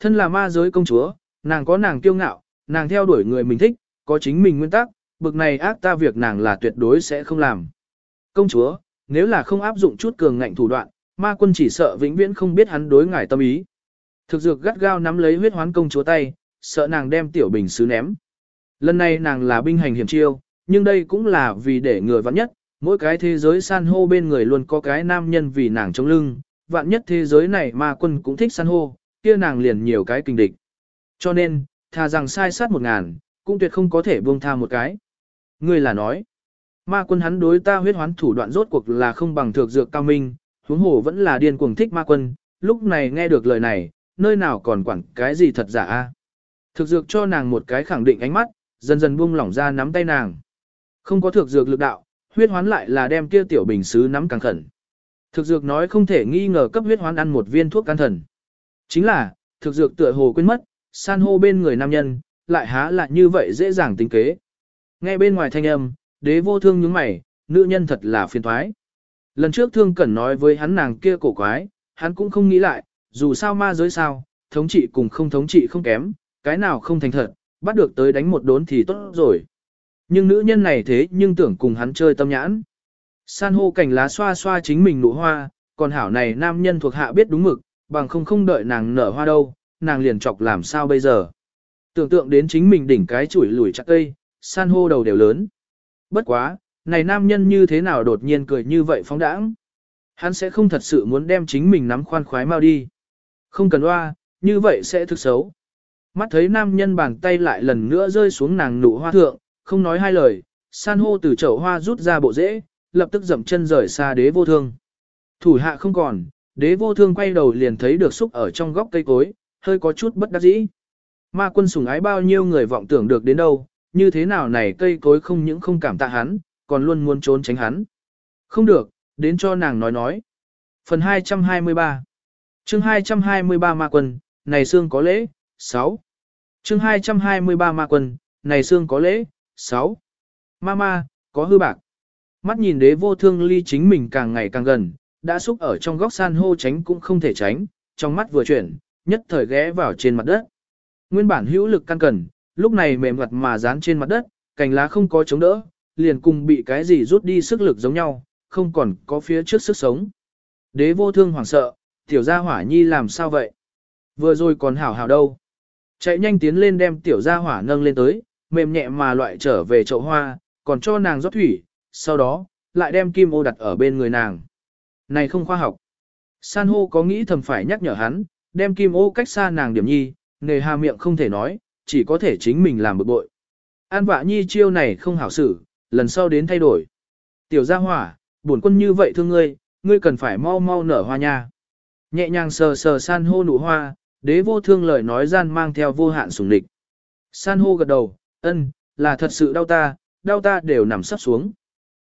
Thân là ma giới công chúa, nàng có nàng kiêu ngạo, nàng theo đuổi người mình thích, có chính mình nguyên tắc, bực này ác ta việc nàng là tuyệt đối sẽ không làm. Công chúa, nếu là không áp dụng chút cường ngạnh thủ đoạn, ma quân chỉ sợ vĩnh viễn không biết hắn đối ngài tâm ý. Thực dược gắt gao nắm lấy huyết hoán công chúa tay, sợ nàng đem tiểu bình sứ ném. Lần này nàng là binh hành hiểm chiêu, nhưng đây cũng là vì để người vạn nhất, mỗi cái thế giới san hô bên người luôn có cái nam nhân vì nàng chống lưng, vạn nhất thế giới này ma quân cũng thích san hô, kia nàng liền nhiều cái kinh địch. Cho nên, thà rằng sai sát một ngàn, cũng tuyệt không có thể buông tha một cái. Ngươi là nói, ma quân hắn đối ta huyết hoán thủ đoạn rốt cuộc là không bằng thược dược cao minh, huống hồ vẫn là điên cuồng thích ma quân, lúc này nghe được lời này, nơi nào còn quản cái gì thật giả a? Thực dược cho nàng một cái khẳng định ánh mắt, dần dần buông lỏng ra nắm tay nàng. Không có thực dược lực đạo, huyết hoán lại là đem kia tiểu bình sứ nắm càng khẩn. Thực dược nói không thể nghi ngờ cấp huyết hoán ăn một viên thuốc can thần. Chính là, thực dược tựa hồ quên mất, san hô bên người nam nhân, lại há lại như vậy dễ dàng tính kế. Nghe bên ngoài thanh âm, đế vô thương nhướng mày, nữ nhân thật là phiền thoái. Lần trước thương cẩn nói với hắn nàng kia cổ quái, hắn cũng không nghĩ lại, dù sao ma giới sao, thống trị cùng không thống trị không kém, cái nào không thành thật, bắt được tới đánh một đốn thì tốt rồi. Nhưng nữ nhân này thế nhưng tưởng cùng hắn chơi tâm nhãn. San hô cảnh lá xoa xoa chính mình nụ hoa, còn hảo này nam nhân thuộc hạ biết đúng mực, bằng không không đợi nàng nở hoa đâu, nàng liền chọc làm sao bây giờ. Tưởng tượng đến chính mình đỉnh cái chuỗi lùi chặt cây, san hô đầu đều lớn. Bất quá, này nam nhân như thế nào đột nhiên cười như vậy phóng đãng. Hắn sẽ không thật sự muốn đem chính mình nắm khoan khoái mau đi. Không cần hoa, như vậy sẽ thực xấu. Mắt thấy nam nhân bàn tay lại lần nữa rơi xuống nàng nụ hoa thượng, không nói hai lời, san hô từ chậu hoa rút ra bộ rễ, lập tức dậm chân rời xa đế vô thương. Thủ hạ không còn, đế vô thương quay đầu liền thấy được xúc ở trong góc cây cối, hơi có chút bất đắc dĩ. Ma quân sủng ái bao nhiêu người vọng tưởng được đến đâu, như thế nào này cây cối không những không cảm tạ hắn, còn luôn muốn trốn tránh hắn. Không được, đến cho nàng nói nói. Phần 223 chương 223 ma quân, này xương có lễ, 6. chương 223 ma quân, này xương có lễ, 6. Mama, có hư bạc. Mắt nhìn đế vô thương ly chính mình càng ngày càng gần, đã xúc ở trong góc san hô tránh cũng không thể tránh, trong mắt vừa chuyển, nhất thời ghé vào trên mặt đất. Nguyên bản hữu lực căn cần, lúc này mềm mặt mà dán trên mặt đất, cành lá không có chống đỡ, liền cùng bị cái gì rút đi sức lực giống nhau, không còn có phía trước sức sống. Đế vô thương hoảng sợ, tiểu gia hỏa nhi làm sao vậy? Vừa rồi còn hảo hảo đâu? Chạy nhanh tiến lên đem tiểu gia hỏa nâng lên tới, mềm nhẹ mà loại trở về chậu hoa, còn cho nàng rót thủy, sau đó, lại đem kim ô đặt ở bên người nàng. Này không khoa học. San hô có nghĩ thầm phải nhắc nhở hắn, đem kim ô cách xa nàng điểm nhi, nề hà miệng không thể nói, chỉ có thể chính mình làm bực bội. An vạ nhi chiêu này không hảo xử, lần sau đến thay đổi. Tiểu gia hỏa, bổn quân như vậy thương ngươi, ngươi cần phải mau mau nở hoa nha. Nhẹ nhàng sờ sờ san hô nụ hoa, đế vô thương lời nói gian mang theo vô hạn sủng địch. San hô gật đầu, ân, là thật sự đau ta, đau ta đều nằm sắp xuống.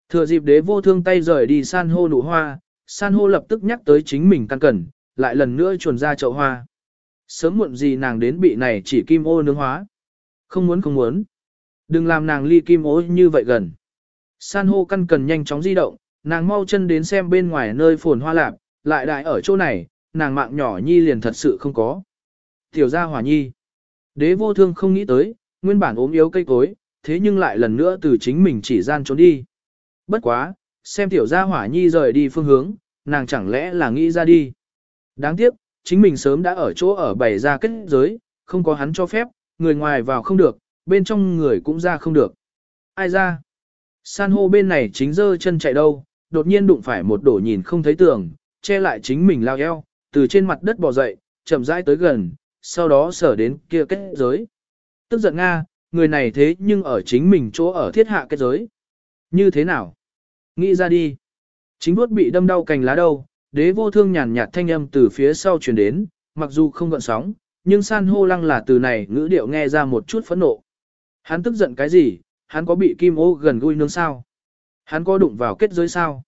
Thừa dịp đế vô thương tay rời đi san hô nụ hoa, san hô lập tức nhắc tới chính mình căn cẩn, lại lần nữa chuồn ra chậu hoa. Sớm muộn gì nàng đến bị này chỉ kim ô nướng hóa. Không muốn không muốn. Đừng làm nàng ly kim ô như vậy gần. San hô căn cần nhanh chóng di động, nàng mau chân đến xem bên ngoài nơi phồn hoa lạp, lại đại ở chỗ này, nàng mạng nhỏ nhi liền thật sự không có. Tiểu gia hỏa nhi. Đế vô thương không nghĩ tới, nguyên bản ốm yếu cây cối, thế nhưng lại lần nữa từ chính mình chỉ gian trốn đi. Bất quá, xem tiểu gia hỏa nhi rời đi phương hướng, nàng chẳng lẽ là nghĩ ra đi. Đáng tiếc, chính mình sớm đã ở chỗ ở bày ra kết giới, không có hắn cho phép, người ngoài vào không được, bên trong người cũng ra không được. Ai ra? San hô bên này chính dơ chân chạy đâu, đột nhiên đụng phải một đổ nhìn không thấy tường, che lại chính mình lao eo, từ trên mặt đất bò dậy, chậm rãi tới gần, sau đó sở đến kia kết giới. Tức giận Nga, người này thế nhưng ở chính mình chỗ ở thiết hạ kết giới. Như thế nào? Nghĩ ra đi. Chính vuốt bị đâm đau cành lá đâu, đế vô thương nhàn nhạt thanh âm từ phía sau truyền đến, mặc dù không gợn sóng, nhưng san hô lăng là từ này ngữ điệu nghe ra một chút phẫn nộ. Hắn tức giận cái gì, hắn có bị kim ô gần gũi nướng sao? Hắn có đụng vào kết giới sao?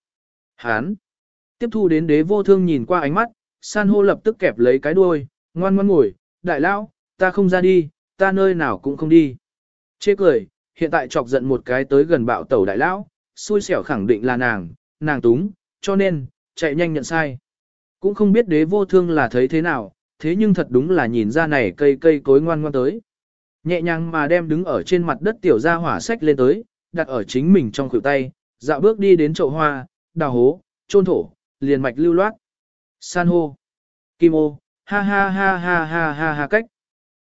Hắn! Tiếp thu đến đế vô thương nhìn qua ánh mắt, san hô lập tức kẹp lấy cái đuôi, ngoan ngoan ngồi, đại lão, ta không ra đi, ta nơi nào cũng không đi. Chê cười, hiện tại chọc giận một cái tới gần bạo tẩu đại lão, xui xẻo khẳng định là nàng, nàng túng, cho nên, chạy nhanh nhận sai. Cũng không biết đế vô thương là thấy thế nào, thế nhưng thật đúng là nhìn ra này cây cây cối ngoan ngoan tới. Nhẹ nhàng mà đem đứng ở trên mặt đất tiểu ra hỏa sách lên tới, đặt ở chính mình trong khuỷu tay, dạo bước đi đến chậu hoa, đào hố, trôn thổ, liền mạch lưu loát. San hô, kim ô, ha ha ha ha ha ha ha cách.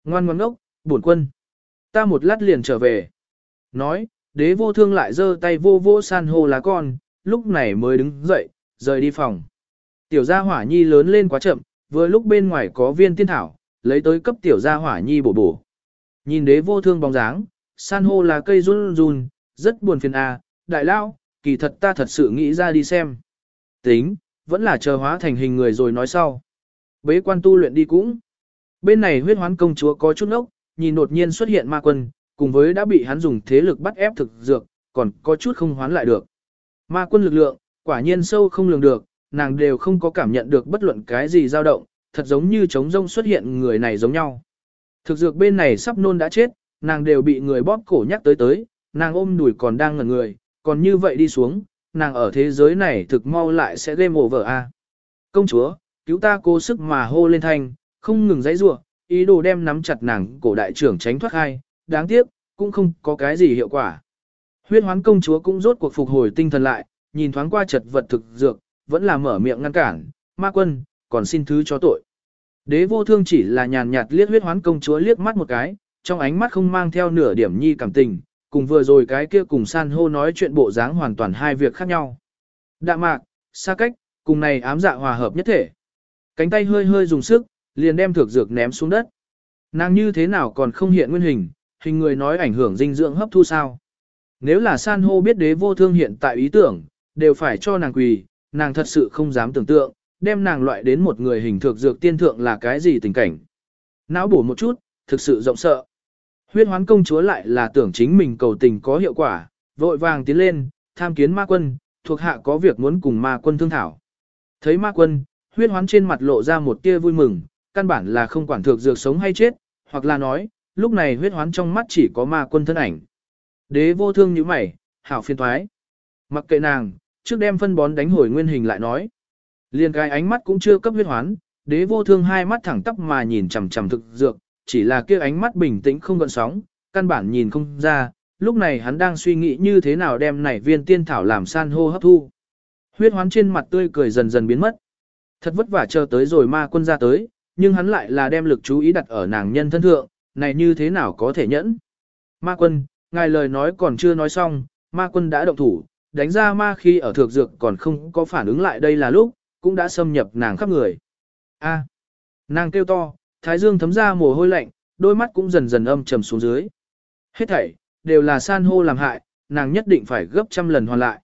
Ngoan ngoan ngốc, bổn quân. Ta một lát liền trở về. Nói, đế vô thương lại giơ tay vô vô san hô lá con, lúc này mới đứng dậy, rời đi phòng. Tiểu gia hỏa nhi lớn lên quá chậm, vừa lúc bên ngoài có viên tiên thảo, lấy tới cấp tiểu gia hỏa nhi bổ bổ. Nhìn đế vô thương bóng dáng, san hô là cây run run, rất buồn phiền à, đại lao, kỳ thật ta thật sự nghĩ ra đi xem. Tính, vẫn là chờ hóa thành hình người rồi nói sau. Bế quan tu luyện đi cũng. Bên này huyết hoán công chúa có chút ốc, nhìn đột nhiên xuất hiện ma quân, cùng với đã bị hắn dùng thế lực bắt ép thực dược, còn có chút không hoán lại được. Ma quân lực lượng, quả nhiên sâu không lường được, nàng đều không có cảm nhận được bất luận cái gì dao động, thật giống như trống rông xuất hiện người này giống nhau. Thực dược bên này sắp nôn đã chết, nàng đều bị người bóp cổ nhắc tới tới, nàng ôm đùi còn đang ngẩn người, còn như vậy đi xuống, nàng ở thế giới này thực mau lại sẽ game over a. Công chúa, cứu ta cố sức mà hô lên thanh, không ngừng giãy giụa, ý đồ đem nắm chặt nàng cổ đại trưởng tránh thoát hai, đáng tiếc, cũng không có cái gì hiệu quả. Huyết hoán công chúa cũng rốt cuộc phục hồi tinh thần lại, nhìn thoáng qua chật vật thực dược, vẫn là mở miệng ngăn cản, ma quân, còn xin thứ cho tội. Đế vô thương chỉ là nhàn nhạt liếc huyết hoán công chúa liếc mắt một cái, trong ánh mắt không mang theo nửa điểm nhi cảm tình, cùng vừa rồi cái kia cùng san hô nói chuyện bộ dáng hoàn toàn hai việc khác nhau. Đạ mạc, xa cách, cùng này ám dạ hòa hợp nhất thể. Cánh tay hơi hơi dùng sức, liền đem thược dược ném xuống đất. Nàng như thế nào còn không hiện nguyên hình, hình người nói ảnh hưởng dinh dưỡng hấp thu sao. Nếu là san hô biết đế vô thương hiện tại ý tưởng, đều phải cho nàng quỳ, nàng thật sự không dám tưởng tượng, đem nàng loại đến một người hình thược dược tiên thượng là cái gì tình cảnh. Não bổ một chút, thực sự rộng sợ. Huyết hoán công chúa lại là tưởng chính mình cầu tình có hiệu quả, vội vàng tiến lên, tham kiến ma quân, thuộc hạ có việc muốn cùng ma quân thương thảo. Thấy ma quân, huyết hoán trên mặt lộ ra một tia vui mừng, căn bản là không quản thược dược sống hay chết, hoặc là nói, lúc này huyết hoán trong mắt chỉ có ma quân thân ảnh. Đế vô thương như mày, hảo phiên thoái. Mặc kệ nàng, trước đem phân bón đánh hồi nguyên hình lại nói. Liên cái ánh mắt cũng chưa cấp huyết hoán, đế vô thương hai mắt thẳng tắp mà nhìn chằm chằm thực dược, chỉ là kia ánh mắt bình tĩnh không gợn sóng, căn bản nhìn không ra, lúc này hắn đang suy nghĩ như thế nào đem nảy viên tiên thảo làm san hô hấp thu. Huyết hoán trên mặt tươi cười dần dần biến mất. Thật vất vả chờ tới rồi ma quân ra tới, nhưng hắn lại là đem lực chú ý đặt ở nàng nhân thân thượng, này như thế nào có thể nhẫn. Ma quân, ngài lời nói còn chưa nói xong, ma quân đã động thủ, đánh ra ma khi ở thược dược còn không có phản ứng lại đây là lúc, cũng đã xâm nhập nàng khắp người. A. nàng kêu to, thái dương thấm ra mồ hôi lạnh, đôi mắt cũng dần dần âm trầm xuống dưới. Hết thảy, đều là san hô làm hại, nàng nhất định phải gấp trăm lần hoàn lại.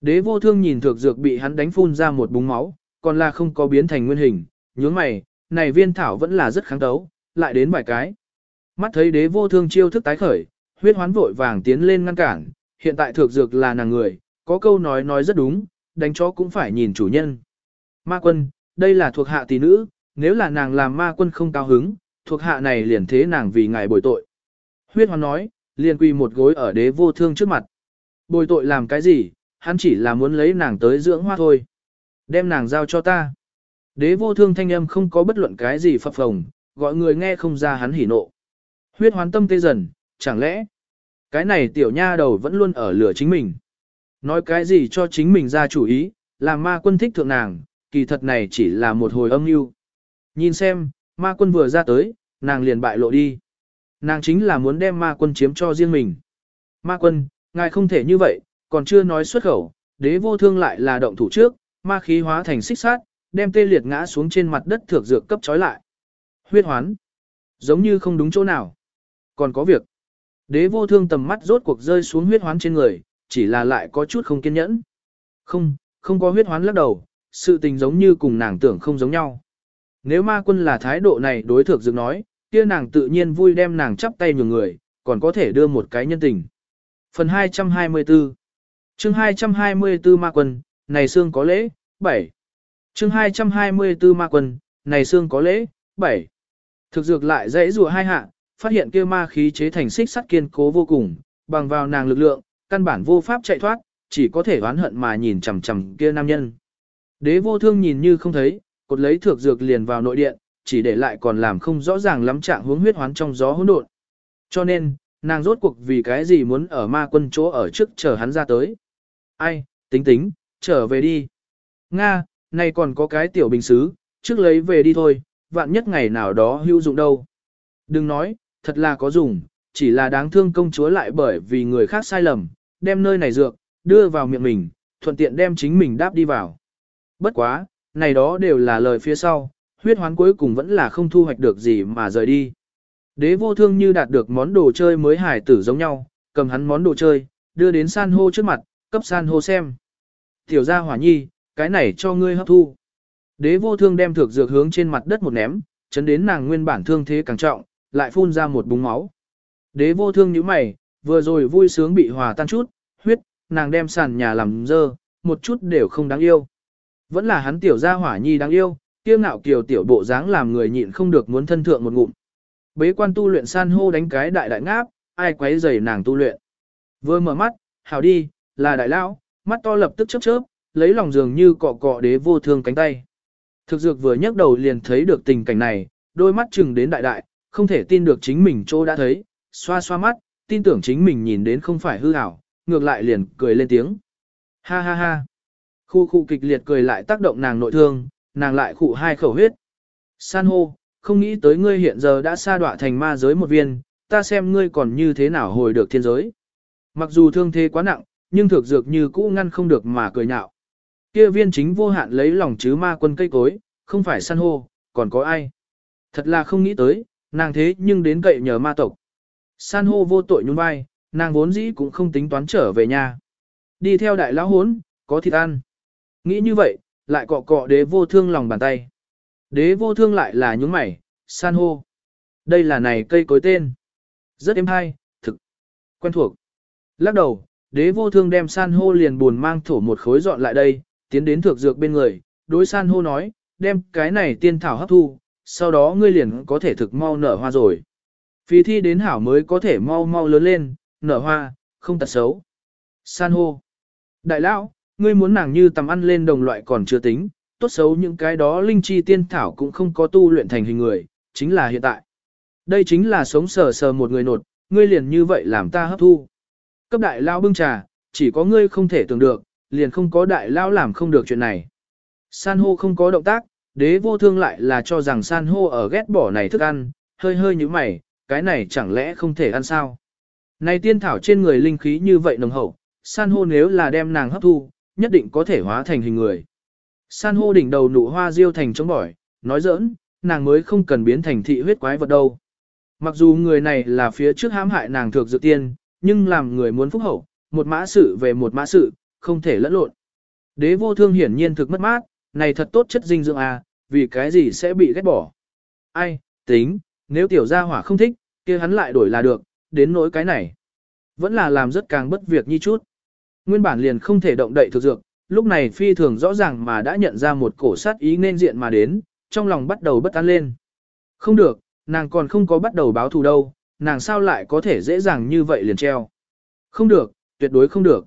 Đế vô thương nhìn thược dược bị hắn đánh phun ra một búng máu, còn là không có biến thành nguyên hình, nhướng mày, này viên thảo vẫn là rất kháng đấu, lại đến vài cái. Mắt thấy đế vô thương chiêu thức tái khởi, huyết hoán vội vàng tiến lên ngăn cản, hiện tại thược dược là nàng người, có câu nói nói rất đúng, đánh chó cũng phải nhìn chủ nhân. Ma quân, đây là thuộc hạ tỷ nữ, nếu là nàng làm ma quân không cao hứng, thuộc hạ này liền thế nàng vì ngài bồi tội. Huyết hoán nói, liền quỳ một gối ở đế vô thương trước mặt. Bồi tội làm cái gì, hắn chỉ là muốn lấy nàng tới dưỡng hoa thôi. Đem nàng giao cho ta. Đế vô thương thanh âm không có bất luận cái gì phập phồng, gọi người nghe không ra hắn hỉ nộ. Huyết hoán tâm tê dần, chẳng lẽ, cái này tiểu nha đầu vẫn luôn ở lửa chính mình. Nói cái gì cho chính mình ra chủ ý, làm ma quân thích thượng nàng, kỳ thật này chỉ là một hồi âm mưu. Nhìn xem, ma quân vừa ra tới, nàng liền bại lộ đi. Nàng chính là muốn đem ma quân chiếm cho riêng mình. Ma quân, ngài không thể như vậy, còn chưa nói xuất khẩu, đế vô thương lại là động thủ trước, ma khí hóa thành xích sát, đem tê liệt ngã xuống trên mặt đất thược dược cấp trói lại. Huyết hoán. Giống như không đúng chỗ nào. Còn có việc. Đế vô thương tầm mắt rốt cuộc rơi xuống huyết hoán trên người, chỉ là lại có chút không kiên nhẫn. Không, không có huyết hoán lắc đầu, sự tình giống như cùng nàng tưởng không giống nhau. Nếu ma quân là thái độ này đối thượng dược nói, kia nàng tự nhiên vui đem nàng chắp tay nhường người, còn có thể đưa một cái nhân tình. Phần 224 chương 224 ma quân, này xương có lễ, 7. chương 224 ma quân, này xương có lễ, 7. Thực dược lại dãy rùa hai hạ, phát hiện kia ma khí chế thành xích sắt kiên cố vô cùng, bằng vào nàng lực lượng, căn bản vô pháp chạy thoát, chỉ có thể oán hận mà nhìn chằm chằm kia nam nhân. Đế vô thương nhìn như không thấy, cột lấy thược dược liền vào nội điện, chỉ để lại còn làm không rõ ràng lắm trạng hướng huyết hoán trong gió hỗn độn. Cho nên, nàng rốt cuộc vì cái gì muốn ở ma quân chỗ ở trước chờ hắn ra tới. Ai, tính tính, trở về đi. Nga, nay còn có cái tiểu bình xứ, trước lấy về đi thôi, vạn nhất ngày nào đó hữu dụng đâu. Đừng nói, thật là có dùng, chỉ là đáng thương công chúa lại bởi vì người khác sai lầm, đem nơi này dược, đưa vào miệng mình, thuận tiện đem chính mình đáp đi vào. Bất quá, này đó đều là lời phía sau, huyết hoán cuối cùng vẫn là không thu hoạch được gì mà rời đi. Đế vô thương như đạt được món đồ chơi mới hải tử giống nhau, cầm hắn món đồ chơi, đưa đến san hô trước mặt, cấp san hô xem. Tiểu gia hỏa nhi, cái này cho ngươi hấp thu. Đế vô thương đem thược dược hướng trên mặt đất một ném, chấn đến nàng nguyên bản thương thế càng trọng, lại phun ra một búng máu. Đế vô thương như mày, vừa rồi vui sướng bị hòa tan chút, huyết, nàng đem sàn nhà làm dơ, một chút đều không đáng yêu. Vẫn là hắn tiểu gia hỏa nhi đáng yêu, kiêu ngạo kiều tiểu bộ dáng làm người nhịn không được muốn thân thượng một ngụm. Bế quan tu luyện san hô đánh cái đại đại ngáp, ai quấy rầy nàng tu luyện. Vừa mở mắt, hảo đi, là đại lão, mắt to lập tức chớp chớp, lấy lòng dường như cọ cọ đế vô thương cánh tay. Thực dược vừa nhấc đầu liền thấy được tình cảnh này, đôi mắt chừng đến đại đại, không thể tin được chính mình chỗ đã thấy, xoa xoa mắt, tin tưởng chính mình nhìn đến không phải hư ảo, ngược lại liền cười lên tiếng. Ha ha ha. Khu khu kịch liệt cười lại tác động nàng nội thương, nàng lại khụ hai khẩu huyết. San hô, không nghĩ tới ngươi hiện giờ đã sa đọa thành ma giới một viên, ta xem ngươi còn như thế nào hồi được thiên giới. Mặc dù thương thế quá nặng, nhưng thực dược như cũ ngăn không được mà cười nhạo. Kia viên chính vô hạn lấy lòng chứ ma quân cây cối, không phải san hô, còn có ai. Thật là không nghĩ tới, nàng thế nhưng đến cậy nhờ ma tộc. San hô vô tội nhún vai, nàng vốn dĩ cũng không tính toán trở về nhà. Đi theo đại lão hốn, có thịt ăn. Nghĩ như vậy, lại cọ cọ đế vô thương lòng bàn tay. Đế vô thương lại là nhúng mày, san hô. Đây là này cây cối tên. Rất êm hay, thực, quen thuộc. Lắc đầu, đế vô thương đem san hô liền buồn mang thổ một khối dọn lại đây, tiến đến thược dược bên người, đối san hô nói, đem cái này tiên thảo hấp thu, sau đó ngươi liền có thể thực mau nở hoa rồi. Phi thi đến hảo mới có thể mau mau lớn lên, nở hoa, không tật xấu. San hô. Đại lão, ngươi muốn nàng như tầm ăn lên đồng loại còn chưa tính, tốt xấu những cái đó linh chi tiên thảo cũng không có tu luyện thành hình người, chính là hiện tại. Đây chính là sống sờ sờ một người nột, ngươi liền như vậy làm ta hấp thu. Cấp đại lão bưng trà, chỉ có ngươi không thể tưởng được, liền không có đại lão làm không được chuyện này. San hô không có động tác, đế vô thương lại là cho rằng san hô ở ghét bỏ này thức ăn, hơi hơi như mày, cái này chẳng lẽ không thể ăn sao. Này tiên thảo trên người linh khí như vậy nồng hậu, san hô nếu là đem nàng hấp thu, nhất định có thể hóa thành hình người. San hô đỉnh đầu nụ hoa diêu thành chống bỏi, nói giỡn, nàng mới không cần biến thành thị huyết quái vật đâu. Mặc dù người này là phía trước hãm hại nàng thược dự tiên, nhưng làm người muốn phúc hậu, một mã sự về một mã sự, không thể lẫn lộn. Đế vô thương hiển nhiên thực mất mát, này thật tốt chất dinh dưỡng à, vì cái gì sẽ bị ghét bỏ. Ai, tính, nếu tiểu gia hỏa không thích, kia hắn lại đổi là được, đến nỗi cái này. Vẫn là làm rất càng bất việc như chút. Nguyên bản liền không thể động đậy thực dược, lúc này phi thường rõ ràng mà đã nhận ra một cổ sát ý nên diện mà đến, trong lòng bắt đầu bất an lên. Không được, nàng còn không có bắt đầu báo thù đâu, nàng sao lại có thể dễ dàng như vậy liền treo. Không được, tuyệt đối không được.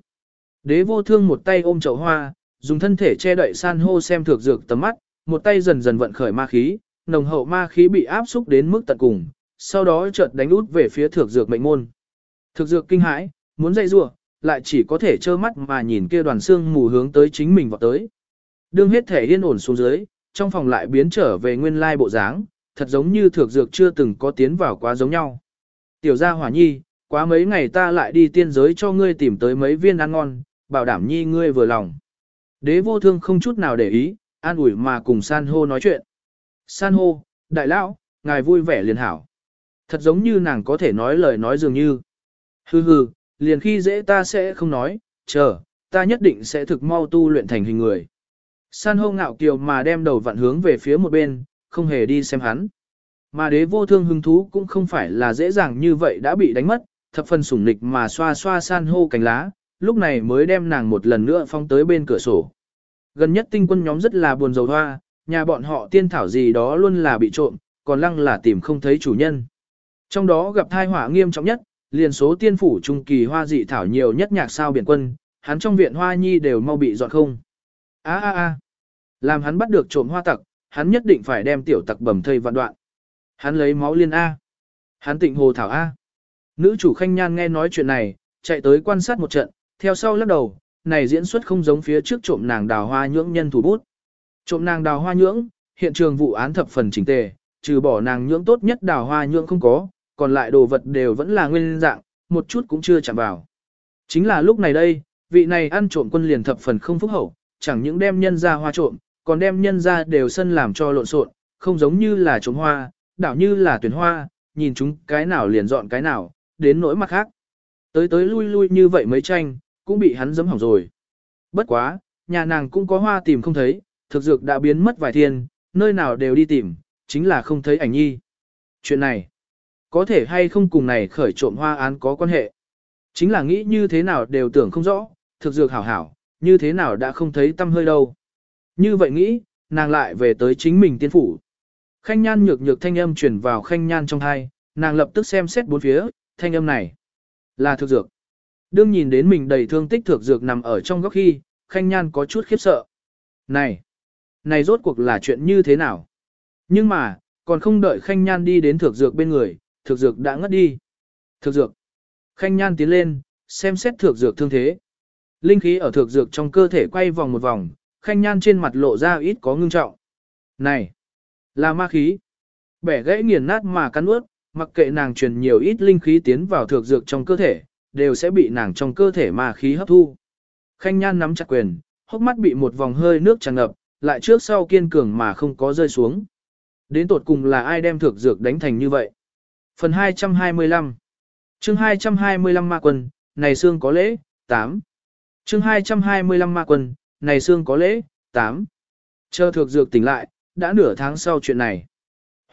Đế vô thương một tay ôm chậu hoa, dùng thân thể che đậy san hô xem Thược dược tầm mắt, một tay dần dần vận khởi ma khí, nồng hậu ma khí bị áp xúc đến mức tận cùng, sau đó chợt đánh út về phía Thược dược mệnh môn. Thược dược kinh hãi, muốn dây rủa, lại chỉ có thể trơ mắt mà nhìn kia đoàn xương mù hướng tới chính mình vào tới. Đương hết thể yên ổn xuống dưới, trong phòng lại biến trở về nguyên lai bộ dáng, thật giống như thược dược chưa từng có tiến vào quá giống nhau. Tiểu gia hỏa nhi, quá mấy ngày ta lại đi tiên giới cho ngươi tìm tới mấy viên ăn ngon, bảo đảm nhi ngươi vừa lòng. Đế vô thương không chút nào để ý, an ủi mà cùng san hô nói chuyện. San hô, đại lão, ngài vui vẻ liền hảo. Thật giống như nàng có thể nói lời nói dường như. Hừ hừ, liền khi dễ ta sẽ không nói, chờ, ta nhất định sẽ thực mau tu luyện thành hình người. San hô ngạo kiều mà đem đầu vặn hướng về phía một bên, không hề đi xem hắn. Mà đế vô thương hứng thú cũng không phải là dễ dàng như vậy đã bị đánh mất, thập phần sủng nịch mà xoa xoa san hô cánh lá, lúc này mới đem nàng một lần nữa phong tới bên cửa sổ. Gần nhất tinh quân nhóm rất là buồn dầu hoa, nhà bọn họ tiên thảo gì đó luôn là bị trộm, còn lăng là tìm không thấy chủ nhân. Trong đó gặp thai họa nghiêm trọng nhất, liền số tiên phủ trung kỳ hoa dị thảo nhiều nhất nhạc sao biển quân, hắn trong viện hoa nhi đều mau bị dọn không. A a a, làm hắn bắt được trộm hoa tặc, hắn nhất định phải đem tiểu tặc bầm thây vạn đoạn. Hắn lấy máu liên A. Hắn tịnh hồ thảo A. Nữ chủ khanh nhan nghe nói chuyện này, chạy tới quan sát một trận, theo sau lắc đầu, này diễn xuất không giống phía trước trộm nàng đào hoa nhưỡng nhân thủ bút. Trộm nàng đào hoa nhưỡng, hiện trường vụ án thập phần chỉnh tề, trừ bỏ nàng nhưỡng tốt nhất đào hoa nhưỡng không có, còn lại đồ vật đều vẫn là nguyên dạng, một chút cũng chưa chạm vào. Chính là lúc này đây, vị này ăn trộm quân liền thập phần không phúc hậu, chẳng những đem nhân ra hoa trộm, còn đem nhân ra đều sân làm cho lộn xộn, không giống như là trộm hoa, đảo như là tuyển hoa, nhìn chúng cái nào liền dọn cái nào, đến nỗi mặt khác. Tới tới lui lui như vậy mới tranh, cũng bị hắn giấm hỏng rồi. Bất quá, nhà nàng cũng có hoa tìm không thấy, thực dược đã biến mất vài thiên, nơi nào đều đi tìm, chính là không thấy ảnh nhi. Chuyện này, có thể hay không cùng này khởi trộm hoa án có quan hệ. Chính là nghĩ như thế nào đều tưởng không rõ, thực dược hảo hảo, như thế nào đã không thấy tâm hơi đâu. Như vậy nghĩ, nàng lại về tới chính mình tiên phủ. Khanh nhan nhược nhược thanh âm truyền vào khanh nhan trong hai, nàng lập tức xem xét bốn phía, thanh âm này là thực dược. Đương nhìn đến mình đầy thương tích thược dược nằm ở trong góc khi, khanh nhan có chút khiếp sợ. Này, này rốt cuộc là chuyện như thế nào? Nhưng mà, còn không đợi khanh nhan đi đến thược dược bên người, thược dược đã ngất đi. thược dược. Khanh nhan tiến lên, xem xét thược dược thương thế. Linh khí ở thược dược trong cơ thể quay vòng một vòng, khanh nhan trên mặt lộ ra ít có ngưng trọng. Này, là ma khí. Bẻ gãy nghiền nát mà cắn ướt, mặc kệ nàng truyền nhiều ít linh khí tiến vào thược dược trong cơ thể, đều sẽ bị nàng trong cơ thể ma khí hấp thu. Khanh nhan nắm chặt quyền, hốc mắt bị một vòng hơi nước tràn ngập, lại trước sau kiên cường mà không có rơi xuống. Đến tột cùng là ai đem thực dược đánh thành như vậy? Phần 225 chương 225 ma quân, này xương có lễ, 8. chương 225 ma quân, này xương có lễ, 8. Chờ thực dược tỉnh lại, đã nửa tháng sau chuyện này.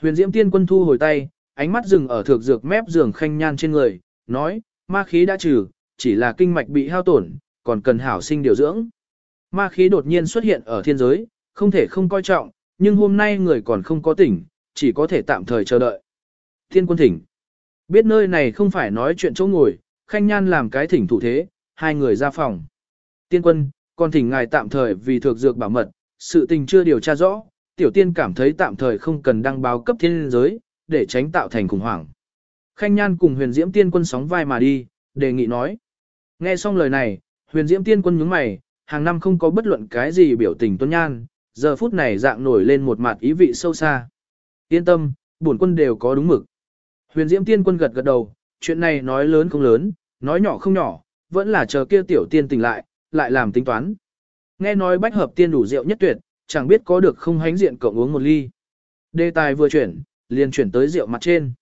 Huyền Diễm Tiên Quân thu hồi tay, ánh mắt dừng ở thực dược mép giường khanh nhan trên người, nói, ma khí đã trừ, chỉ là kinh mạch bị hao tổn, còn cần hảo sinh điều dưỡng. Ma khí đột nhiên xuất hiện ở thiên giới, không thể không coi trọng, nhưng hôm nay người còn không có tỉnh, chỉ có thể tạm thời chờ đợi. Thiên quân thỉnh. Biết nơi này không phải nói chuyện chỗ ngồi, khanh nhan làm cái thỉnh thủ thế, hai người ra phòng. Tiên quân, còn thỉnh ngài tạm thời vì thược dược bảo mật, sự tình chưa điều tra rõ, tiểu tiên cảm thấy tạm thời không cần đăng báo cấp thiên giới, để tránh tạo thành khủng hoảng. Khanh nhan cùng huyền diễm tiên quân sóng vai mà đi, đề nghị nói. Nghe xong lời này, huyền diễm tiên quân nhướng mày, hàng năm không có bất luận cái gì biểu tình tuân nhan, giờ phút này dạng nổi lên một mặt ý vị sâu xa. Yên tâm, bổn quân đều có đúng mực. Huyền Diễm Tiên Quân gật gật đầu, chuyện này nói lớn không lớn, nói nhỏ không nhỏ, vẫn là chờ kia tiểu tiên tỉnh lại, lại làm tính toán. Nghe nói bách hợp tiên đủ rượu nhất tuyệt, chẳng biết có được không hánh diện cộng uống một ly. Đề tài vừa chuyển, liền chuyển tới rượu mặt trên.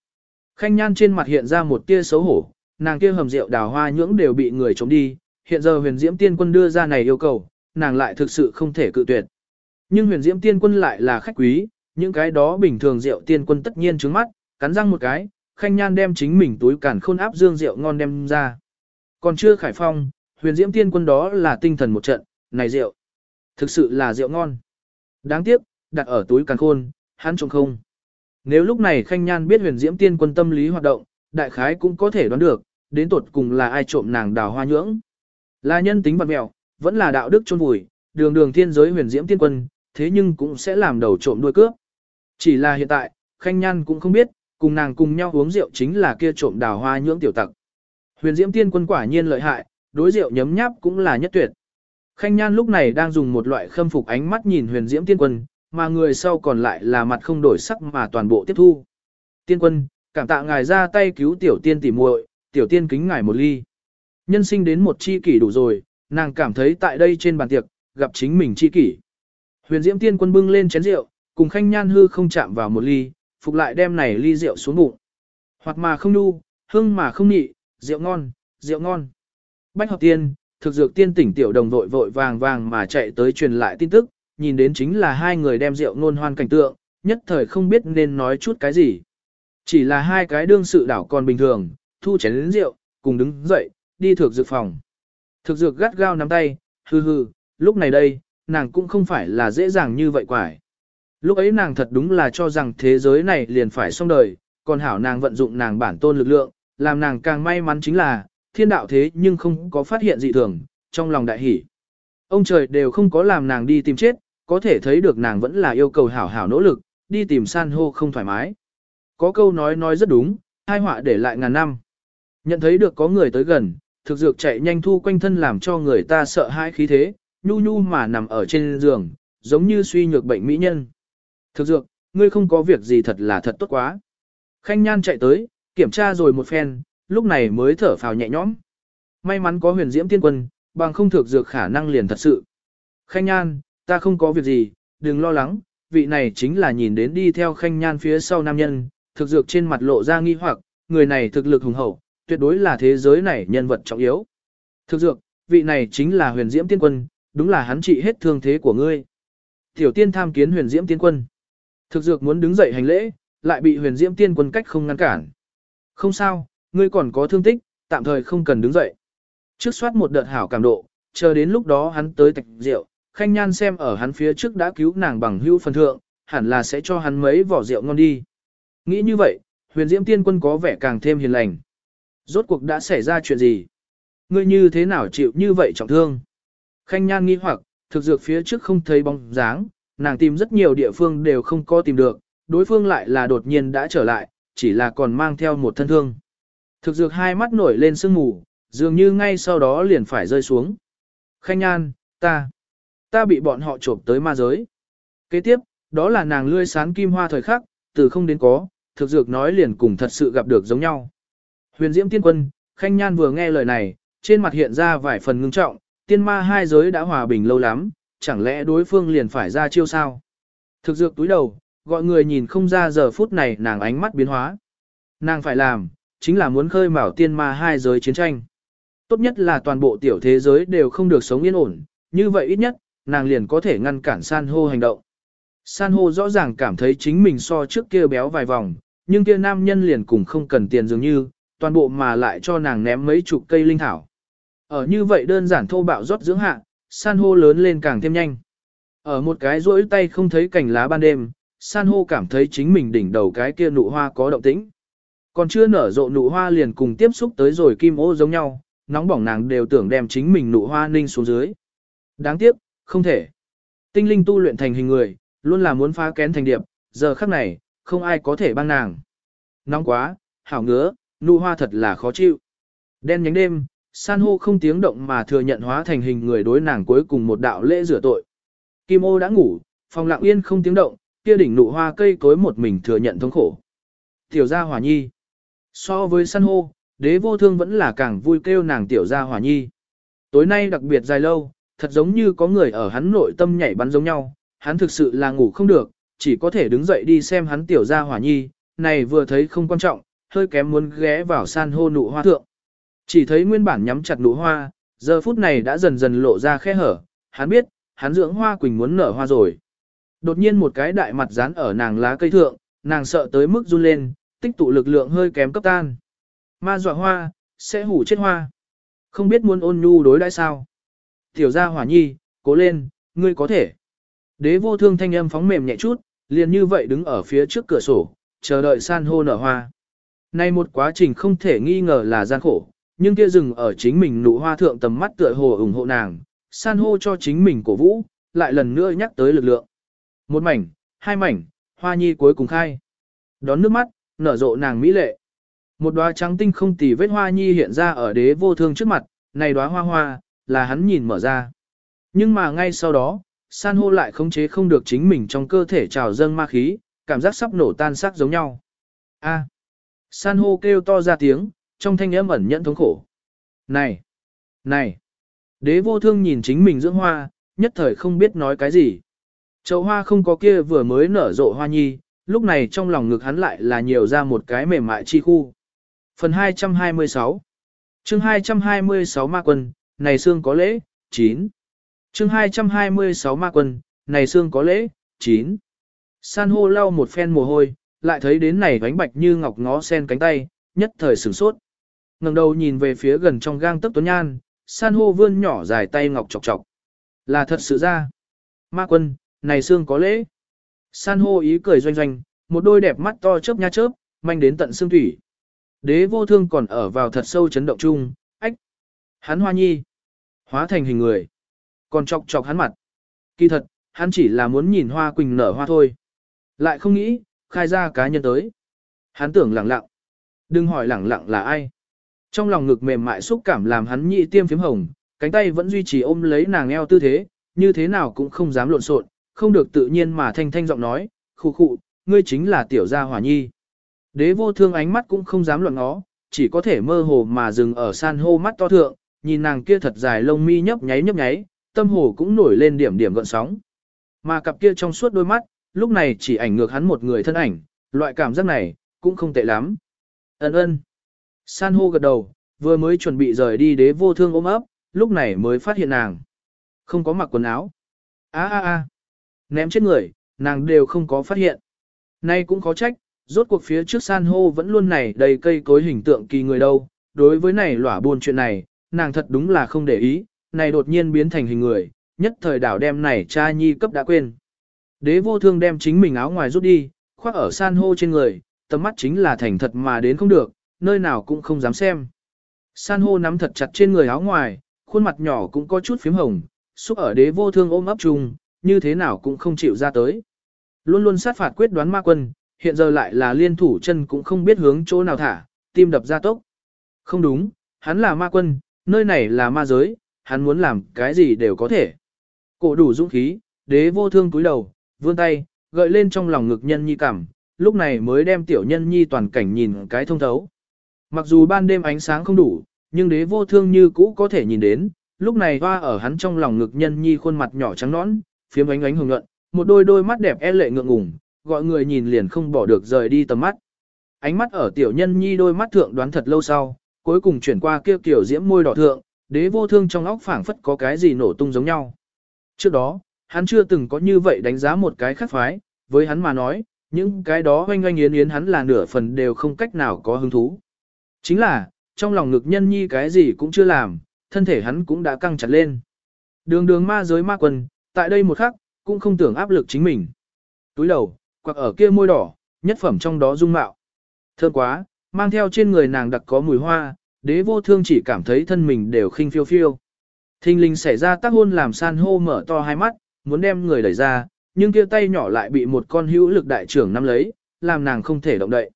Khanh nhan trên mặt hiện ra một tia xấu hổ, nàng kia hầm rượu đào hoa nhưỡng đều bị người chống đi, hiện giờ huyền diễm tiên quân đưa ra này yêu cầu, nàng lại thực sự không thể cự tuyệt. Nhưng huyền diễm tiên quân lại là khách quý, những cái đó bình thường rượu tiên quân tất nhiên trứng mắt, cắn răng một cái, khanh nhan đem chính mình túi cản khôn áp dương rượu ngon đem ra. Còn chưa khải phong, huyền diễm tiên quân đó là tinh thần một trận, này rượu. Thực sự là rượu ngon. Đáng tiếc, đặt ở túi càn khôn, hắn trông không. Nếu lúc này khanh nhan biết huyền diễm tiên quân tâm lý hoạt động, đại khái cũng có thể đoán được, đến tột cùng là ai trộm nàng đào hoa nhưỡng. Là nhân tính vật mẹo, vẫn là đạo đức chôn vùi, đường đường thiên giới huyền diễm tiên quân, thế nhưng cũng sẽ làm đầu trộm đuôi cướp. Chỉ là hiện tại, khanh nhan cũng không biết, cùng nàng cùng nhau uống rượu chính là kia trộm đào hoa nhưỡng tiểu tặc. Huyền diễm tiên quân quả nhiên lợi hại, đối rượu nhấm nháp cũng là nhất tuyệt. Khanh nhan lúc này đang dùng một loại khâm phục ánh mắt nhìn huyền diễm tiên quân, mà người sau còn lại là mặt không đổi sắc mà toàn bộ tiếp thu. Tiên quân, cảm tạ ngài ra tay cứu tiểu tiên tỉ muội, tiểu tiên kính ngài một ly. Nhân sinh đến một chi kỷ đủ rồi, nàng cảm thấy tại đây trên bàn tiệc, gặp chính mình chi kỷ. Huyền Diễm Tiên Quân bưng lên chén rượu, cùng Khanh Nhan hư không chạm vào một ly, phục lại đem này ly rượu xuống bụng. Hoặc mà không nu, hương mà không nhị, rượu ngon, rượu ngon. Bách hợp tiên, thực dược tiên tỉnh tiểu đồng vội vội vàng vàng mà chạy tới truyền lại tin tức, nhìn đến chính là hai người đem rượu nôn hoan cảnh tượng, nhất thời không biết nên nói chút cái gì. Chỉ là hai cái đương sự đảo còn bình thường, thu chén đến rượu, cùng đứng dậy, đi thược dược phòng. Thực dược gắt gao nắm tay, hừ hừ, lúc này đây, nàng cũng không phải là dễ dàng như vậy quải. Lúc ấy nàng thật đúng là cho rằng thế giới này liền phải xong đời, còn hảo nàng vận dụng nàng bản tôn lực lượng, làm nàng càng may mắn chính là, thiên đạo thế nhưng không có phát hiện dị thường, trong lòng đại hỷ. Ông trời đều không có làm nàng đi tìm chết, có thể thấy được nàng vẫn là yêu cầu hảo hảo nỗ lực, đi tìm san hô không thoải mái. Có câu nói nói rất đúng, hai họa để lại ngàn năm. Nhận thấy được có người tới gần, thực dược chạy nhanh thu quanh thân làm cho người ta sợ hãi khí thế, nhu nhu mà nằm ở trên giường, giống như suy nhược bệnh mỹ nhân. Thực dược, ngươi không có việc gì thật là thật tốt quá. Khanh nhan chạy tới, kiểm tra rồi một phen, lúc này mới thở phào nhẹ nhõm. May mắn có huyền diễm tiên quân, bằng không thực dược khả năng liền thật sự. Khanh nhan, ta không có việc gì, đừng lo lắng, vị này chính là nhìn đến đi theo khanh nhan phía sau nam nhân, thực dược trên mặt lộ ra nghi hoặc, người này thực lực hùng hậu, tuyệt đối là thế giới này nhân vật trọng yếu. Thực dược, vị này chính là huyền diễm tiên quân, đúng là hắn trị hết thương thế của ngươi. Tiểu tiên tham kiến huyền diễm tiên quân. Thực dược muốn đứng dậy hành lễ, lại bị huyền diễm tiên quân cách không ngăn cản. Không sao, ngươi còn có thương tích, tạm thời không cần đứng dậy. Trước soát một đợt hảo cảm độ, chờ đến lúc đó hắn tới tạch rượu, khanh nhan xem ở hắn phía trước đã cứu nàng bằng hữu phần thượng, hẳn là sẽ cho hắn mấy vỏ rượu ngon đi. Nghĩ như vậy, huyền diễm tiên quân có vẻ càng thêm hiền lành. Rốt cuộc đã xảy ra chuyện gì? Ngươi như thế nào chịu như vậy trọng thương? Khanh nhan nghi hoặc, thực dược phía trước không thấy bóng dáng, nàng tìm rất nhiều địa phương đều không có tìm được, đối phương lại là đột nhiên đã trở lại, chỉ là còn mang theo một thân thương. Thực dược hai mắt nổi lên sương mù, dường như ngay sau đó liền phải rơi xuống. Khanh nhan, ta, ta bị bọn họ trộm tới ma giới. Kế tiếp, đó là nàng lươi sán kim hoa thời khắc, từ không đến có, thực dược nói liền cùng thật sự gặp được giống nhau. Huyền Diễm Tiên Quân, Khanh Nhan vừa nghe lời này, trên mặt hiện ra vài phần ngưng trọng, tiên ma hai giới đã hòa bình lâu lắm, chẳng lẽ đối phương liền phải ra chiêu sao? Thực dược túi đầu, gọi người nhìn không ra giờ phút này nàng ánh mắt biến hóa. Nàng phải làm, chính là muốn khơi mào tiên ma hai giới chiến tranh. Tốt nhất là toàn bộ tiểu thế giới đều không được sống yên ổn, như vậy ít nhất, nàng liền có thể ngăn cản san hô hành động. San hô rõ ràng cảm thấy chính mình so trước kia béo vài vòng, nhưng kia nam nhân liền cùng không cần tiền dường như, toàn bộ mà lại cho nàng ném mấy chục cây linh thảo. Ở như vậy đơn giản thô bạo rót dưỡng hạ, san hô lớn lên càng thêm nhanh. Ở một cái rỗi tay không thấy cành lá ban đêm, san hô cảm thấy chính mình đỉnh đầu cái kia nụ hoa có động tĩnh. Còn chưa nở rộ nụ hoa liền cùng tiếp xúc tới rồi kim ô giống nhau, nóng bỏng nàng đều tưởng đem chính mình nụ hoa ninh xuống dưới. Đáng tiếc, không thể. Tinh linh tu luyện thành hình người, luôn là muốn phá kén thành điệp, giờ khắc này, không ai có thể băng nàng. Nóng quá, hảo ngứa, nụ hoa thật là khó chịu. Đen nhánh đêm, san hô không tiếng động mà thừa nhận hóa thành hình người đối nàng cuối cùng một đạo lễ rửa tội. Kim ô đã ngủ, phòng lặng yên không tiếng động, kia đỉnh nụ hoa cây cối một mình thừa nhận thống khổ. Tiểu gia hỏa nhi. So với san hô, đế vô thương vẫn là càng vui kêu nàng tiểu gia hỏa nhi. Tối nay đặc biệt dài lâu, thật giống như có người ở hắn nội tâm nhảy bắn giống nhau, hắn thực sự là ngủ không được, chỉ có thể đứng dậy đi xem hắn tiểu gia hỏa nhi, này vừa thấy không quan trọng, hơi kém muốn ghé vào san hô nụ hoa thượng. Chỉ thấy nguyên bản nhắm chặt nụ hoa, giờ phút này đã dần dần lộ ra khe hở, hắn biết, hắn dưỡng hoa quỳnh muốn nở hoa rồi. Đột nhiên một cái đại mặt dán ở nàng lá cây thượng, nàng sợ tới mức run lên, tích tụ lực lượng hơi kém cấp tan. Ma dọa hoa, sẽ hủ chết hoa. Không biết muốn ôn nhu đối đãi sao. Tiểu gia hỏa nhi, cố lên, ngươi có thể. Đế vô thương thanh âm phóng mềm nhẹ chút, liền như vậy đứng ở phía trước cửa sổ, chờ đợi san hô nở hoa. Nay một quá trình không thể nghi ngờ là gian khổ, nhưng kia rừng ở chính mình nụ hoa thượng tầm mắt tựa hồ ủng hộ nàng, san hô cho chính mình cổ vũ, lại lần nữa nhắc tới lực lượng. Một mảnh, hai mảnh, hoa nhi cuối cùng khai. Đón nước mắt, nở rộ nàng mỹ lệ. Một đóa trắng tinh không tì vết hoa nhi hiện ra ở đế vô thương trước mặt, này đóa hoa hoa, là hắn nhìn mở ra. Nhưng mà ngay sau đó, san hô lại khống chế không được chính mình trong cơ thể trào dâng ma khí, cảm giác sắp nổ tan xác giống nhau. A. San hô kêu to ra tiếng, trong thanh âm ẩn nhẫn thống khổ. Này! Này! Đế vô thương nhìn chính mình dưỡng hoa, nhất thời không biết nói cái gì. Chậu hoa không có kia vừa mới nở rộ hoa nhi, lúc này trong lòng ngực hắn lại là nhiều ra một cái mềm mại chi khu. Phần 226 chương 226 ma quân, này xương có lễ, 9. chương 226 ma quân, này xương có lễ, 9. San hô lau một phen mồ hôi, lại thấy đến này vánh bạch như ngọc ngó sen cánh tay, nhất thời sửng sốt. ngẩng đầu nhìn về phía gần trong gang tấc tuấn nhan, san hô vươn nhỏ dài tay ngọc chọc chọc. Là thật sự ra. Ma quân, này xương có lễ. San hô ý cười doanh doanh, một đôi đẹp mắt to chớp nha chớp, manh đến tận xương thủy. Đế vô thương còn ở vào thật sâu chấn động chung, ách. Hắn hoa nhi. Hóa thành hình người. Còn chọc chọc hắn mặt. Kỳ thật, hắn chỉ là muốn nhìn hoa quỳnh nở hoa thôi. Lại không nghĩ, khai ra cá nhân tới. Hắn tưởng lẳng lặng. Đừng hỏi lẳng lặng là ai. Trong lòng ngực mềm mại xúc cảm làm hắn nhị tiêm phím hồng, cánh tay vẫn duy trì ôm lấy nàng eo tư thế, như thế nào cũng không dám lộn xộn, không được tự nhiên mà thanh thanh giọng nói, khụ khụ, ngươi chính là tiểu gia hỏa nhi. Đế vô thương ánh mắt cũng không dám luận nó, chỉ có thể mơ hồ mà dừng ở san hô mắt to thượng, nhìn nàng kia thật dài lông mi nhấp nháy nhấp nháy, tâm hồ cũng nổi lên điểm điểm gợn sóng. Mà cặp kia trong suốt đôi mắt, lúc này chỉ ảnh ngược hắn một người thân ảnh, loại cảm giác này, cũng không tệ lắm. Ấn ơn. San hô gật đầu, vừa mới chuẩn bị rời đi đế vô thương ôm ấp, lúc này mới phát hiện nàng. Không có mặc quần áo. a a a Ném chết người, nàng đều không có phát hiện. Nay cũng khó trách, rốt cuộc phía trước san hô vẫn luôn này đầy cây cối hình tượng kỳ người đâu. Đối với này lỏa buồn chuyện này, nàng thật đúng là không để ý, này đột nhiên biến thành hình người, nhất thời đảo đem này cha nhi cấp đã quên. Đế vô thương đem chính mình áo ngoài rút đi, khoác ở san hô trên người, tầm mắt chính là thành thật mà đến không được, nơi nào cũng không dám xem. San hô nắm thật chặt trên người áo ngoài, khuôn mặt nhỏ cũng có chút phím hồng, xúc ở đế vô thương ôm ấp chung, như thế nào cũng không chịu ra tới. Luôn luôn sát phạt quyết đoán ma quân, hiện giờ lại là liên thủ chân cũng không biết hướng chỗ nào thả, tim đập ra tốc. Không đúng, hắn là ma quân, nơi này là ma giới, hắn muốn làm cái gì đều có thể. Cổ đủ dũng khí, đế vô thương cúi đầu, vươn tay, gợi lên trong lòng ngực nhân nhi cảm, lúc này mới đem tiểu nhân nhi toàn cảnh nhìn cái thông thấu. Mặc dù ban đêm ánh sáng không đủ, nhưng đế vô thương như cũ có thể nhìn đến, lúc này hoa ở hắn trong lòng ngực nhân nhi khuôn mặt nhỏ trắng nõn, phiếm ánh ánh hồng nhuận, một đôi đôi mắt đẹp e lệ ngượng ngùng, gọi người nhìn liền không bỏ được rời đi tầm mắt. Ánh mắt ở tiểu nhân nhi đôi mắt thượng đoán thật lâu sau, cuối cùng chuyển qua kia kiểu diễm môi đỏ thượng, đế vô thương trong óc phảng phất có cái gì nổ tung giống nhau. Trước đó, hắn chưa từng có như vậy đánh giá một cái khác phái, với hắn mà nói, những cái đó oanh oanh yến yến hắn là nửa phần đều không cách nào có hứng thú. Chính là, trong lòng ngực nhân nhi cái gì cũng chưa làm, thân thể hắn cũng đã căng chặt lên. Đường đường ma giới ma quần, tại đây một khắc, cũng không tưởng áp lực chính mình. Túi đầu, quặc ở kia môi đỏ, nhất phẩm trong đó dung mạo. Thơm quá, mang theo trên người nàng đặc có mùi hoa, đế vô thương chỉ cảm thấy thân mình đều khinh phiêu phiêu. Thình linh xảy ra tác hôn làm san hô mở to hai mắt, muốn đem người đẩy ra, nhưng kia tay nhỏ lại bị một con hữu lực đại trưởng nắm lấy, làm nàng không thể động đậy.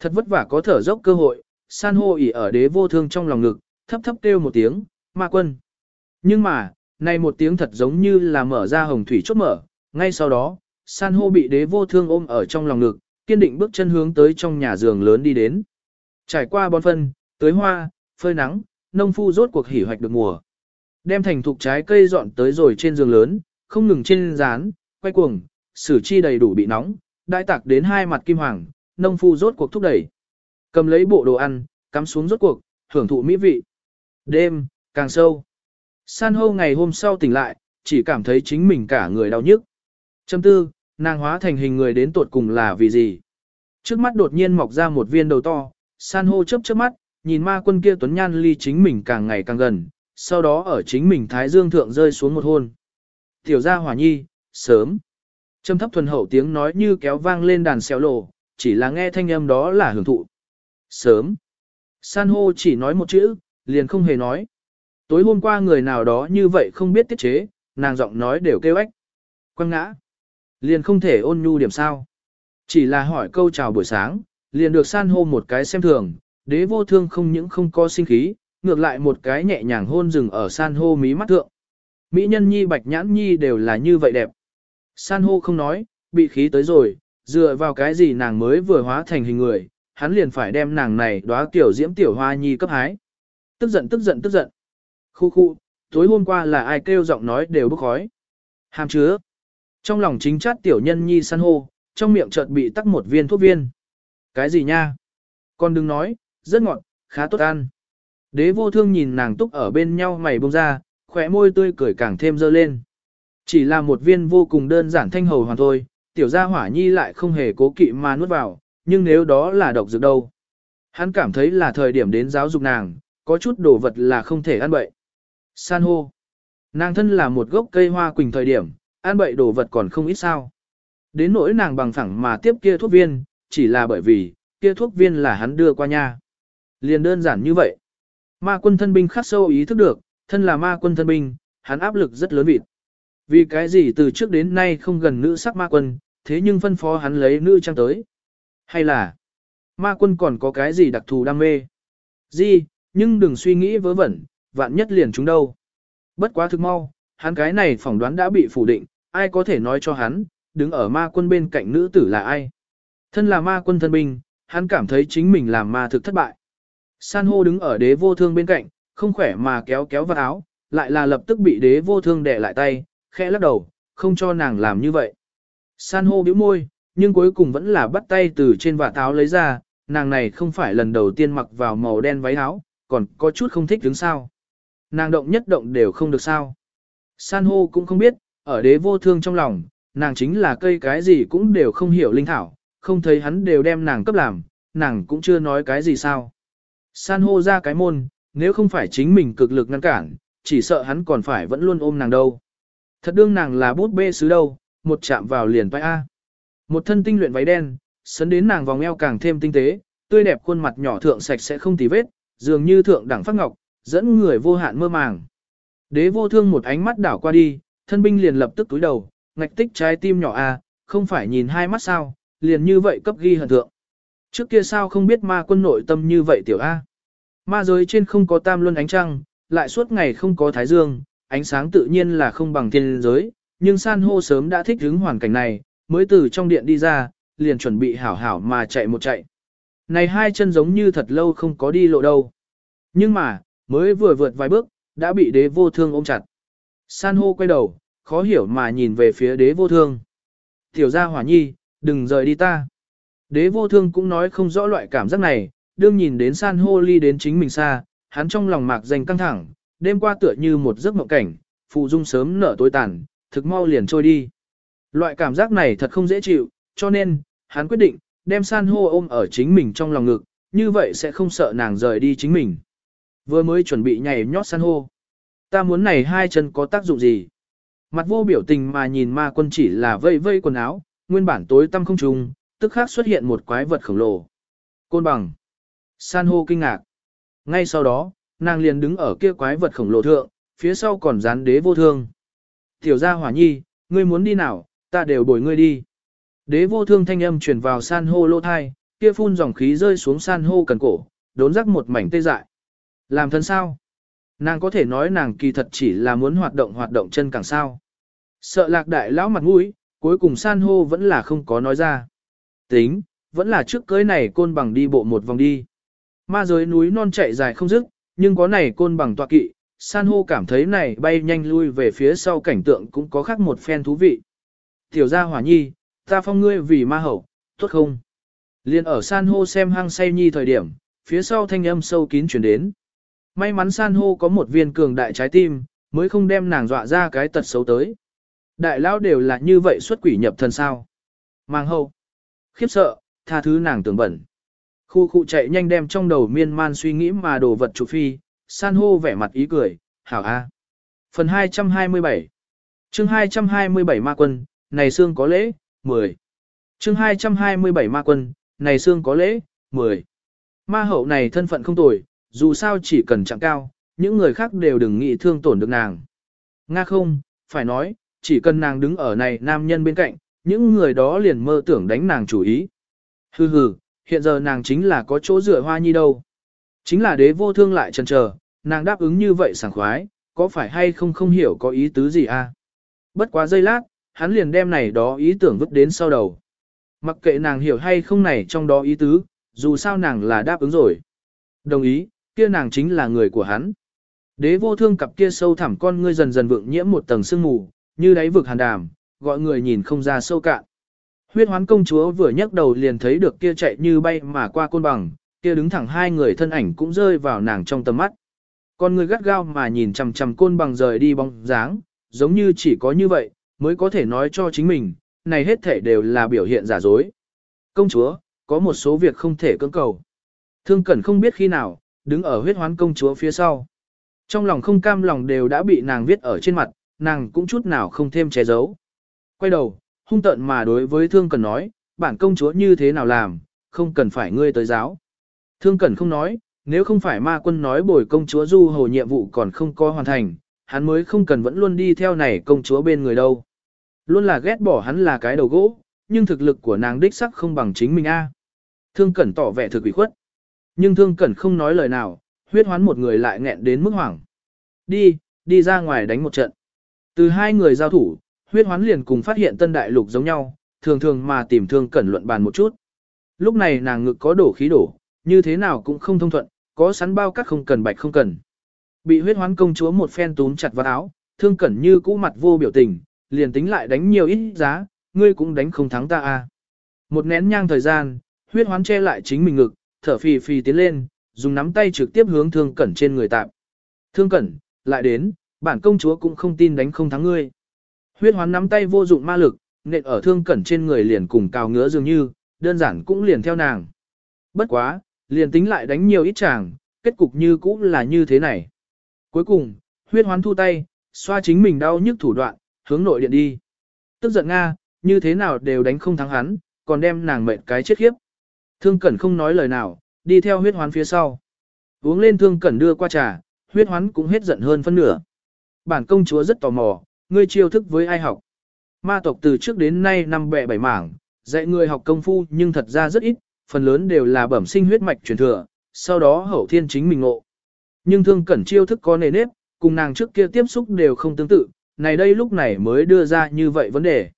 Thật vất vả có thở dốc cơ hội, san hô ỉ ở đế vô thương trong lòng ngực, thấp thấp kêu một tiếng, ma quân. Nhưng mà, này một tiếng thật giống như là mở ra hồng thủy chốt mở, ngay sau đó, san hô bị đế vô thương ôm ở trong lòng ngực, kiên định bước chân hướng tới trong nhà giường lớn đi đến. Trải qua bón phân, tưới hoa, phơi nắng, nông phu rốt cuộc hỉ hoạch được mùa. Đem thành thục trái cây dọn tới rồi trên giường lớn, không ngừng trên rán, quay cuồng, xử chi đầy đủ bị nóng, đại tạc đến hai mặt kim hoàng, nông phu rốt cuộc thúc đẩy. Cầm lấy bộ đồ ăn, cắm xuống rốt cuộc, hưởng thụ mỹ vị. Đêm, càng sâu. San hô ngày hôm sau tỉnh lại, chỉ cảm thấy chính mình cả người đau nhức. Châm tư, nàng hóa thành hình người đến tột cùng là vì gì? Trước mắt đột nhiên mọc ra một viên đầu to, san hô chớp chớp mắt, nhìn ma quân kia tuấn nhan ly chính mình càng ngày càng gần, sau đó ở chính mình thái dương thượng rơi xuống một hôn. Tiểu gia hỏa nhi, sớm. Trầm thấp thuần hậu tiếng nói như kéo vang lên đàn xéo lộ, chỉ là nghe thanh âm đó là hưởng thụ. Sớm. San hô chỉ nói một chữ, liền không hề nói. Tối hôm qua người nào đó như vậy không biết tiết chế, nàng giọng nói đều kêu ếch. Quăng ngã. Liền không thể ôn nhu điểm sao. Chỉ là hỏi câu chào buổi sáng, liền được san hô một cái xem thường, đế vô thương không những không có sinh khí, ngược lại một cái nhẹ nhàng hôn rừng ở san hô mí mắt thượng. Mỹ nhân nhi bạch nhãn nhi đều là như vậy đẹp. San hô không nói, bị khí tới rồi, dựa vào cái gì nàng mới vừa hóa thành hình người, hắn liền phải đem nàng này đóa tiểu diễm tiểu hoa nhi cấp hái. Tức giận tức giận tức giận. Khu khu, tối hôm qua là ai kêu giọng nói đều bức khói. Hàm chứa. Trong lòng chính chát tiểu nhân nhi san hô, trong miệng chợt bị tắc một viên thuốc viên. Cái gì nha? Con đừng nói, rất ngọt, khá tốt ăn. Đế vô thương nhìn nàng túc ở bên nhau mày bông ra, khỏe môi tươi cười càng thêm dơ lên. Chỉ là một viên vô cùng đơn giản thanh hầu hoàn thôi, tiểu gia hỏa nhi lại không hề cố kỵ mà nuốt vào, nhưng nếu đó là độc dược đâu. Hắn cảm thấy là thời điểm đến giáo dục nàng, có chút đồ vật là không thể ăn bậy. San hô. Nàng thân là một gốc cây hoa quỳnh thời điểm, ăn bậy đồ vật còn không ít sao. Đến nỗi nàng bằng phẳng mà tiếp kia thuốc viên, chỉ là bởi vì, kia thuốc viên là hắn đưa qua nha. Liền đơn giản như vậy. Ma quân thân binh khắc sâu ý thức được, thân là ma quân thân binh, hắn áp lực rất lớn vịt. Vì cái gì từ trước đến nay không gần nữ sắc ma quân, thế nhưng phân phó hắn lấy nữ trang tới. Hay là, ma quân còn có cái gì đặc thù đam mê? Gì, nhưng đừng suy nghĩ vớ vẩn, vạn nhất liền chúng đâu. Bất quá thực mau, hắn cái này phỏng đoán đã bị phủ định, ai có thể nói cho hắn, đứng ở ma quân bên cạnh nữ tử là ai. Thân là ma quân thân binh, hắn cảm thấy chính mình làm ma thực thất bại. San hô đứng ở đế vô thương bên cạnh, không khỏe mà kéo kéo vào áo, lại là lập tức bị đế vô thương đè lại tay, khẽ lắc đầu, không cho nàng làm như vậy. San hô bĩu môi, nhưng cuối cùng vẫn là bắt tay từ trên vạt áo lấy ra, nàng này không phải lần đầu tiên mặc vào màu đen váy áo, còn có chút không thích đứng sao. Nàng động nhất động đều không được sao. San hô cũng không biết, ở đế vô thương trong lòng, nàng chính là cây cái gì cũng đều không hiểu linh thảo, không thấy hắn đều đem nàng cấp làm, nàng cũng chưa nói cái gì sao. San hô ra cái môn, nếu không phải chính mình cực lực ngăn cản, chỉ sợ hắn còn phải vẫn luôn ôm nàng đâu. Thật đương nàng là bút bê sứ đâu, một chạm vào liền vai A. Một thân tinh luyện váy đen, sấn đến nàng vòng eo càng thêm tinh tế, tươi đẹp khuôn mặt nhỏ thượng sạch sẽ không tì vết, dường như thượng đẳng phát ngọc, dẫn người vô hạn mơ màng. Đế vô thương một ánh mắt đảo qua đi, thân binh liền lập tức túi đầu, ngạch tích trái tim nhỏ a, không phải nhìn hai mắt sao, liền như vậy cấp ghi hận thượng. Trước kia sao không biết ma quân nội tâm như vậy tiểu A. Ma giới trên không có tam luân ánh trăng, lại suốt ngày không có thái dương, ánh sáng tự nhiên là không bằng thiên giới, nhưng san hô sớm đã thích ứng hoàn cảnh này, mới từ trong điện đi ra, liền chuẩn bị hảo hảo mà chạy một chạy. Này hai chân giống như thật lâu không có đi lộ đâu. Nhưng mà, mới vừa vượt vài bước, đã bị đế vô thương ôm chặt. San hô quay đầu, khó hiểu mà nhìn về phía đế vô thương. Tiểu gia hỏa nhi, đừng rời đi ta. Đế vô thương cũng nói không rõ loại cảm giác này, đương nhìn đến san hô ly đến chính mình xa, hắn trong lòng mạc danh căng thẳng, đêm qua tựa như một giấc mộng cảnh, phụ dung sớm nở tối tàn, thực mau liền trôi đi. Loại cảm giác này thật không dễ chịu, cho nên, hắn quyết định, đem san hô ôm ở chính mình trong lòng ngực, như vậy sẽ không sợ nàng rời đi chính mình. Vừa mới chuẩn bị nhảy nhót san hô. Ta muốn này hai chân có tác dụng gì? Mặt vô biểu tình mà nhìn ma quân chỉ là vây vây quần áo, nguyên bản tối tăm không trùng, tức khác xuất hiện một quái vật khổng lồ. Côn bằng. San hô kinh ngạc. Ngay sau đó, nàng liền đứng ở kia quái vật khổng lồ thượng, phía sau còn dán đế vô thương. Tiểu gia hỏa nhi, ngươi muốn đi nào, ta đều bồi ngươi đi. Đế vô thương thanh âm truyền vào san hô lô thai, kia phun dòng khí rơi xuống san hô cần cổ, đốn rắc một mảnh tê dại. Làm thân sao? Nàng có thể nói nàng kỳ thật chỉ là muốn hoạt động hoạt động chân càng sao. Sợ lạc đại lão mặt mũi, cuối cùng san hô vẫn là không có nói ra. Tính, vẫn là trước cưới này côn bằng đi bộ một vòng đi. Ma giới núi non chạy dài không dứt, nhưng có này côn bằng tọa kỵ, san hô cảm thấy này bay nhanh lui về phía sau cảnh tượng cũng có khác một phen thú vị. Tiểu gia hỏa nhi, ta phong ngươi vì ma hậu, tốt không? Liên ở san hô xem hang say nhi thời điểm, phía sau thanh âm sâu kín chuyển đến. May mắn san hô có một viên cường đại trái tim, mới không đem nàng dọa ra cái tật xấu tới. Đại lão đều là như vậy xuất quỷ nhập thần sao. Mang hâu. Khiếp sợ, tha thứ nàng tưởng bẩn. Khu khu chạy nhanh đem trong đầu miên man suy nghĩ mà đồ vật chủ phi, san hô vẻ mặt ý cười, hảo a. Phần 227 chương 227 ma quân, này xương có lễ, 10. chương 227 ma quân, này xương có lễ, 10. Ma hậu này thân phận không tồi, dù sao chỉ cần chạm cao, những người khác đều đừng nghĩ thương tổn được nàng. Nga không, phải nói, chỉ cần nàng đứng ở này nam nhân bên cạnh, những người đó liền mơ tưởng đánh nàng chủ ý. Hừ hừ, hiện giờ nàng chính là có chỗ dựa hoa nhi đâu. Chính là đế vô thương lại chần chờ, nàng đáp ứng như vậy sảng khoái, có phải hay không không hiểu có ý tứ gì à? Bất quá giây lát, hắn liền đem này đó ý tưởng vứt đến sau đầu. Mặc kệ nàng hiểu hay không này trong đó ý tứ, dù sao nàng là đáp ứng rồi. Đồng ý, kia nàng chính là người của hắn. Đế vô thương cặp kia sâu thẳm con ngươi dần dần vượng nhiễm một tầng sương mù, như đáy vực hàn đàm, gọi người nhìn không ra sâu cạn. Huyết hoán công chúa vừa nhấc đầu liền thấy được kia chạy như bay mà qua côn bằng, kia đứng thẳng hai người thân ảnh cũng rơi vào nàng trong tầm mắt. Con người gắt gao mà nhìn chằm chằm côn bằng rời đi bóng dáng, giống như chỉ có như vậy, mới có thể nói cho chính mình, này hết thể đều là biểu hiện giả dối. Công chúa, có một số việc không thể cưỡng cầu. Thương Cẩn không biết khi nào, đứng ở huyết hoán công chúa phía sau. Trong lòng không cam lòng đều đã bị nàng viết ở trên mặt, nàng cũng chút nào không thêm che giấu. Quay đầu, hung tận mà đối với Thương cần nói, bản công chúa như thế nào làm, không cần phải ngươi tới giáo. Thương cần không nói, nếu không phải ma quân nói bồi công chúa du hồ nhiệm vụ còn không có hoàn thành, hắn mới không cần vẫn luôn đi theo này công chúa bên người đâu. Luôn là ghét bỏ hắn là cái đầu gỗ, nhưng thực lực của nàng đích sắc không bằng chính mình a. Thương Cẩn tỏ vẻ thực ủy khuất. Nhưng Thương Cẩn không nói lời nào, huyết hoán một người lại nghẹn đến mức hoảng. Đi, đi ra ngoài đánh một trận. Từ hai người giao thủ, huyết hoán liền cùng phát hiện tân đại lục giống nhau, thường thường mà tìm Thương Cẩn luận bàn một chút. Lúc này nàng ngực có đổ khí đổ, như thế nào cũng không thông thuận, có sắn bao cắt không cần bạch không cần. Bị huyết hoán công chúa một phen túm chặt vào áo, Thương Cẩn như cũ mặt vô biểu tình, liền tính lại đánh nhiều ít giá, ngươi cũng đánh không thắng ta a. Một nén nhang thời gian, huyết hoán che lại chính mình ngực, thở phì phì tiến lên, dùng nắm tay trực tiếp hướng thương cẩn trên người tạm. Thương cẩn, lại đến, bản công chúa cũng không tin đánh không thắng ngươi. Huyết hoán nắm tay vô dụng ma lực, nện ở thương cẩn trên người liền cùng cào ngứa dường như, đơn giản cũng liền theo nàng. Bất quá, liền tính lại đánh nhiều ít chàng, kết cục như cũng là như thế này. Cuối cùng, huyết hoán thu tay, xoa chính mình đau nhức thủ đoạn, hướng nội điện đi. Tức giận Nga, như thế nào đều đánh không thắng hắn, còn đem nàng mệt cái chết khiếp. Thương Cẩn không nói lời nào, đi theo huyết hoán phía sau. Uống lên Thương Cẩn đưa qua trà, huyết hoán cũng hết giận hơn phân nửa. Bản công chúa rất tò mò, ngươi chiêu thức với ai học. Ma tộc từ trước đến nay năm bẹ bảy mảng, dạy người học công phu nhưng thật ra rất ít, phần lớn đều là bẩm sinh huyết mạch truyền thừa, sau đó hậu thiên chính mình ngộ. Nhưng Thương Cẩn chiêu thức có nề nếp, cùng nàng trước kia tiếp xúc đều không tương tự, này đây lúc này mới đưa ra như vậy vấn đề.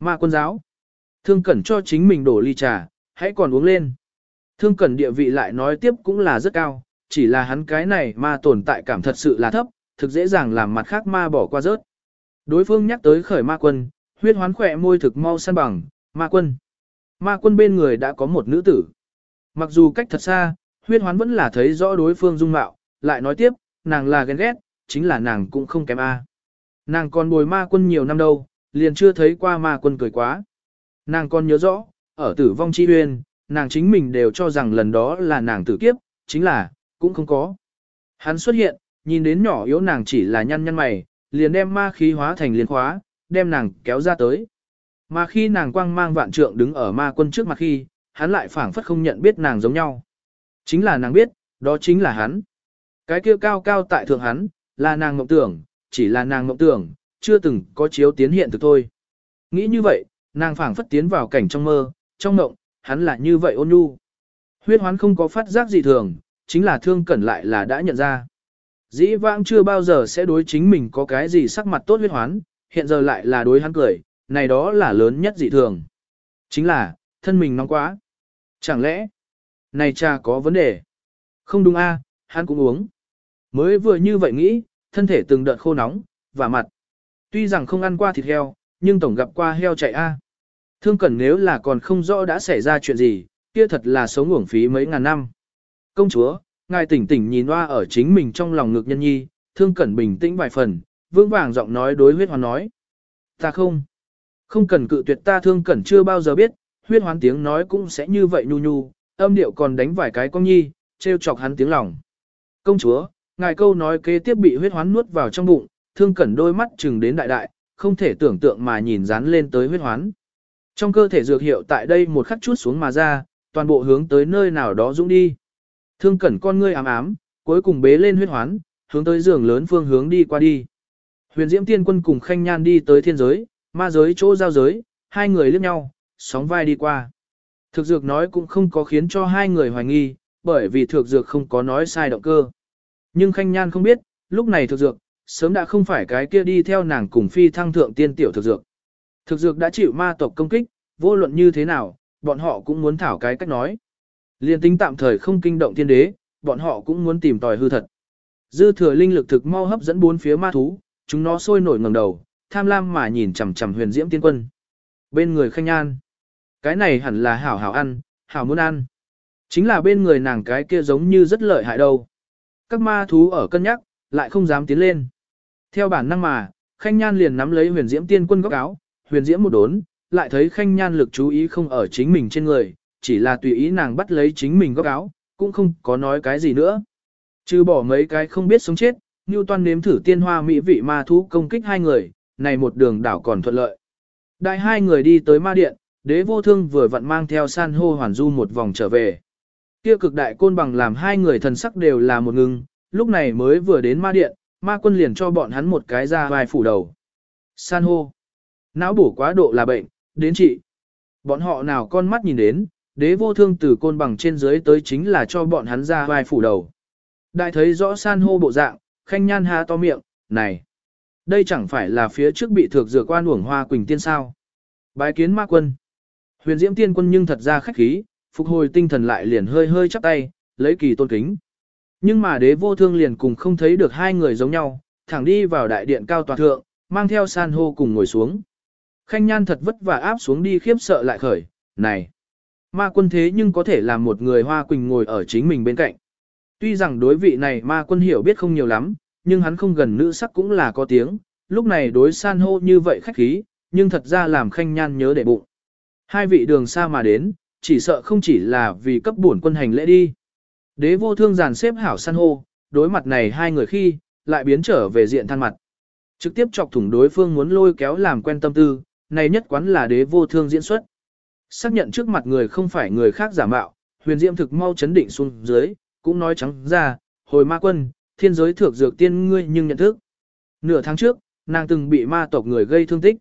Ma quân giáo. Thương Cẩn cho chính mình đổ ly trà, hãy còn uống lên. Thương Cẩn địa vị lại nói tiếp cũng là rất cao, chỉ là hắn cái này ma tồn tại cảm thật sự là thấp, thực dễ dàng làm mặt khác ma bỏ qua rớt. Đối phương nhắc tới khởi ma quân, huyết hoán khỏe môi thực mau săn bằng, ma quân. Ma quân bên người đã có một nữ tử. Mặc dù cách thật xa, huyết hoán vẫn là thấy rõ đối phương dung mạo, lại nói tiếp, nàng là ghen ghét, chính là nàng cũng không kém A. Nàng còn bồi ma quân nhiều năm đâu, liền chưa thấy qua ma quân cười quá. Nàng còn nhớ rõ, ở tử vong chi huyên, nàng chính mình đều cho rằng lần đó là nàng tử kiếp, chính là, cũng không có. Hắn xuất hiện, nhìn đến nhỏ yếu nàng chỉ là nhăn nhăn mày, liền đem ma khí hóa thành liên khóa, đem nàng kéo ra tới. Mà khi nàng quang mang vạn trượng đứng ở ma quân trước mặt khi, hắn lại phảng phất không nhận biết nàng giống nhau. Chính là nàng biết, đó chính là hắn. Cái kia cao cao tại thượng hắn, là nàng mộng tưởng, chỉ là nàng mộng tưởng, chưa từng có chiếu tiến hiện thực thôi. Nghĩ như vậy, nàng phảng phất tiến vào cảnh trong mơ, trong ngộng, hắn là như vậy ôn nhu. Huyết hoán không có phát giác gì thường, chính là thương cẩn lại là đã nhận ra. Dĩ vãng chưa bao giờ sẽ đối chính mình có cái gì sắc mặt tốt huyết hoán, hiện giờ lại là đối hắn cười, này đó là lớn nhất dị thường. Chính là, thân mình nóng quá. Chẳng lẽ, này cha có vấn đề? Không đúng a, hắn cũng uống. Mới vừa như vậy nghĩ, thân thể từng đợt khô nóng, và mặt. Tuy rằng không ăn qua thịt heo, nhưng tổng gặp qua heo chạy a. Thương Cẩn nếu là còn không rõ đã xảy ra chuyện gì, kia thật là sống uổng phí mấy ngàn năm. Công chúa, ngài tỉnh tỉnh nhìn hoa ở chính mình trong lòng ngực nhân nhi, Thương Cẩn bình tĩnh vài phần, vững vàng giọng nói đối huyết hoán nói. Ta không. Không cần cự tuyệt ta Thương Cẩn chưa bao giờ biết, huyết hoán tiếng nói cũng sẽ như vậy nhu nhu, âm điệu còn đánh vài cái con nhi, trêu chọc hắn tiếng lòng. Công chúa, ngài câu nói kế tiếp bị huyết hoán nuốt vào trong bụng, Thương Cẩn đôi mắt chừng đến đại đại, không thể tưởng tượng mà nhìn dán lên tới huyết hoán. Trong cơ thể dược hiệu tại đây một khắc chút xuống mà ra, toàn bộ hướng tới nơi nào đó dũng đi. Thương cẩn con ngươi ám ám, cuối cùng bế lên huyết hoán, hướng tới giường lớn phương hướng đi qua đi. Huyền Diễm Tiên Quân cùng Khanh Nhan đi tới thiên giới, ma giới chỗ giao giới, hai người liếc nhau, sóng vai đi qua. Thực dược nói cũng không có khiến cho hai người hoài nghi, bởi vì thực dược không có nói sai động cơ. Nhưng Khanh Nhan không biết, lúc này thực dược, sớm đã không phải cái kia đi theo nàng cùng phi thăng thượng tiên tiểu thực dược. Thực dược đã chịu ma tộc công kích, vô luận như thế nào, bọn họ cũng muốn thảo cái cách nói. Liên tính tạm thời không kinh động thiên đế, bọn họ cũng muốn tìm tòi hư thật. Dư thừa linh lực thực mau hấp dẫn bốn phía ma thú, chúng nó sôi nổi ngẩng đầu, tham lam mà nhìn chằm chằm huyền diễm tiên quân. Bên người khanh an, cái này hẳn là hảo hảo ăn, hảo muốn ăn. Chính là bên người nàng cái kia giống như rất lợi hại đâu. Các ma thú ở cân nhắc, lại không dám tiến lên. Theo bản năng mà, khanh nhan liền nắm lấy huyền diễm tiên quân góc áo, huyền diễm một đốn, lại thấy khanh nhan lực chú ý không ở chính mình trên người, chỉ là tùy ý nàng bắt lấy chính mình góc áo, cũng không có nói cái gì nữa. Trừ bỏ mấy cái không biết sống chết, như toan nếm thử tiên hoa mỹ vị ma thú công kích hai người, này một đường đảo còn thuận lợi. Đại hai người đi tới ma điện, đế vô thương vừa vặn mang theo san hô hoàn du một vòng trở về. Kia cực đại côn bằng làm hai người thần sắc đều là một ngừng, lúc này mới vừa đến ma điện, ma quân liền cho bọn hắn một cái ra vài phủ đầu. San hô. Não bổ quá độ là bệnh, đến trị. Bọn họ nào con mắt nhìn đến, đế vô thương từ côn bằng trên dưới tới chính là cho bọn hắn ra vai phủ đầu. Đại thấy rõ san hô bộ dạng, khanh nhan ha to miệng, này. Đây chẳng phải là phía trước bị thược dược quan uổng hoa quỳnh tiên sao. Bái kiến ma quân. Huyền diễm tiên quân nhưng thật ra khách khí, phục hồi tinh thần lại liền hơi hơi chắp tay, lấy kỳ tôn kính. Nhưng mà đế vô thương liền cùng không thấy được hai người giống nhau, thẳng đi vào đại điện cao tòa thượng, mang theo san hô cùng ngồi xuống. Khanh nhan thật vất vả áp xuống đi khiếp sợ lại khởi, này. Ma quân thế nhưng có thể làm một người hoa quỳnh ngồi ở chính mình bên cạnh. Tuy rằng đối vị này ma quân hiểu biết không nhiều lắm, nhưng hắn không gần nữ sắc cũng là có tiếng, lúc này đối san hô như vậy khách khí, nhưng thật ra làm khanh nhan nhớ để bụng. Hai vị đường xa mà đến, chỉ sợ không chỉ là vì cấp bổn quân hành lễ đi. Đế vô thương giàn xếp hảo san hô, đối mặt này hai người khi, lại biến trở về diện than mặt. Trực tiếp chọc thủng đối phương muốn lôi kéo làm quen tâm tư, này nhất quán là đế vô thương diễn xuất. Xác nhận trước mặt người không phải người khác giả mạo, huyền diễm thực mau chấn định xuống dưới, cũng nói trắng ra, hồi ma quân, thiên giới thượng dược tiên ngươi nhưng nhận thức. Nửa tháng trước, nàng từng bị ma tộc người gây thương tích.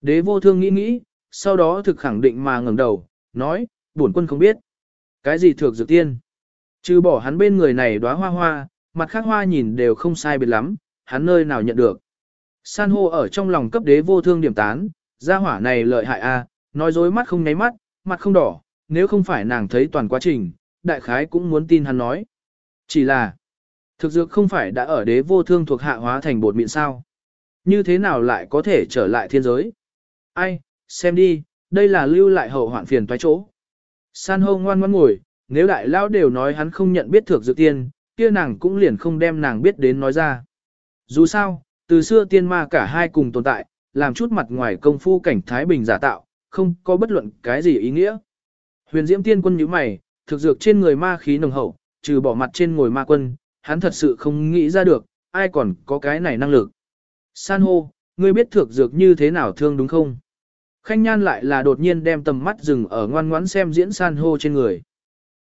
Đế vô thương nghĩ nghĩ, sau đó thực khẳng định mà ngẩng đầu, nói, bổn quân không biết. Cái gì thượng dược tiên? Trừ bỏ hắn bên người này đóa hoa hoa, mặt khác hoa nhìn đều không sai biệt lắm, hắn nơi nào nhận được. San hô ở trong lòng cấp đế vô thương điểm tán, gia hỏa này lợi hại a, nói dối mắt không nháy mắt, mặt không đỏ, nếu không phải nàng thấy toàn quá trình, đại khái cũng muốn tin hắn nói. Chỉ là, thực dược không phải đã ở đế vô thương thuộc hạ hóa thành bột mịn sao. Như thế nào lại có thể trở lại thiên giới? Ai, xem đi, đây là lưu lại hậu hoạn phiền toái chỗ. San hô ngoan ngoan ngồi, nếu đại lão đều nói hắn không nhận biết thực dược tiên, kia nàng cũng liền không đem nàng biết đến nói ra. Dù sao, từ xưa tiên ma cả hai cùng tồn tại, làm chút mặt ngoài công phu cảnh Thái Bình giả tạo, không có bất luận cái gì ý nghĩa. Huyền Diễm Tiên quân nhíu mày, thực dược trên người ma khí nồng hậu, trừ bỏ mặt trên ngồi ma quân, hắn thật sự không nghĩ ra được, ai còn có cái này năng lực. San hô, ngươi biết thực dược như thế nào thương đúng không? Khanh nhan lại là đột nhiên đem tầm mắt dừng ở ngoan ngoãn xem diễn san hô trên người.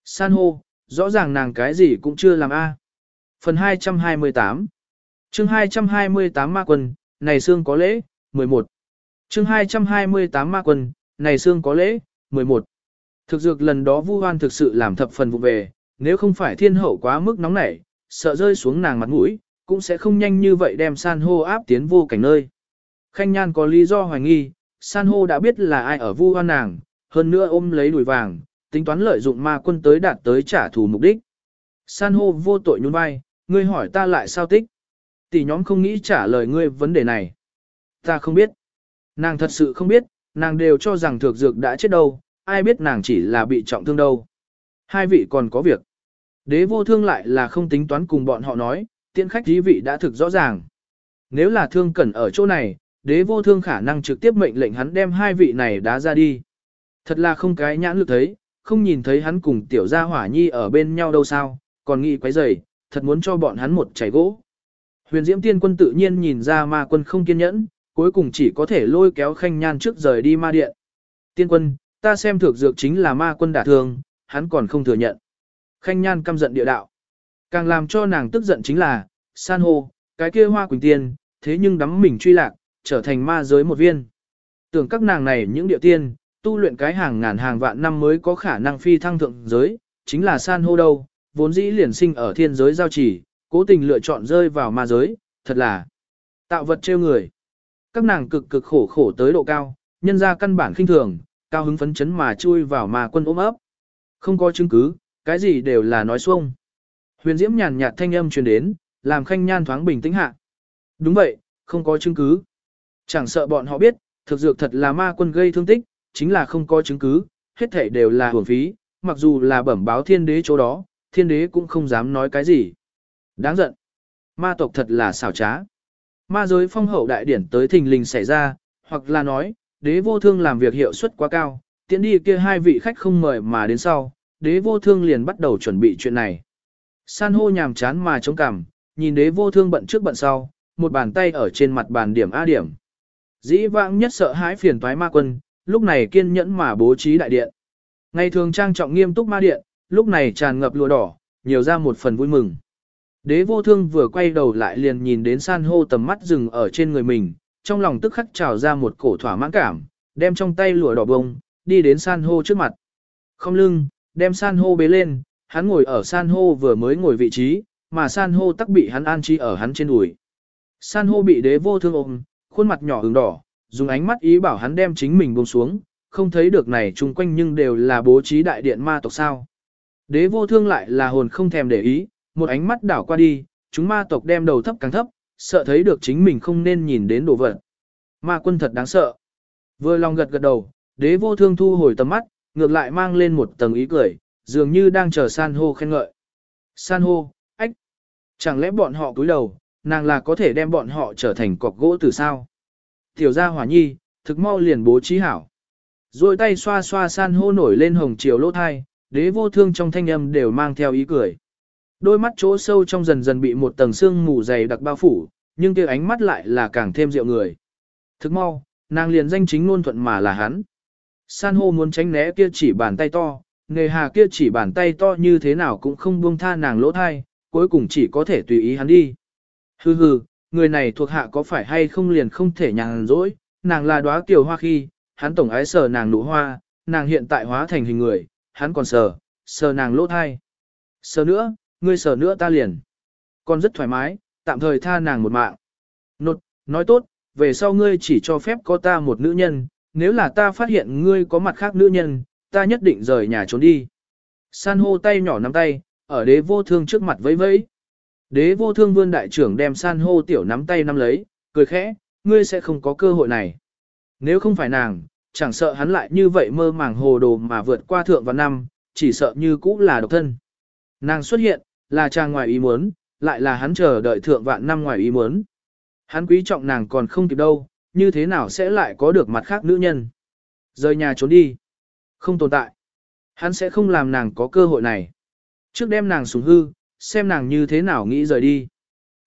San hô, rõ ràng nàng cái gì cũng chưa làm a. Phần 228 chương 228 ma quân, này xương có lễ, 11 chương 228 ma quân, này xương có lễ, 11 Thực dược lần đó vu hoan thực sự làm thập phần vụ về, nếu không phải thiên hậu quá mức nóng nảy, sợ rơi xuống nàng mặt mũi, cũng sẽ không nhanh như vậy đem san hô áp tiến vô cảnh nơi. Khanh nhan có lý do hoài nghi, san hô đã biết là ai ở vu hoan nàng, hơn nữa ôm lấy đùi vàng, tính toán lợi dụng ma quân tới đạt tới trả thù mục đích. San hô vô tội nhún vai, ngươi hỏi ta lại sao tích. Tỷ nhóm không nghĩ trả lời ngươi vấn đề này. Ta không biết. Nàng thật sự không biết, nàng đều cho rằng thược dược đã chết đâu, ai biết nàng chỉ là bị trọng thương đâu. Hai vị còn có việc. Đế vô thương lại là không tính toán cùng bọn họ nói, tiện khách dí vị đã thực rõ ràng. Nếu là thương cẩn ở chỗ này, đế vô thương khả năng trực tiếp mệnh lệnh hắn đem hai vị này đá ra đi. Thật là không cái nhãn lực thấy, không nhìn thấy hắn cùng tiểu gia hỏa nhi ở bên nhau đâu sao, còn nghĩ quấy rầy, thật muốn cho bọn hắn một chảy gỗ. Huyền Diễm Tiên Quân tự nhiên nhìn ra ma quân không kiên nhẫn, cuối cùng chỉ có thể lôi kéo khanh nhan trước rời đi ma điện. Tiên quân, ta xem thược dược chính là ma quân đả thương, hắn còn không thừa nhận. Khanh nhan căm giận địa đạo. Càng làm cho nàng tức giận chính là, san hô, cái kia hoa quỳnh tiên, thế nhưng đắm mình truy lạc, trở thành ma giới một viên. Tưởng các nàng này những địa tiên, tu luyện cái hàng ngàn hàng vạn năm mới có khả năng phi thăng thượng giới, chính là san hô đâu, vốn dĩ liền sinh ở thiên giới giao chỉ, cố tình lựa chọn rơi vào ma giới, thật là tạo vật trêu người. Các nàng cực cực khổ khổ tới độ cao, nhân ra căn bản khinh thường, cao hứng phấn chấn mà chui vào mà quân ôm ấp. Không có chứng cứ, cái gì đều là nói xuông. Huyền Diễm nhàn nhạt thanh âm truyền đến, làm khanh nhan thoáng bình tĩnh hạ. Đúng vậy, không có chứng cứ. Chẳng sợ bọn họ biết, thực dược thật là ma quân gây thương tích, chính là không có chứng cứ, hết thảy đều là hưởng phí, mặc dù là bẩm báo thiên đế chỗ đó, thiên đế cũng không dám nói cái gì. Đáng giận. Ma tộc thật là xảo trá. Ma giới phong hậu đại điển tới thình lình xảy ra, hoặc là nói, đế vô thương làm việc hiệu suất quá cao, tiến đi kia hai vị khách không mời mà đến sau, đế vô thương liền bắt đầu chuẩn bị chuyện này. San hô nhàm chán mà chống cằm, nhìn đế vô thương bận trước bận sau, một bàn tay ở trên mặt bàn điểm A điểm. Dĩ vãng nhất sợ hãi phiền toái ma quân, lúc này kiên nhẫn mà bố trí đại điện. Ngày thường trang trọng nghiêm túc ma điện, lúc này tràn ngập lụa đỏ, nhiều ra một phần vui mừng. Đế vô thương vừa quay đầu lại liền nhìn đến san hô tầm mắt dừng ở trên người mình, trong lòng tức khắc trào ra một cổ thỏa mãn cảm, đem trong tay lụa đỏ bông, đi đến san hô trước mặt. Không lưng, đem san hô bế lên, hắn ngồi ở san hô vừa mới ngồi vị trí, mà san hô tắc bị hắn an trí ở hắn trên đùi. San hô bị đế vô thương ôm, khuôn mặt nhỏ ửng đỏ, dùng ánh mắt ý bảo hắn đem chính mình buông xuống, không thấy được này chung quanh nhưng đều là bố trí đại điện ma tộc sao. Đế vô thương lại là hồn không thèm để ý, một ánh mắt đảo qua đi, chúng ma tộc đem đầu thấp càng thấp, sợ thấy được chính mình không nên nhìn đến đồ vật. Ma quân thật đáng sợ. Vừa lòng gật gật đầu, đế vô thương thu hồi tầm mắt, ngược lại mang lên một tầng ý cười, dường như đang chờ san hô khen ngợi. San hô, ách, chẳng lẽ bọn họ cúi đầu, nàng là có thể đem bọn họ trở thành cọc gỗ từ sao? Tiểu gia hỏa nhi, thực mau liền bố trí hảo. Rồi tay xoa xoa san hô nổi lên hồng chiều lỗ thai, đế vô thương trong thanh âm đều mang theo ý cười. Đôi mắt chỗ sâu trong dần dần bị một tầng sương mù dày đặc bao phủ, nhưng kia ánh mắt lại là càng thêm rượu người. Thức mau, nàng liền danh chính ngôn thuận mà là hắn. San hô muốn tránh né kia chỉ bàn tay to, nghề hà kia chỉ bàn tay to như thế nào cũng không buông tha nàng lỗ thai, cuối cùng chỉ có thể tùy ý hắn đi. Hừ hừ, người này thuộc hạ có phải hay không liền không thể nhàn rỗi, nàng là đóa tiểu hoa khi, hắn tổng ái sờ nàng nụ hoa, nàng hiện tại hóa thành hình người, hắn còn sờ, sờ nàng lỗ thai. Sờ nữa, ngươi sợ nữa ta liền. Còn rất thoải mái, tạm thời tha nàng một mạng. Nột, nói tốt, về sau ngươi chỉ cho phép có ta một nữ nhân, nếu là ta phát hiện ngươi có mặt khác nữ nhân, ta nhất định rời nhà trốn đi. San hô tay nhỏ nắm tay, ở đế vô thương trước mặt vẫy vẫy. Đế vô thương vươn đại trưởng đem san hô tiểu nắm tay nắm lấy, cười khẽ, ngươi sẽ không có cơ hội này. Nếu không phải nàng, chẳng sợ hắn lại như vậy mơ màng hồ đồ mà vượt qua thượng và năm, chỉ sợ như cũ là độc thân. Nàng xuất hiện, là chàng ngoài ý muốn, lại là hắn chờ đợi thượng vạn năm ngoài ý muốn. Hắn quý trọng nàng còn không kịp đâu, như thế nào sẽ lại có được mặt khác nữ nhân. Rời nhà trốn đi. Không tồn tại. Hắn sẽ không làm nàng có cơ hội này. Trước đem nàng xuống hư, xem nàng như thế nào nghĩ rời đi.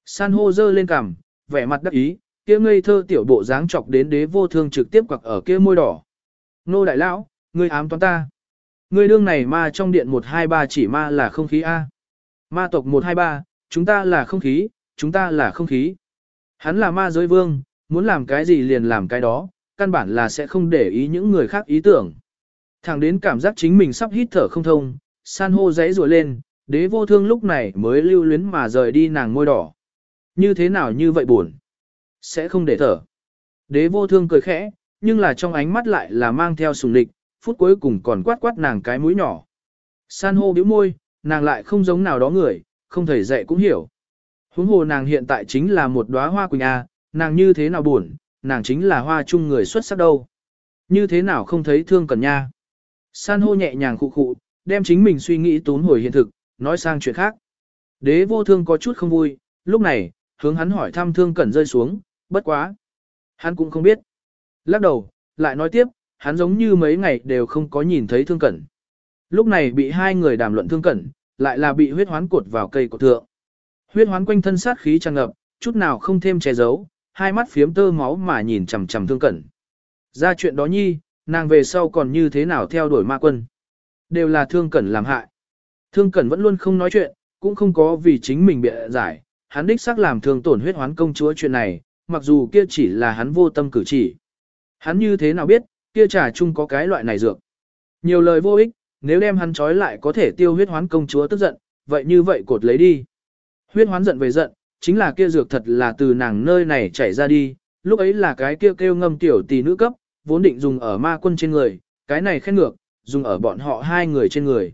San hô dơ lên cằm, vẻ mặt đắc ý, kia ngây thơ tiểu bộ dáng chọc đến đế vô thương trực tiếp quặc ở kia môi đỏ. Nô đại lão, ngươi ám toán ta. Ngươi đương này ma trong điện 123 chỉ ma là không khí A. Ma tộc 123, chúng ta là không khí, chúng ta là không khí. Hắn là ma giới vương, muốn làm cái gì liền làm cái đó, căn bản là sẽ không để ý những người khác ý tưởng. Thẳng đến cảm giác chính mình sắp hít thở không thông, san hô giấy rùa lên, đế vô thương lúc này mới lưu luyến mà rời đi nàng môi đỏ. Như thế nào như vậy buồn? Sẽ không để thở. Đế vô thương cười khẽ, nhưng là trong ánh mắt lại là mang theo sùng địch, phút cuối cùng còn quát quát nàng cái mũi nhỏ. San hô bĩu môi, nàng lại không giống nào đó người, không thể dạy cũng hiểu. Huống hồ nàng hiện tại chính là một đóa hoa quỳnh A, nàng như thế nào buồn, nàng chính là hoa chung người xuất sắc đâu. Như thế nào không thấy thương cần nha. San hô nhẹ nhàng khụ khụ, đem chính mình suy nghĩ tốn hồi hiện thực, nói sang chuyện khác. Đế vô thương có chút không vui, lúc này, hướng hắn hỏi thăm thương cẩn rơi xuống, bất quá. Hắn cũng không biết. Lắc đầu, lại nói tiếp, hắn giống như mấy ngày đều không có nhìn thấy thương cẩn. Lúc này bị hai người đàm luận thương cẩn, lại là bị huyết hoán cột vào cây cột thượng. Huyết hoán quanh thân sát khí tràn ngập, chút nào không thêm che giấu, hai mắt phiếm tơ máu mà nhìn chằm chằm thương cẩn. Ra chuyện đó nhi, nàng về sau còn như thế nào theo đuổi ma quân. Đều là thương cẩn làm hại. Thương cẩn vẫn luôn không nói chuyện, cũng không có vì chính mình bịa giải, hắn đích xác làm thương tổn huyết hoán công chúa chuyện này, mặc dù kia chỉ là hắn vô tâm cử chỉ. Hắn như thế nào biết, kia trà chung có cái loại này dược. Nhiều lời vô ích, nếu đem hắn trói lại có thể tiêu huyết hoán công chúa tức giận, vậy như vậy cột lấy đi. Huyết hoán giận về giận, chính là kia dược thật là từ nàng nơi này chảy ra đi, lúc ấy là cái kia kêu, kêu ngâm tiểu tỷ nữ cấp, vốn định dùng ở ma quân trên người, cái này khen ngược, dùng ở bọn họ hai người trên người.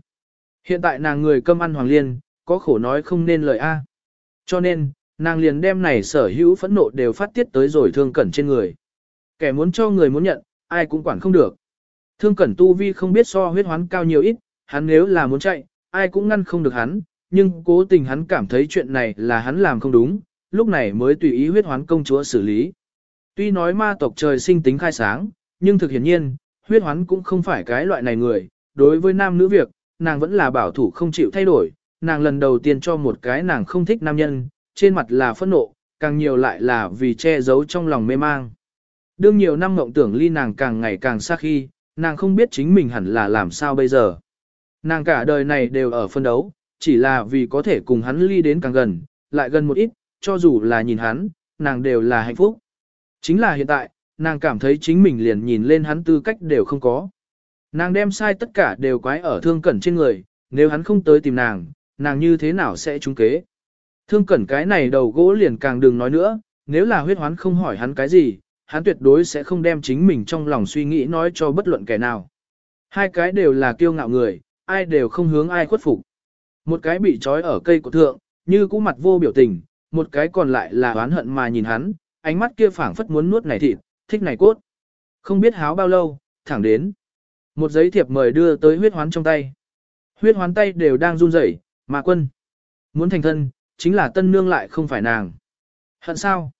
Hiện tại nàng người câm ăn hoàng liên, có khổ nói không nên lời A. Cho nên, nàng liền đem này sở hữu phẫn nộ đều phát tiết tới rồi thương cẩn trên người. Kẻ muốn cho người muốn nhận, ai cũng quản không được. Thương cẩn tu vi không biết so huyết hoán cao nhiều ít, hắn nếu là muốn chạy, ai cũng ngăn không được hắn, nhưng cố tình hắn cảm thấy chuyện này là hắn làm không đúng, lúc này mới tùy ý huyết hoán công chúa xử lý. Tuy nói ma tộc trời sinh tính khai sáng, nhưng thực hiển nhiên, huyết hoán cũng không phải cái loại này người, đối với nam nữ việc, nàng vẫn là bảo thủ không chịu thay đổi, nàng lần đầu tiên cho một cái nàng không thích nam nhân, trên mặt là phẫn nộ, càng nhiều lại là vì che giấu trong lòng mê mang. Đương nhiều năm mộng tưởng ly nàng càng ngày càng xa khi, nàng không biết chính mình hẳn là làm sao bây giờ. Nàng cả đời này đều ở phân đấu, chỉ là vì có thể cùng hắn ly đến càng gần, lại gần một ít, cho dù là nhìn hắn, nàng đều là hạnh phúc. Chính là hiện tại, nàng cảm thấy chính mình liền nhìn lên hắn tư cách đều không có. Nàng đem sai tất cả đều quái ở thương cẩn trên người, nếu hắn không tới tìm nàng, nàng như thế nào sẽ trúng kế. Thương cẩn cái này đầu gỗ liền càng đừng nói nữa, nếu là huyết hoán không hỏi hắn cái gì, hắn tuyệt đối sẽ không đem chính mình trong lòng suy nghĩ nói cho bất luận kẻ nào. Hai cái đều là kiêu ngạo người, ai đều không hướng ai khuất phục. Một cái bị trói ở cây của thượng, như cũ mặt vô biểu tình, một cái còn lại là oán hận mà nhìn hắn, ánh mắt kia phảng phất muốn nuốt này thịt, thích này cốt. Không biết háo bao lâu, thẳng đến. Một giấy thiệp mời đưa tới huyết hoán trong tay. Huyết hoán tay đều đang run rẩy, mà quân. Muốn thành thân, chính là tân nương lại không phải nàng. Hận sao?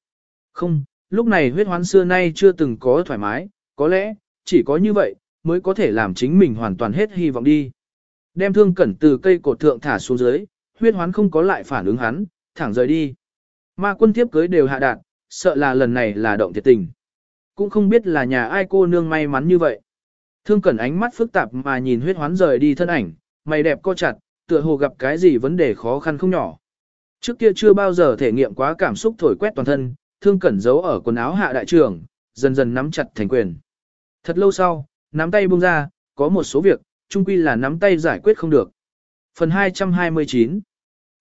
Không, lúc này huyết hoán xưa nay chưa từng có thoải mái, có lẽ, chỉ có như vậy, mới có thể làm chính mình hoàn toàn hết hy vọng đi. Đem thương cẩn từ cây cột thượng thả xuống dưới, huyết hoán không có lại phản ứng hắn, thẳng rời đi. Ma quân tiếp cưới đều hạ đạt, sợ là lần này là động thiệt tình. Cũng không biết là nhà ai cô nương may mắn như vậy. Thương cẩn ánh mắt phức tạp mà nhìn huyết hoán rời đi thân ảnh, mày đẹp co chặt, tựa hồ gặp cái gì vấn đề khó khăn không nhỏ. Trước kia chưa bao giờ thể nghiệm quá cảm xúc thổi quét toàn thân, thương cẩn giấu ở quần áo hạ đại trưởng, dần dần nắm chặt thành quyền. Thật lâu sau, nắm tay buông ra, có một số việc, chung quy là nắm tay giải quyết không được. Phần 229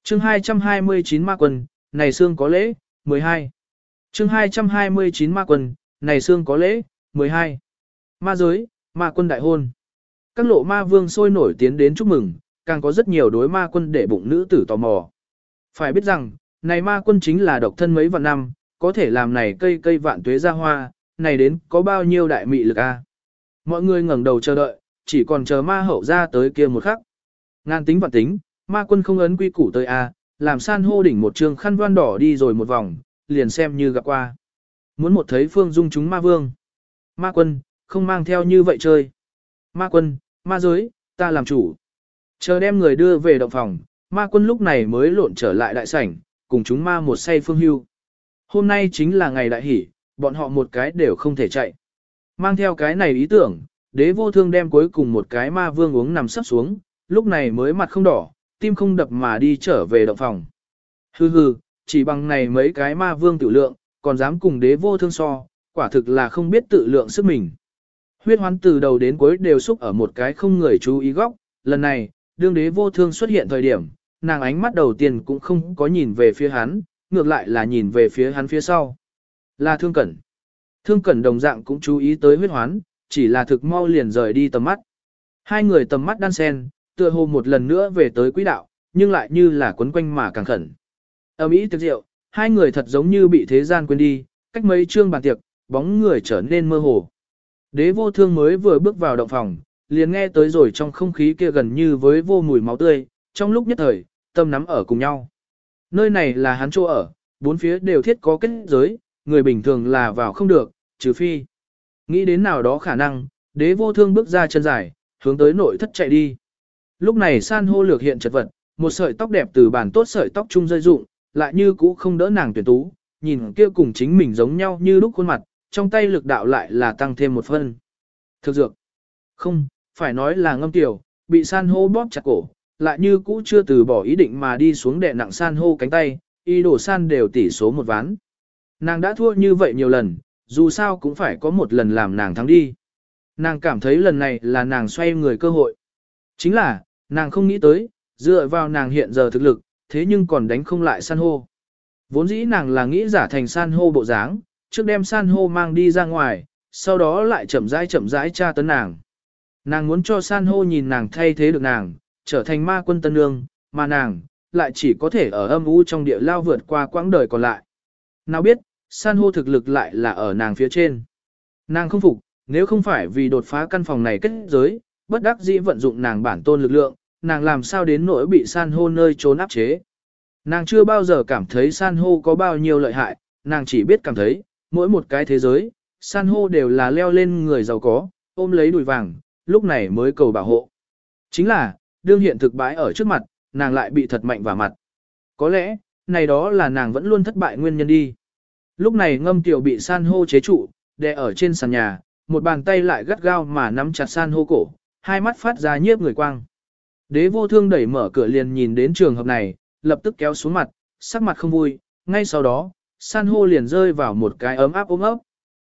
chương 229 Ma Quân, này xương có lễ, 12 chương 229 Ma Quân, này xương có lễ, 12 Ma giới, Ma Quân đại hôn. Các lộ ma vương sôi nổi tiến đến chúc mừng, càng có rất nhiều đối ma quân để bụng nữ tử tò mò. Phải biết rằng, này ma quân chính là độc thân mấy vạn năm, có thể làm này cây cây vạn tuế ra hoa, này đến có bao nhiêu đại mị lực a? Mọi người ngẩng đầu chờ đợi, chỉ còn chờ ma hậu ra tới kia một khắc. Ngan tính vạn tính, ma quân không ấn quy củ tới a, làm san hô đỉnh một trường khăn đoan đỏ đi rồi một vòng, liền xem như gặp qua. Muốn một thấy phương dung chúng ma vương. Ma quân, không mang theo như vậy chơi. Ma quân, ma giới, ta làm chủ. Chờ đem người đưa về động phòng, ma quân lúc này mới lộn trở lại đại sảnh, cùng chúng ma một say phương hưu. Hôm nay chính là ngày đại hỷ, bọn họ một cái đều không thể chạy. Mang theo cái này ý tưởng, đế vô thương đem cuối cùng một cái ma vương uống nằm sắp xuống, lúc này mới mặt không đỏ, tim không đập mà đi trở về động phòng. Hừ hừ, chỉ bằng này mấy cái ma vương tự lượng, còn dám cùng đế vô thương so, quả thực là không biết tự lượng sức mình. Huyết hoán từ đầu đến cuối đều xúc ở một cái không người chú ý góc, lần này, đương đế vô thương xuất hiện thời điểm, nàng ánh mắt đầu tiên cũng không có nhìn về phía hắn, ngược lại là nhìn về phía hắn phía sau. Là thương cẩn. Thương cẩn đồng dạng cũng chú ý tới huyết hoán, chỉ là thực mau liền rời đi tầm mắt. Hai người tầm mắt đan sen, tựa hồ một lần nữa về tới quỹ đạo, nhưng lại như là quấn quanh mà càng khẩn. Ở Mỹ tiệc rượu, hai người thật giống như bị thế gian quên đi, cách mấy chương bàn tiệc, bóng người trở nên mơ hồ. Đế vô thương mới vừa bước vào động phòng, liền nghe tới rồi trong không khí kia gần như với vô mùi máu tươi, trong lúc nhất thời, tâm nắm ở cùng nhau. Nơi này là hắn chỗ ở, bốn phía đều thiết có kết giới, người bình thường là vào không được, trừ phi. Nghĩ đến nào đó khả năng, đế vô thương bước ra chân dài, hướng tới nội thất chạy đi. Lúc này san hô lược hiện chật vật, một sợi tóc đẹp từ bản tốt sợi tóc trung rơi rụng, lại như cũ không đỡ nàng tuyển tú, nhìn kia cùng chính mình giống nhau như lúc khuôn mặt, trong tay lực đạo lại là tăng thêm một phân. Thực dược. Không, phải nói là ngâm tiểu, bị san hô bóp chặt cổ, lại như cũ chưa từ bỏ ý định mà đi xuống đè nặng san hô cánh tay, y đổ san đều tỷ số một ván. Nàng đã thua như vậy nhiều lần, dù sao cũng phải có một lần làm nàng thắng đi. Nàng cảm thấy lần này là nàng xoay người cơ hội. Chính là, nàng không nghĩ tới, dựa vào nàng hiện giờ thực lực, thế nhưng còn đánh không lại san hô. Vốn dĩ nàng là nghĩ giả thành san hô bộ dáng, trước đem san hô mang đi ra ngoài, sau đó lại chậm rãi chậm rãi tra tấn nàng. Nàng muốn cho san hô nhìn nàng thay thế được nàng, trở thành ma quân tân nương, mà nàng, lại chỉ có thể ở âm u trong địa lao vượt qua quãng đời còn lại. Nào biết, san hô thực lực lại là ở nàng phía trên. Nàng không phục, nếu không phải vì đột phá căn phòng này kết giới, bất đắc dĩ vận dụng nàng bản tôn lực lượng, nàng làm sao đến nỗi bị san hô nơi trốn áp chế. Nàng chưa bao giờ cảm thấy san hô có bao nhiêu lợi hại, nàng chỉ biết cảm thấy, mỗi một cái thế giới, san hô đều là leo lên người giàu có, ôm lấy đùi vàng, lúc này mới cầu bảo hộ. Chính là, đương hiện thực bãi ở trước mặt, nàng lại bị thật mạnh vào mặt. Có lẽ, này đó là nàng vẫn luôn thất bại nguyên nhân đi. Lúc này ngâm tiểu bị san hô chế trụ, đè ở trên sàn nhà, một bàn tay lại gắt gao mà nắm chặt san hô cổ, hai mắt phát ra nhiếp người quang. Đế vô thương đẩy mở cửa liền nhìn đến trường hợp này, lập tức kéo xuống mặt, sắc mặt không vui, ngay sau đó, san hô liền rơi vào một cái ấm áp ôm ấp.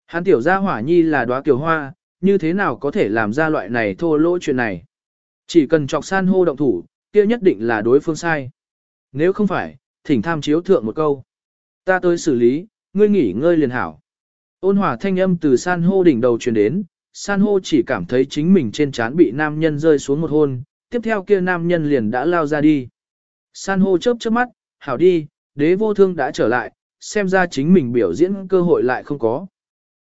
Hắn tiểu gia hỏa nhi là đóa kiều hoa, như thế nào có thể làm ra loại này thô lỗ chuyện này. Chỉ cần chọc san hô động thủ, kia nhất định là đối phương sai. Nếu không phải, thỉnh tham chiếu thượng một câu. Ta tới xử lý, ngươi nghỉ ngơi liền hảo. Ôn hòa thanh âm từ san hô đỉnh đầu truyền đến, san hô chỉ cảm thấy chính mình trên trán bị nam nhân rơi xuống một hôn, tiếp theo kia nam nhân liền đã lao ra đi. San hô chớp chớp mắt, hảo đi, đế vô thương đã trở lại, xem ra chính mình biểu diễn cơ hội lại không có.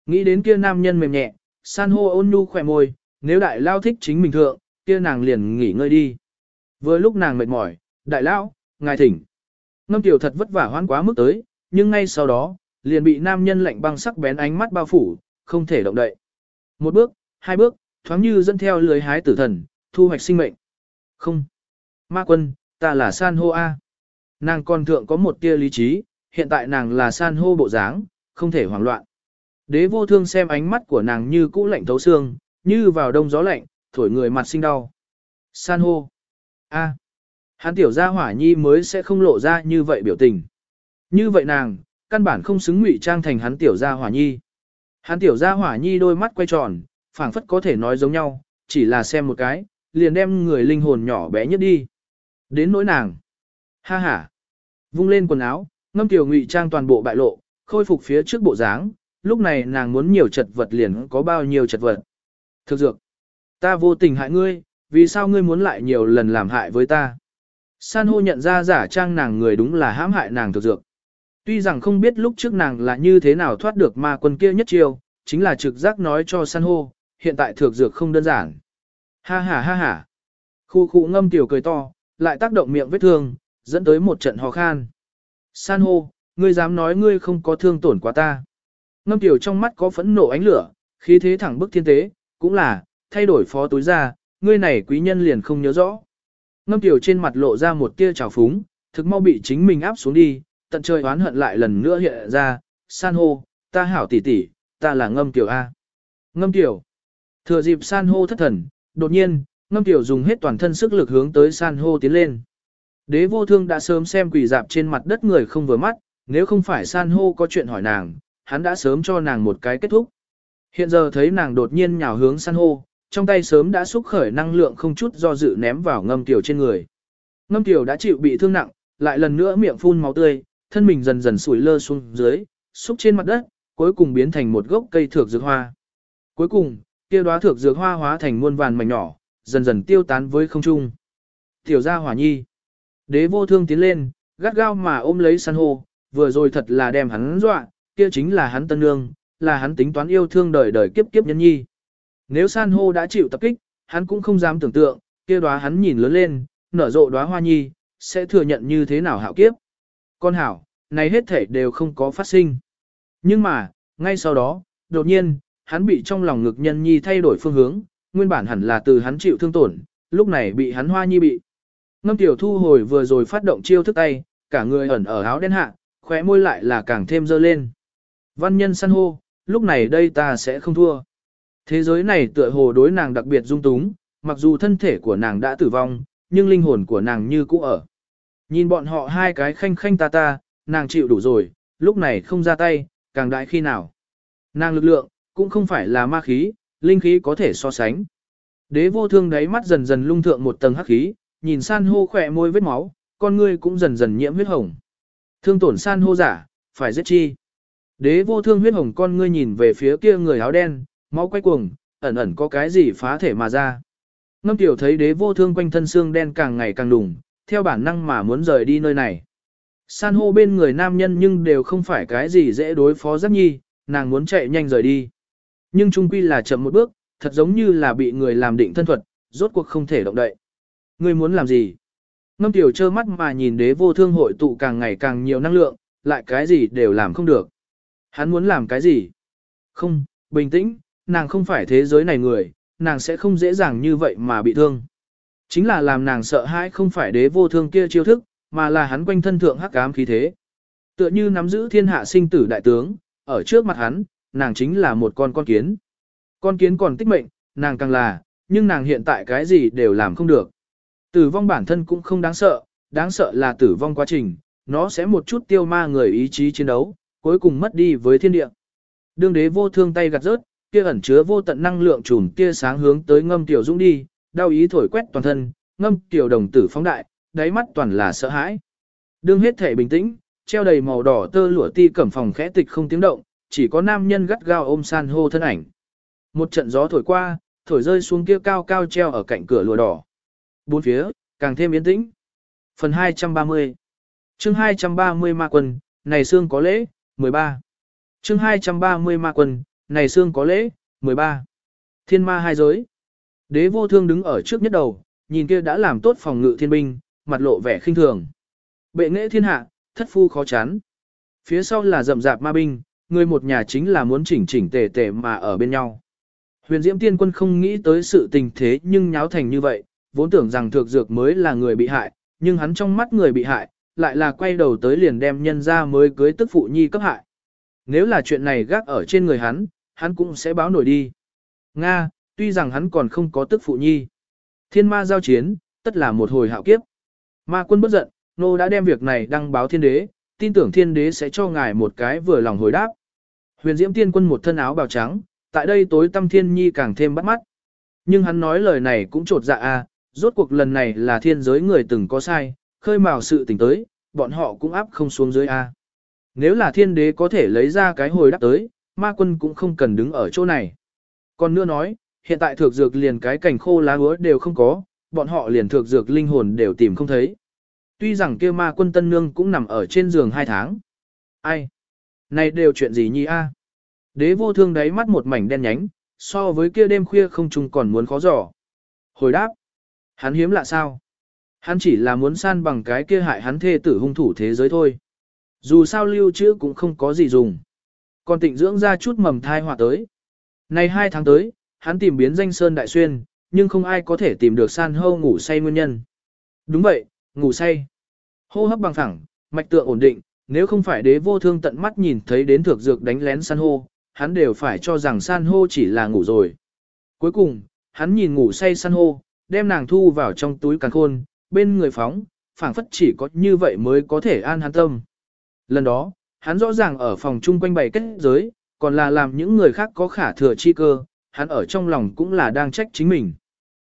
Nghĩ đến kia nam nhân mềm nhẹ, san hô ôn nhu khỏe môi, nếu đại lao thích chính mình thượng, kia nàng liền nghỉ ngơi đi. Vừa lúc nàng mệt mỏi, đại lão, ngài thỉnh. Ngâm tiểu thật vất vả hoan quá mức tới, nhưng ngay sau đó, liền bị nam nhân lạnh băng sắc bén ánh mắt bao phủ, không thể động đậy. Một bước, hai bước, thoáng như dẫn theo lưới hái tử thần, thu hoạch sinh mệnh. Không. Ma quân, ta là san hô A. Nàng còn thượng có một tia lý trí, hiện tại nàng là san hô bộ dáng, không thể hoảng loạn. Đế vô thương xem ánh mắt của nàng như cũ lạnh thấu xương, như vào đông gió lạnh, thổi người mặt sinh đau. San hô. A. Hắn tiểu gia hỏa nhi mới sẽ không lộ ra như vậy biểu tình. Như vậy nàng, căn bản không xứng ngụy trang thành hắn tiểu gia hỏa nhi. Hắn tiểu gia hỏa nhi đôi mắt quay tròn, phảng phất có thể nói giống nhau, chỉ là xem một cái, liền đem người linh hồn nhỏ bé nhất đi. Đến nỗi nàng. Ha ha. Vung lên quần áo, ngâm tiểu ngụy trang toàn bộ bại lộ, khôi phục phía trước bộ dáng, lúc này nàng muốn nhiều chật vật liền có bao nhiêu chật vật. Thực dược. Ta vô tình hại ngươi, vì sao ngươi muốn lại nhiều lần làm hại với ta? San hô nhận ra giả trang nàng người đúng là hãm hại nàng thực dược. Tuy rằng không biết lúc trước nàng là như thế nào thoát được ma quân kia nhất chiêu, chính là trực giác nói cho san hô, hiện tại thực dược không đơn giản. Ha ha ha ha. Khu khu ngâm tiểu cười to, lại tác động miệng vết thương, dẫn tới một trận ho khan. San hô, ngươi dám nói ngươi không có thương tổn quá ta. Ngâm tiểu trong mắt có phẫn nộ ánh lửa, khí thế thẳng bức thiên tế, cũng là, thay đổi phó túi ra, ngươi này quý nhân liền không nhớ rõ. Ngâm tiểu trên mặt lộ ra một tia trào phúng, thực mau bị chính mình áp xuống đi, tận trời oán hận lại lần nữa hiện ra, san hô, ta hảo tỷ tỷ, ta là ngâm tiểu A. Ngâm tiểu. Thừa dịp san hô thất thần, đột nhiên, ngâm tiểu dùng hết toàn thân sức lực hướng tới san hô tiến lên. Đế vô thương đã sớm xem quỷ dạp trên mặt đất người không vừa mắt, nếu không phải san hô có chuyện hỏi nàng, hắn đã sớm cho nàng một cái kết thúc. Hiện giờ thấy nàng đột nhiên nhào hướng san hô, trong tay sớm đã xúc khởi năng lượng không chút do dự ném vào ngâm tiểu trên người. Ngâm tiểu đã chịu bị thương nặng, lại lần nữa miệng phun máu tươi, thân mình dần dần sủi lơ xuống dưới, xúc trên mặt đất, cuối cùng biến thành một gốc cây thược dược hoa. Cuối cùng, kia đóa thược dược hoa hóa thành muôn vàn mảnh nhỏ, dần dần tiêu tán với không trung. Tiểu gia hỏa nhi. Đế vô thương tiến lên, gắt gao mà ôm lấy san hô, vừa rồi thật là đem hắn dọa, kia chính là hắn tân nương, là hắn tính toán yêu thương đời đời kiếp kiếp nhân nhi. Nếu san hô đã chịu tập kích, hắn cũng không dám tưởng tượng, kia đóa hắn nhìn lớn lên, nở rộ đóa hoa nhi, sẽ thừa nhận như thế nào hạo kiếp. Con hảo, này hết thể đều không có phát sinh. Nhưng mà, ngay sau đó, đột nhiên, hắn bị trong lòng ngực nhân nhi thay đổi phương hướng, nguyên bản hẳn là từ hắn chịu thương tổn, lúc này bị hắn hoa nhi bị. Ngâm tiểu thu hồi vừa rồi phát động chiêu thức tay, cả người ẩn ở áo đen hạ, khóe môi lại là càng thêm dơ lên. Văn nhân San hô, lúc này đây ta sẽ không thua. Thế giới này tựa hồ đối nàng đặc biệt dung túng, mặc dù thân thể của nàng đã tử vong, nhưng linh hồn của nàng như cũ ở. Nhìn bọn họ hai cái khanh khanh ta ta, nàng chịu đủ rồi, lúc này không ra tay, càng đại khi nào. Nàng lực lượng, cũng không phải là ma khí, linh khí có thể so sánh. Đế vô thương đáy mắt dần dần lung thượng một tầng hắc khí, nhìn san hô khỏe môi vết máu, con ngươi cũng dần dần nhiễm huyết hồng. Thương tổn san hô giả, phải giết chi. Đế vô thương huyết hồng con ngươi nhìn về phía kia người áo đen, máu quay cuồng, ẩn ẩn có cái gì phá thể mà ra. Ngâm tiểu thấy đế vô thương quanh thân xương đen càng ngày càng đùng, theo bản năng mà muốn rời đi nơi này. San hô bên người nam nhân nhưng đều không phải cái gì dễ đối phó giáp nhi, nàng muốn chạy nhanh rời đi. Nhưng trung quy là chậm một bước, thật giống như là bị người làm định thân thuật, rốt cuộc không thể động đậy. Ngươi muốn làm gì? Ngâm tiểu trơ mắt mà nhìn đế vô thương hội tụ càng ngày càng nhiều năng lượng, lại cái gì đều làm không được. Hắn muốn làm cái gì? Không, bình tĩnh, nàng không phải thế giới này người, nàng sẽ không dễ dàng như vậy mà bị thương. Chính là làm nàng sợ hãi không phải đế vô thương kia chiêu thức, mà là hắn quanh thân thượng hắc ám khí thế. Tựa như nắm giữ thiên hạ sinh tử đại tướng, ở trước mặt hắn, nàng chính là một con con kiến. Con kiến còn tích mệnh, nàng càng là, nhưng nàng hiện tại cái gì đều làm không được. Tử vong bản thân cũng không đáng sợ, đáng sợ là tử vong quá trình, nó sẽ một chút tiêu ma người ý chí chiến đấu, cuối cùng mất đi với thiên địa. Đương đế vô thương tay gạt rớt, kia ẩn chứa vô tận năng lượng trùm kia sáng hướng tới ngâm tiểu dũng đi, đau ý thổi quét toàn thân, ngâm tiểu đồng tử phóng đại, đáy mắt toàn là sợ hãi. Đương hết thể bình tĩnh, treo đầy màu đỏ tơ lụa ti cẩm phòng khẽ tịch không tiếng động, chỉ có nam nhân gắt gao ôm san hô thân ảnh. Một trận gió thổi qua, thổi rơi xuống kia cao cao treo ở cạnh cửa lụa đỏ. Bốn phía, càng thêm yên tĩnh. Phần 230 chương 230 ma quân, này xương có lễ, 13. chương 230 ma quân, này xương có lễ, 13. Thiên ma hai giới. Đế vô thương đứng ở trước nhất đầu, nhìn kia đã làm tốt phòng ngự thiên binh, mặt lộ vẻ khinh thường. Bệ nghệ thiên hạ, thất phu khó chán. Phía sau là rậm rạp ma binh, người một nhà chính là muốn chỉnh chỉnh tề tề mà ở bên nhau. Huyền Diễm Tiên Quân không nghĩ tới sự tình thế nhưng nháo thành như vậy, vốn tưởng rằng thược dược mới là người bị hại, nhưng hắn trong mắt người bị hại, lại là quay đầu tới liền đem nhân ra mới cưới tức phụ nhi cấp hại. Nếu là chuyện này gác ở trên người hắn, hắn cũng sẽ báo nổi đi. Nga, tuy rằng hắn còn không có tức phụ nhi. Thiên ma giao chiến, tất là một hồi hạo kiếp. Ma quân bất giận, nô đã đem việc này đăng báo thiên đế, tin tưởng thiên đế sẽ cho ngài một cái vừa lòng hồi đáp. Huyền diễm tiên quân một thân áo bào trắng, tại đây tối tâm thiên nhi càng thêm bắt mắt. Nhưng hắn nói lời này cũng trột dạ a, à, rốt cuộc lần này là thiên giới người từng có sai, khơi mào sự tình tới, bọn họ cũng áp không xuống dưới a. Nếu là thiên đế có thể lấy ra cái hồi đáp tới, ma quân cũng không cần đứng ở chỗ này. Còn nữa nói, hiện tại thược dược liền cái cảnh khô lá úa đều không có, bọn họ liền thược dược linh hồn đều tìm không thấy. Tuy rằng kia ma quân tân nương cũng nằm ở trên giường hai tháng. Ai? Này đều chuyện gì nhi a? À? Đế vô thương đáy mắt một mảnh đen nhánh, so với kia đêm khuya không chung còn muốn khó giỏ. Hồi đáp. Hắn hiếm lạ sao? Hắn chỉ là muốn san bằng cái kia hại hắn thê tử hung thủ thế giới thôi. Dù sao lưu trữ cũng không có gì dùng. Còn tịnh dưỡng ra chút mầm thai họa tới. nay hai tháng tới, hắn tìm biến danh Sơn Đại Xuyên, nhưng không ai có thể tìm được san hô ngủ say nguyên nhân. Đúng vậy, ngủ say. Hô hấp bằng thẳng, mạch tượng ổn định, nếu không phải đế vô thương tận mắt nhìn thấy đến thược dược đánh lén san hô, hắn đều phải cho rằng san hô chỉ là ngủ rồi. Cuối cùng, hắn nhìn ngủ say san hô, đem nàng thu vào trong túi càng khôn, bên người phóng, phảng phất chỉ có như vậy mới có thể an hắn tâm. Lần đó, hắn rõ ràng ở phòng chung quanh bày kết giới, còn là làm những người khác có khả thừa chi cơ, hắn ở trong lòng cũng là đang trách chính mình.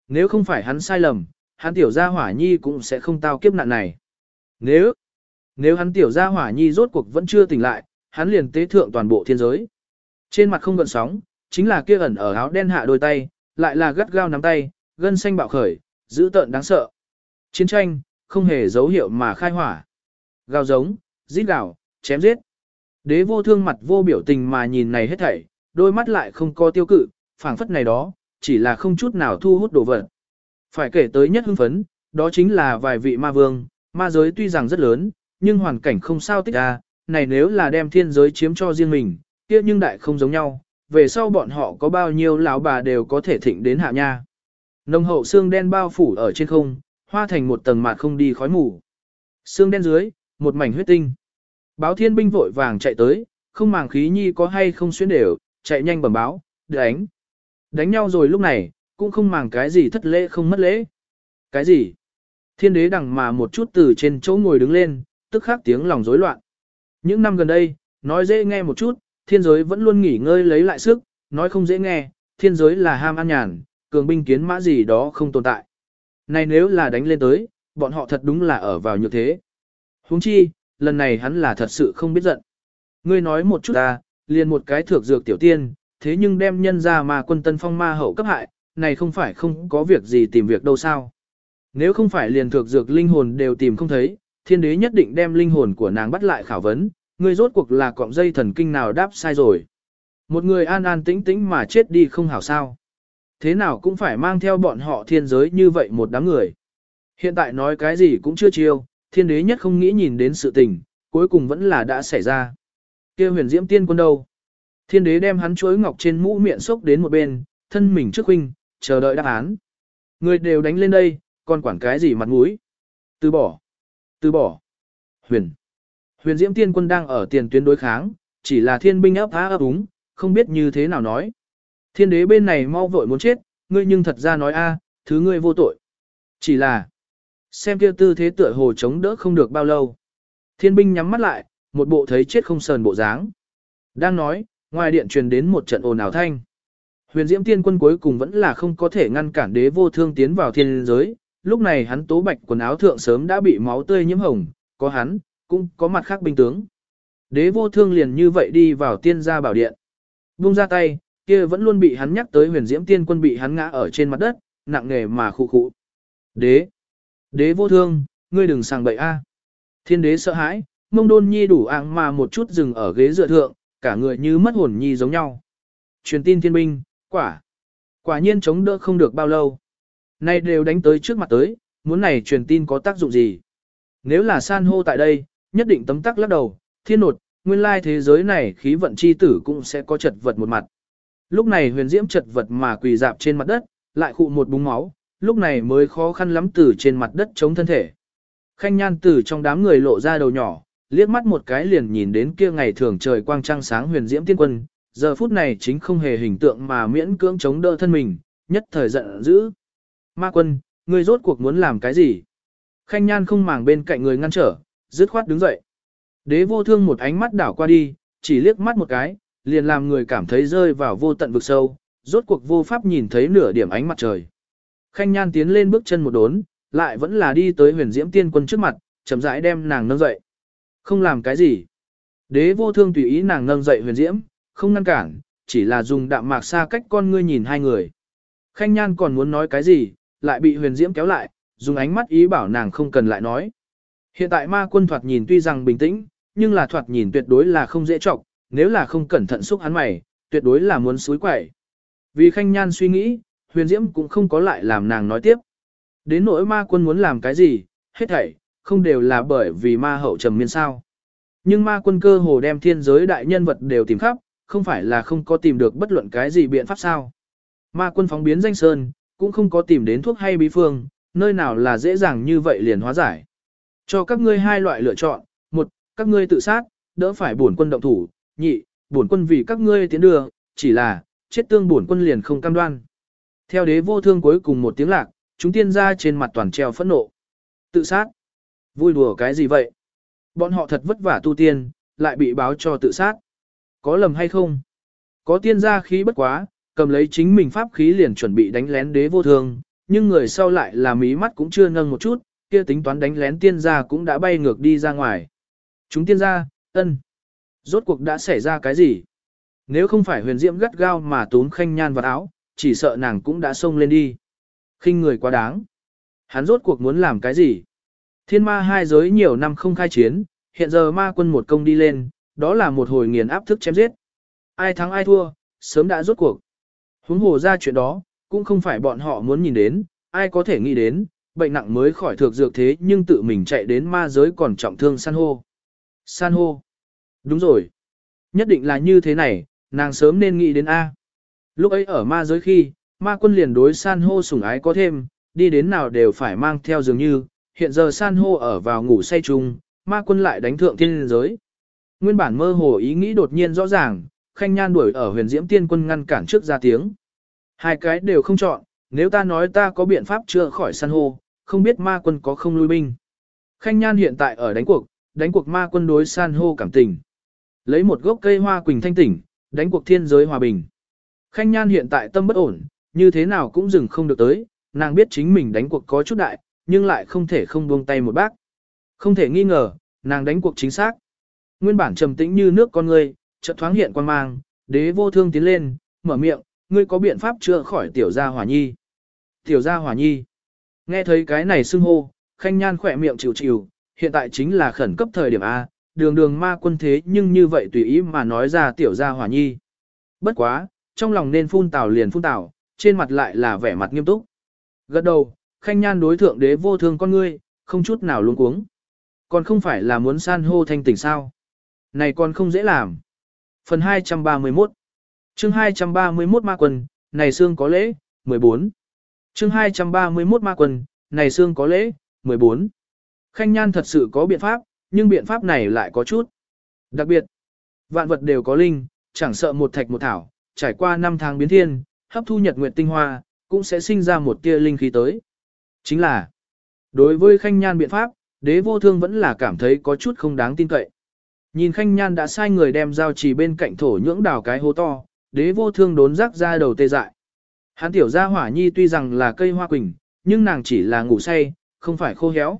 Nếu không phải hắn sai lầm, hắn tiểu gia hỏa nhi cũng sẽ không tao kiếp nạn này. Nếu, nếu hắn tiểu gia hỏa nhi rốt cuộc vẫn chưa tỉnh lại, hắn liền tế thượng toàn bộ thiên giới. Trên mặt không gợn sóng, chính là kia ẩn ở áo đen hạ đôi tay, lại là gắt gao nắm tay, gân xanh bạo khởi, dữ tợn đáng sợ. Chiến tranh, không hề dấu hiệu mà khai hỏa. Gào giống, rít gào, chém giết. Đế vô thương mặt vô biểu tình mà nhìn này hết thảy, đôi mắt lại không có tiêu cự, phảng phất này đó, chỉ là không chút nào thu hút đồ vật. Phải kể tới nhất hưng phấn, đó chính là vài vị ma vương, ma giới tuy rằng rất lớn, nhưng hoàn cảnh không sao tích ra, này nếu là đem thiên giới chiếm cho riêng mình, kia nhưng đại không giống nhau, về sau bọn họ có bao nhiêu lão bà đều có thể thịnh đến hạ nha. Nông hậu xương đen bao phủ ở trên không, hoa thành một tầng mạt không đi khói mù. Xương đen dưới, một mảnh huyết tinh. Báo thiên binh vội vàng chạy tới, không màng khí nhi có hay không xuyên đều, chạy nhanh bẩm báo, đánh. Đánh nhau rồi lúc này, cũng không màng cái gì thất lễ không mất lễ. Cái gì? Thiên đế đằng mà một chút từ trên chỗ ngồi đứng lên, tức khắc tiếng lòng rối loạn. Những năm gần đây, nói dễ nghe một chút, thiên giới vẫn luôn nghỉ ngơi lấy lại sức, nói không dễ nghe, thiên giới là ham ăn nhàn, cường binh kiến mã gì đó không tồn tại. Này nếu là đánh lên tới, bọn họ thật đúng là ở vào như thế. Huống chi, lần này hắn là thật sự không biết giận. Ngươi nói một chút ta, liền một cái thược dược tiểu tiên, thế nhưng đem nhân ra mà quân tân phong ma hậu cấp hại, này không phải không có việc gì tìm việc đâu sao. Nếu không phải liền thược dược linh hồn đều tìm không thấy, thiên đế nhất định đem linh hồn của nàng bắt lại khảo vấn, ngươi rốt cuộc là cọng dây thần kinh nào đáp sai rồi. Một người an an tĩnh tĩnh mà chết đi không hảo sao. Thế nào cũng phải mang theo bọn họ thiên giới như vậy một đám người. Hiện tại nói cái gì cũng chưa chiêu, thiên đế nhất không nghĩ nhìn đến sự tình, cuối cùng vẫn là đã xảy ra. kia huyền diễm tiên quân đâu? Thiên đế đem hắn chuối ngọc trên mũ miệng sốc đến một bên, thân mình trước huynh, chờ đợi đáp án. Người đều đánh lên đây, còn quản cái gì mặt mũi? Từ bỏ. Từ bỏ. Huyền. Huyền diễm tiên quân đang ở tiền tuyến đối kháng, chỉ là thiên binh ấp há ấp úng, không biết như thế nào nói. Thiên đế bên này mau vội muốn chết, ngươi nhưng thật ra nói a, thứ ngươi vô tội. Chỉ là, xem kia tư thế tựa hồ chống đỡ không được bao lâu. Thiên binh nhắm mắt lại, một bộ thấy chết không sờn bộ dáng. Đang nói, ngoài điện truyền đến một trận ồn ào thanh. Huyền Diễm Tiên Quân cuối cùng vẫn là không có thể ngăn cản đế vô thương tiến vào thiên giới, lúc này hắn tố bạch quần áo thượng sớm đã bị máu tươi nhiễm hồng, có hắn, cũng có mặt khác binh tướng. Đế vô thương liền như vậy đi vào tiên gia bảo điện. Bung ra tay, kia vẫn luôn bị hắn nhắc tới huyền diễm tiên quân bị hắn ngã ở trên mặt đất, nặng nề mà khụ khụ. Đế! Đế vô thương, ngươi đừng sang bậy a. Thiên đế sợ hãi, mông đôn nhi đủ ạng mà một chút dừng ở ghế dựa thượng, cả người như mất hồn nhi giống nhau. Truyền tin thiên binh, quả. Quả nhiên chống đỡ không được bao lâu. Nay đều đánh tới trước mặt tới, muốn này truyền tin có tác dụng gì? Nếu là san hô tại đây, nhất định tấm tắc lắc đầu, thiên nột, nguyên lai thế giới này khí vận chi tử cũng sẽ có chật vật một mặt. Lúc này huyền diễm chật vật mà quỳ dạp trên mặt đất, lại khụ một búng máu, lúc này mới khó khăn lắm từ trên mặt đất chống thân thể. Khanh nhan từ trong đám người lộ ra đầu nhỏ, liếc mắt một cái liền nhìn đến kia ngày thường trời quang trăng sáng huyền diễm tiên quân, giờ phút này chính không hề hình tượng mà miễn cưỡng chống đỡ thân mình, nhất thời giận dữ. Ma quân, ngươi rốt cuộc muốn làm cái gì? Khanh nhan không màng bên cạnh người ngăn trở, dứt khoát đứng dậy. Đế vô thương một ánh mắt đảo qua đi, chỉ liếc mắt một cái, liền làm người cảm thấy rơi vào vô tận vực sâu, rốt cuộc vô pháp nhìn thấy nửa điểm ánh mặt trời. Khanh nhan tiến lên bước chân một đốn, lại vẫn là đi tới huyền diễm tiên quân trước mặt, chậm rãi đem nàng nâng dậy. Không làm cái gì. Đế vô thương tùy ý nàng nâng dậy huyền diễm, không ngăn cản, chỉ là dùng đạm mạc xa cách con ngươi nhìn hai người. Khanh nhan còn muốn nói cái gì, lại bị huyền diễm kéo lại, dùng ánh mắt ý bảo nàng không cần lại nói. Hiện tại ma quân thoạt nhìn tuy rằng bình tĩnh, nhưng là thoạt nhìn tuyệt đối là không dễ trọng, nếu là không cẩn thận xúc hắn mày, tuyệt đối là muốn suối quẩy. Vì khanh nhan suy nghĩ, huyền diễm cũng không có lại làm nàng nói tiếp. Đến nỗi ma quân muốn làm cái gì, hết thảy, không đều là bởi vì ma hậu trầm miên sao. Nhưng ma quân cơ hồ đem thiên giới đại nhân vật đều tìm khắp, không phải là không có tìm được bất luận cái gì biện pháp sao. Ma quân phóng biến danh sơn, cũng không có tìm đến thuốc hay bí phương, nơi nào là dễ dàng như vậy liền hóa giải. Cho các ngươi hai loại lựa chọn, một, các ngươi tự sát, đỡ phải bổn quân động thủ, nhị, bổn quân vì các ngươi tiến đưa, chỉ là, chết tương bổn quân liền không cam đoan. Theo đế vô thương cuối cùng một tiếng lạc, chúng tiên ra trên mặt toàn treo phẫn nộ. Tự sát. Vui đùa cái gì vậy? Bọn họ thật vất vả tu tiên, lại bị báo cho tự sát. Có lầm hay không? Có tiên gia khí bất quá, cầm lấy chính mình pháp khí liền chuẩn bị đánh lén đế vô thương, nhưng người sau lại là mí mắt cũng chưa nâng một chút, kia tính toán đánh lén tiên gia cũng đã bay ngược đi ra ngoài. Chúng tiên gia, ân. Rốt cuộc đã xảy ra cái gì? Nếu không phải huyền diễm gắt gao mà tốn khanh nhan vào áo, chỉ sợ nàng cũng đã xông lên đi. khinh người quá đáng. Hắn rốt cuộc muốn làm cái gì? Thiên ma hai giới nhiều năm không khai chiến, hiện giờ ma quân một công đi lên, đó là một hồi nghiền áp thức chém giết. Ai thắng ai thua, sớm đã rốt cuộc. Huống hồ ra chuyện đó, cũng không phải bọn họ muốn nhìn đến, ai có thể nghĩ đến, bệnh nặng mới khỏi thược dược thế nhưng tự mình chạy đến ma giới còn trọng thương san hô. San hô. Đúng rồi. Nhất định là như thế này, nàng sớm nên nghĩ đến A. Lúc ấy ở ma giới khi, ma quân liền đối san hô sủng ái có thêm, đi đến nào đều phải mang theo dường như, hiện giờ san hô ở vào ngủ say chung, ma quân lại đánh thượng thiên giới. Nguyên bản mơ hồ ý nghĩ đột nhiên rõ ràng, khanh nhan đuổi ở huyền diễm tiên quân ngăn cản trước ra tiếng. Hai cái đều không chọn, nếu ta nói ta có biện pháp chữa khỏi san hô, không biết ma quân có không lui binh. Khanh nhan hiện tại ở đánh cuộc, đánh cuộc ma quân đối san hô cảm tình. Lấy một gốc cây hoa quỳnh thanh tỉnh, đánh cuộc thiên giới hòa bình. Khanh nhan hiện tại tâm bất ổn, như thế nào cũng dừng không được tới, nàng biết chính mình đánh cuộc có chút đại, nhưng lại không thể không buông tay một bác. Không thể nghi ngờ, nàng đánh cuộc chính xác. Nguyên bản trầm tĩnh như nước con người, chợt thoáng hiện quan mang, đế vô thương tiến lên, mở miệng, ngươi có biện pháp chữa khỏi tiểu gia hỏa nhi. Tiểu gia hỏa nhi. Nghe thấy cái này xưng hô, khanh nhan khỏe miệng chịu chịu, hiện tại chính là khẩn cấp thời điểm A, đường đường ma quân thế nhưng như vậy tùy ý mà nói ra tiểu gia hỏa nhi. Bất quá, trong lòng nên phun tào liền phun tào, trên mặt lại là vẻ mặt nghiêm túc. Gật đầu, khanh nhan đối thượng đế vô thương con ngươi, không chút nào luống cuống. Còn không phải là muốn san hô thanh tỉnh sao. Này còn không dễ làm. Phần 231 chương 231 ma quân, này xương có lễ, 14. chương 231 ma quân, này xương có lễ, 14. Khanh nhan thật sự có biện pháp, nhưng biện pháp này lại có chút. Đặc biệt, vạn vật đều có linh, chẳng sợ một thạch một thảo, trải qua năm tháng biến thiên, hấp thu nhật nguyệt tinh hoa, cũng sẽ sinh ra một tia linh khí tới. Chính là, Đối với khanh nhan biện pháp, đế vô thương vẫn là cảm thấy có chút không đáng tin cậy. Nhìn khanh nhan đã sai người đem giao trì bên cạnh thổ nhưỡng đào cái hố to, đế vô thương đốn rắc ra đầu tê dại. Hán tiểu gia hỏa nhi tuy rằng là cây hoa quỳnh, nhưng nàng chỉ là ngủ say, không phải khô héo.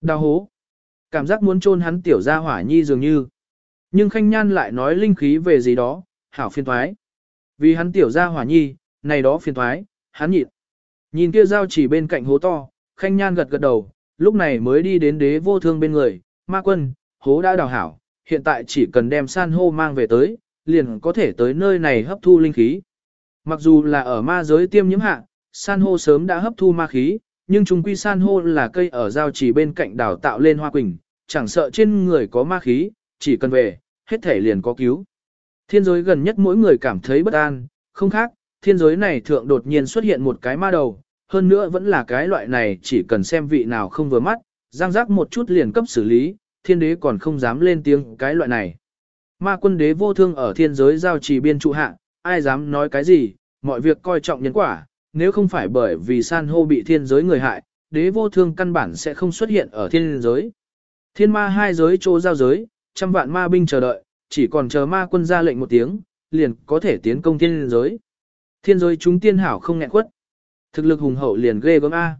Đào hố. Cảm giác muốn chôn hắn tiểu gia hỏa nhi dường như. Nhưng khanh nhan lại nói linh khí về gì đó, hảo phiên thoái. Vì hắn tiểu gia hỏa nhi, này đó phiền thoái, hắn nhịn. Nhìn kia giao chỉ bên cạnh hố to, khanh nhan gật gật đầu, lúc này mới đi đến đế vô thương bên người, ma quân, hố đã đào hảo, hiện tại chỉ cần đem san hô mang về tới, liền có thể tới nơi này hấp thu linh khí. Mặc dù là ở ma giới tiêm nhiễm hạ, san hô sớm đã hấp thu ma khí, nhưng chúng quy san hô là cây ở giao chỉ bên cạnh đào tạo lên hoa quỳnh, chẳng sợ trên người có ma khí, chỉ cần về, hết thể liền có cứu. Thiên giới gần nhất mỗi người cảm thấy bất an, không khác, thiên giới này thượng đột nhiên xuất hiện một cái ma đầu, hơn nữa vẫn là cái loại này chỉ cần xem vị nào không vừa mắt, giang giác một chút liền cấp xử lý, thiên đế còn không dám lên tiếng cái loại này. Ma quân đế vô thương ở thiên giới giao trì biên trụ hạ, ai dám nói cái gì, mọi việc coi trọng nhân quả, nếu không phải bởi vì san hô bị thiên giới người hại, đế vô thương căn bản sẽ không xuất hiện ở thiên giới. Thiên ma hai giới chỗ giao giới, trăm vạn ma binh chờ đợi, chỉ còn chờ ma quân ra lệnh một tiếng, liền có thể tiến công thiên giới. Thiên giới chúng tiên hảo không nghẹn quất. Thực lực hùng hậu liền ghê gớm A.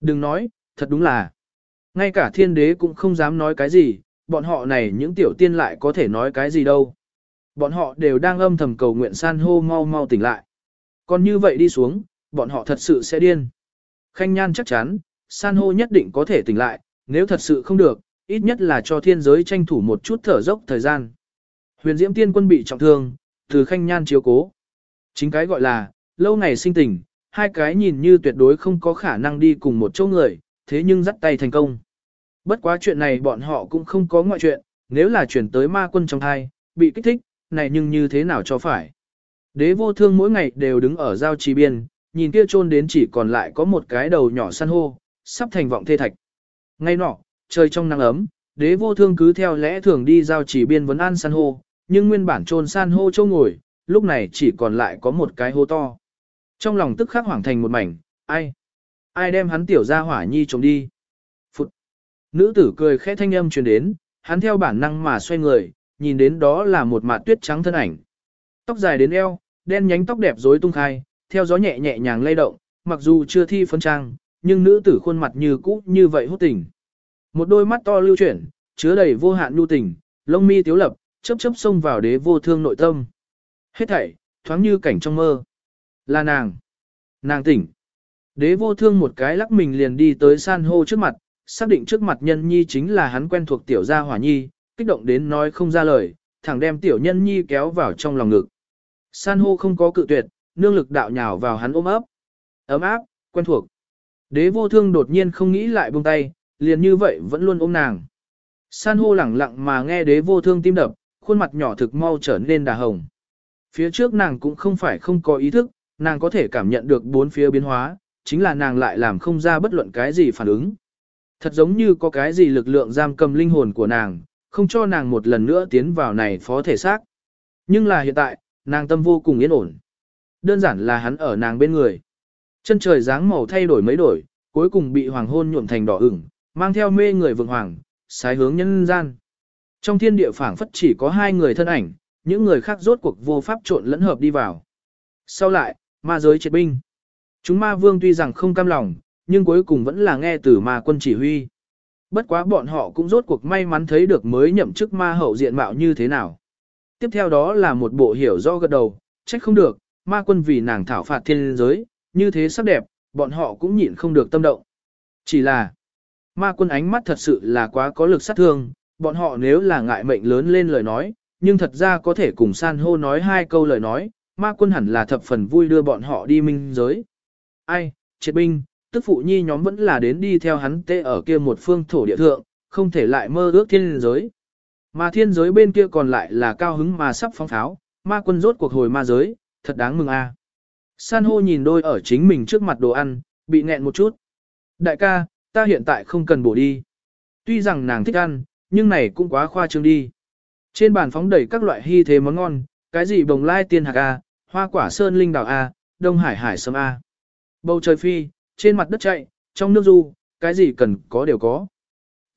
Đừng nói, thật đúng là. Ngay cả thiên đế cũng không dám nói cái gì, bọn họ này những tiểu tiên lại có thể nói cái gì đâu. Bọn họ đều đang âm thầm cầu nguyện san hô mau mau tỉnh lại. Còn như vậy đi xuống, bọn họ thật sự sẽ điên. Khanh nhan chắc chắn, san hô nhất định có thể tỉnh lại, nếu thật sự không được, ít nhất là cho thiên giới tranh thủ một chút thở dốc thời gian. Huyền diễm tiên quân bị trọng thương, từ khanh nhan chiếu cố. Chính cái gọi là, lâu ngày sinh tình, hai cái nhìn như tuyệt đối không có khả năng đi cùng một chỗ người, thế nhưng dắt tay thành công. Bất quá chuyện này bọn họ cũng không có ngoại chuyện, nếu là chuyển tới ma quân trong thai, bị kích thích, này nhưng như thế nào cho phải. Đế vô thương mỗi ngày đều đứng ở giao trì biên, nhìn kia trôn đến chỉ còn lại có một cái đầu nhỏ san hô, sắp thành vọng thê thạch. Ngay nọ, trời trong nắng ấm, đế vô thương cứ theo lẽ thường đi giao trì biên vấn an san hô, nhưng nguyên bản trôn san hô châu ngồi, lúc này chỉ còn lại có một cái hô to. Trong lòng tức khắc hoảng thành một mảnh, ai? Ai đem hắn tiểu ra hỏa nhi trống đi? Phụt! Nữ tử cười khẽ thanh âm truyền đến, hắn theo bản năng mà xoay người, nhìn đến đó là một mạt tuyết trắng thân ảnh. Tóc dài đến eo, đen nhánh tóc đẹp rối tung khai, theo gió nhẹ nhẹ nhàng lay động, mặc dù chưa thi phấn trang, nhưng nữ tử khuôn mặt như cũ như vậy hút tình. Một đôi mắt to lưu chuyển, chứa đầy vô hạn nhu tình, lông mi tiếu lập, chớp chớp xông vào đế vô thương nội tâm. Hết thảy, thoáng như cảnh trong mơ. Là nàng. Nàng tỉnh. Đế vô thương một cái lắc mình liền đi tới san hô trước mặt, xác định trước mặt nhân nhi chính là hắn quen thuộc tiểu gia hỏa nhi, kích động đến nói không ra lời, thẳng đem tiểu nhân nhi kéo vào trong lòng ngực. San hô không có cự tuyệt, nương lực đạo nhào vào hắn ôm ấp. Ấm áp, quen thuộc. Đế vô thương đột nhiên không nghĩ lại buông tay, liền như vậy vẫn luôn ôm nàng. San hô lẳng lặng mà nghe đế vô thương tim đập, khuôn mặt nhỏ thực mau trở nên đà hồng. Phía trước nàng cũng không phải không có ý thức, nàng có thể cảm nhận được bốn phía biến hóa, chính là nàng lại làm không ra bất luận cái gì phản ứng. Thật giống như có cái gì lực lượng giam cầm linh hồn của nàng, không cho nàng một lần nữa tiến vào này phó thể xác. Nhưng là hiện tại, nàng tâm vô cùng yên ổn. Đơn giản là hắn ở nàng bên người. Chân trời dáng màu thay đổi mấy đổi, cuối cùng bị hoàng hôn nhuộm thành đỏ ửng, mang theo mê người vượng hoàng, sái hướng nhân gian. Trong thiên địa phảng phất chỉ có hai người thân ảnh, những người khác rốt cuộc vô pháp trộn lẫn hợp đi vào. Sau lại, ma giới triệt binh. Chúng ma vương tuy rằng không cam lòng, nhưng cuối cùng vẫn là nghe từ ma quân chỉ huy. Bất quá bọn họ cũng rốt cuộc may mắn thấy được mới nhậm chức ma hậu diện mạo như thế nào. Tiếp theo đó là một bộ hiểu do gật đầu, trách không được, ma quân vì nàng thảo phạt thiên giới, như thế sắc đẹp, bọn họ cũng nhịn không được tâm động. Chỉ là, ma quân ánh mắt thật sự là quá có lực sát thương, bọn họ nếu là ngại mệnh lớn lên lời nói, nhưng thật ra có thể cùng san hô nói hai câu lời nói, ma quân hẳn là thập phần vui đưa bọn họ đi minh giới. Ai, triệt binh, tức phụ nhi nhóm vẫn là đến đi theo hắn tê ở kia một phương thổ địa thượng, không thể lại mơ ước thiên giới. Mà thiên giới bên kia còn lại là cao hứng mà sắp phóng pháo, ma quân rốt cuộc hồi ma giới, thật đáng mừng a. San hô nhìn đôi ở chính mình trước mặt đồ ăn, bị nghẹn một chút. Đại ca, ta hiện tại không cần bổ đi. Tuy rằng nàng thích ăn, nhưng này cũng quá khoa trương đi. Trên bàn phóng đầy các loại hy thế món ngon, cái gì bồng lai tiên hạc A, hoa quả sơn linh đào A, đông hải hải sâm A. Bầu trời phi, trên mặt đất chạy, trong nước du, cái gì cần có đều có.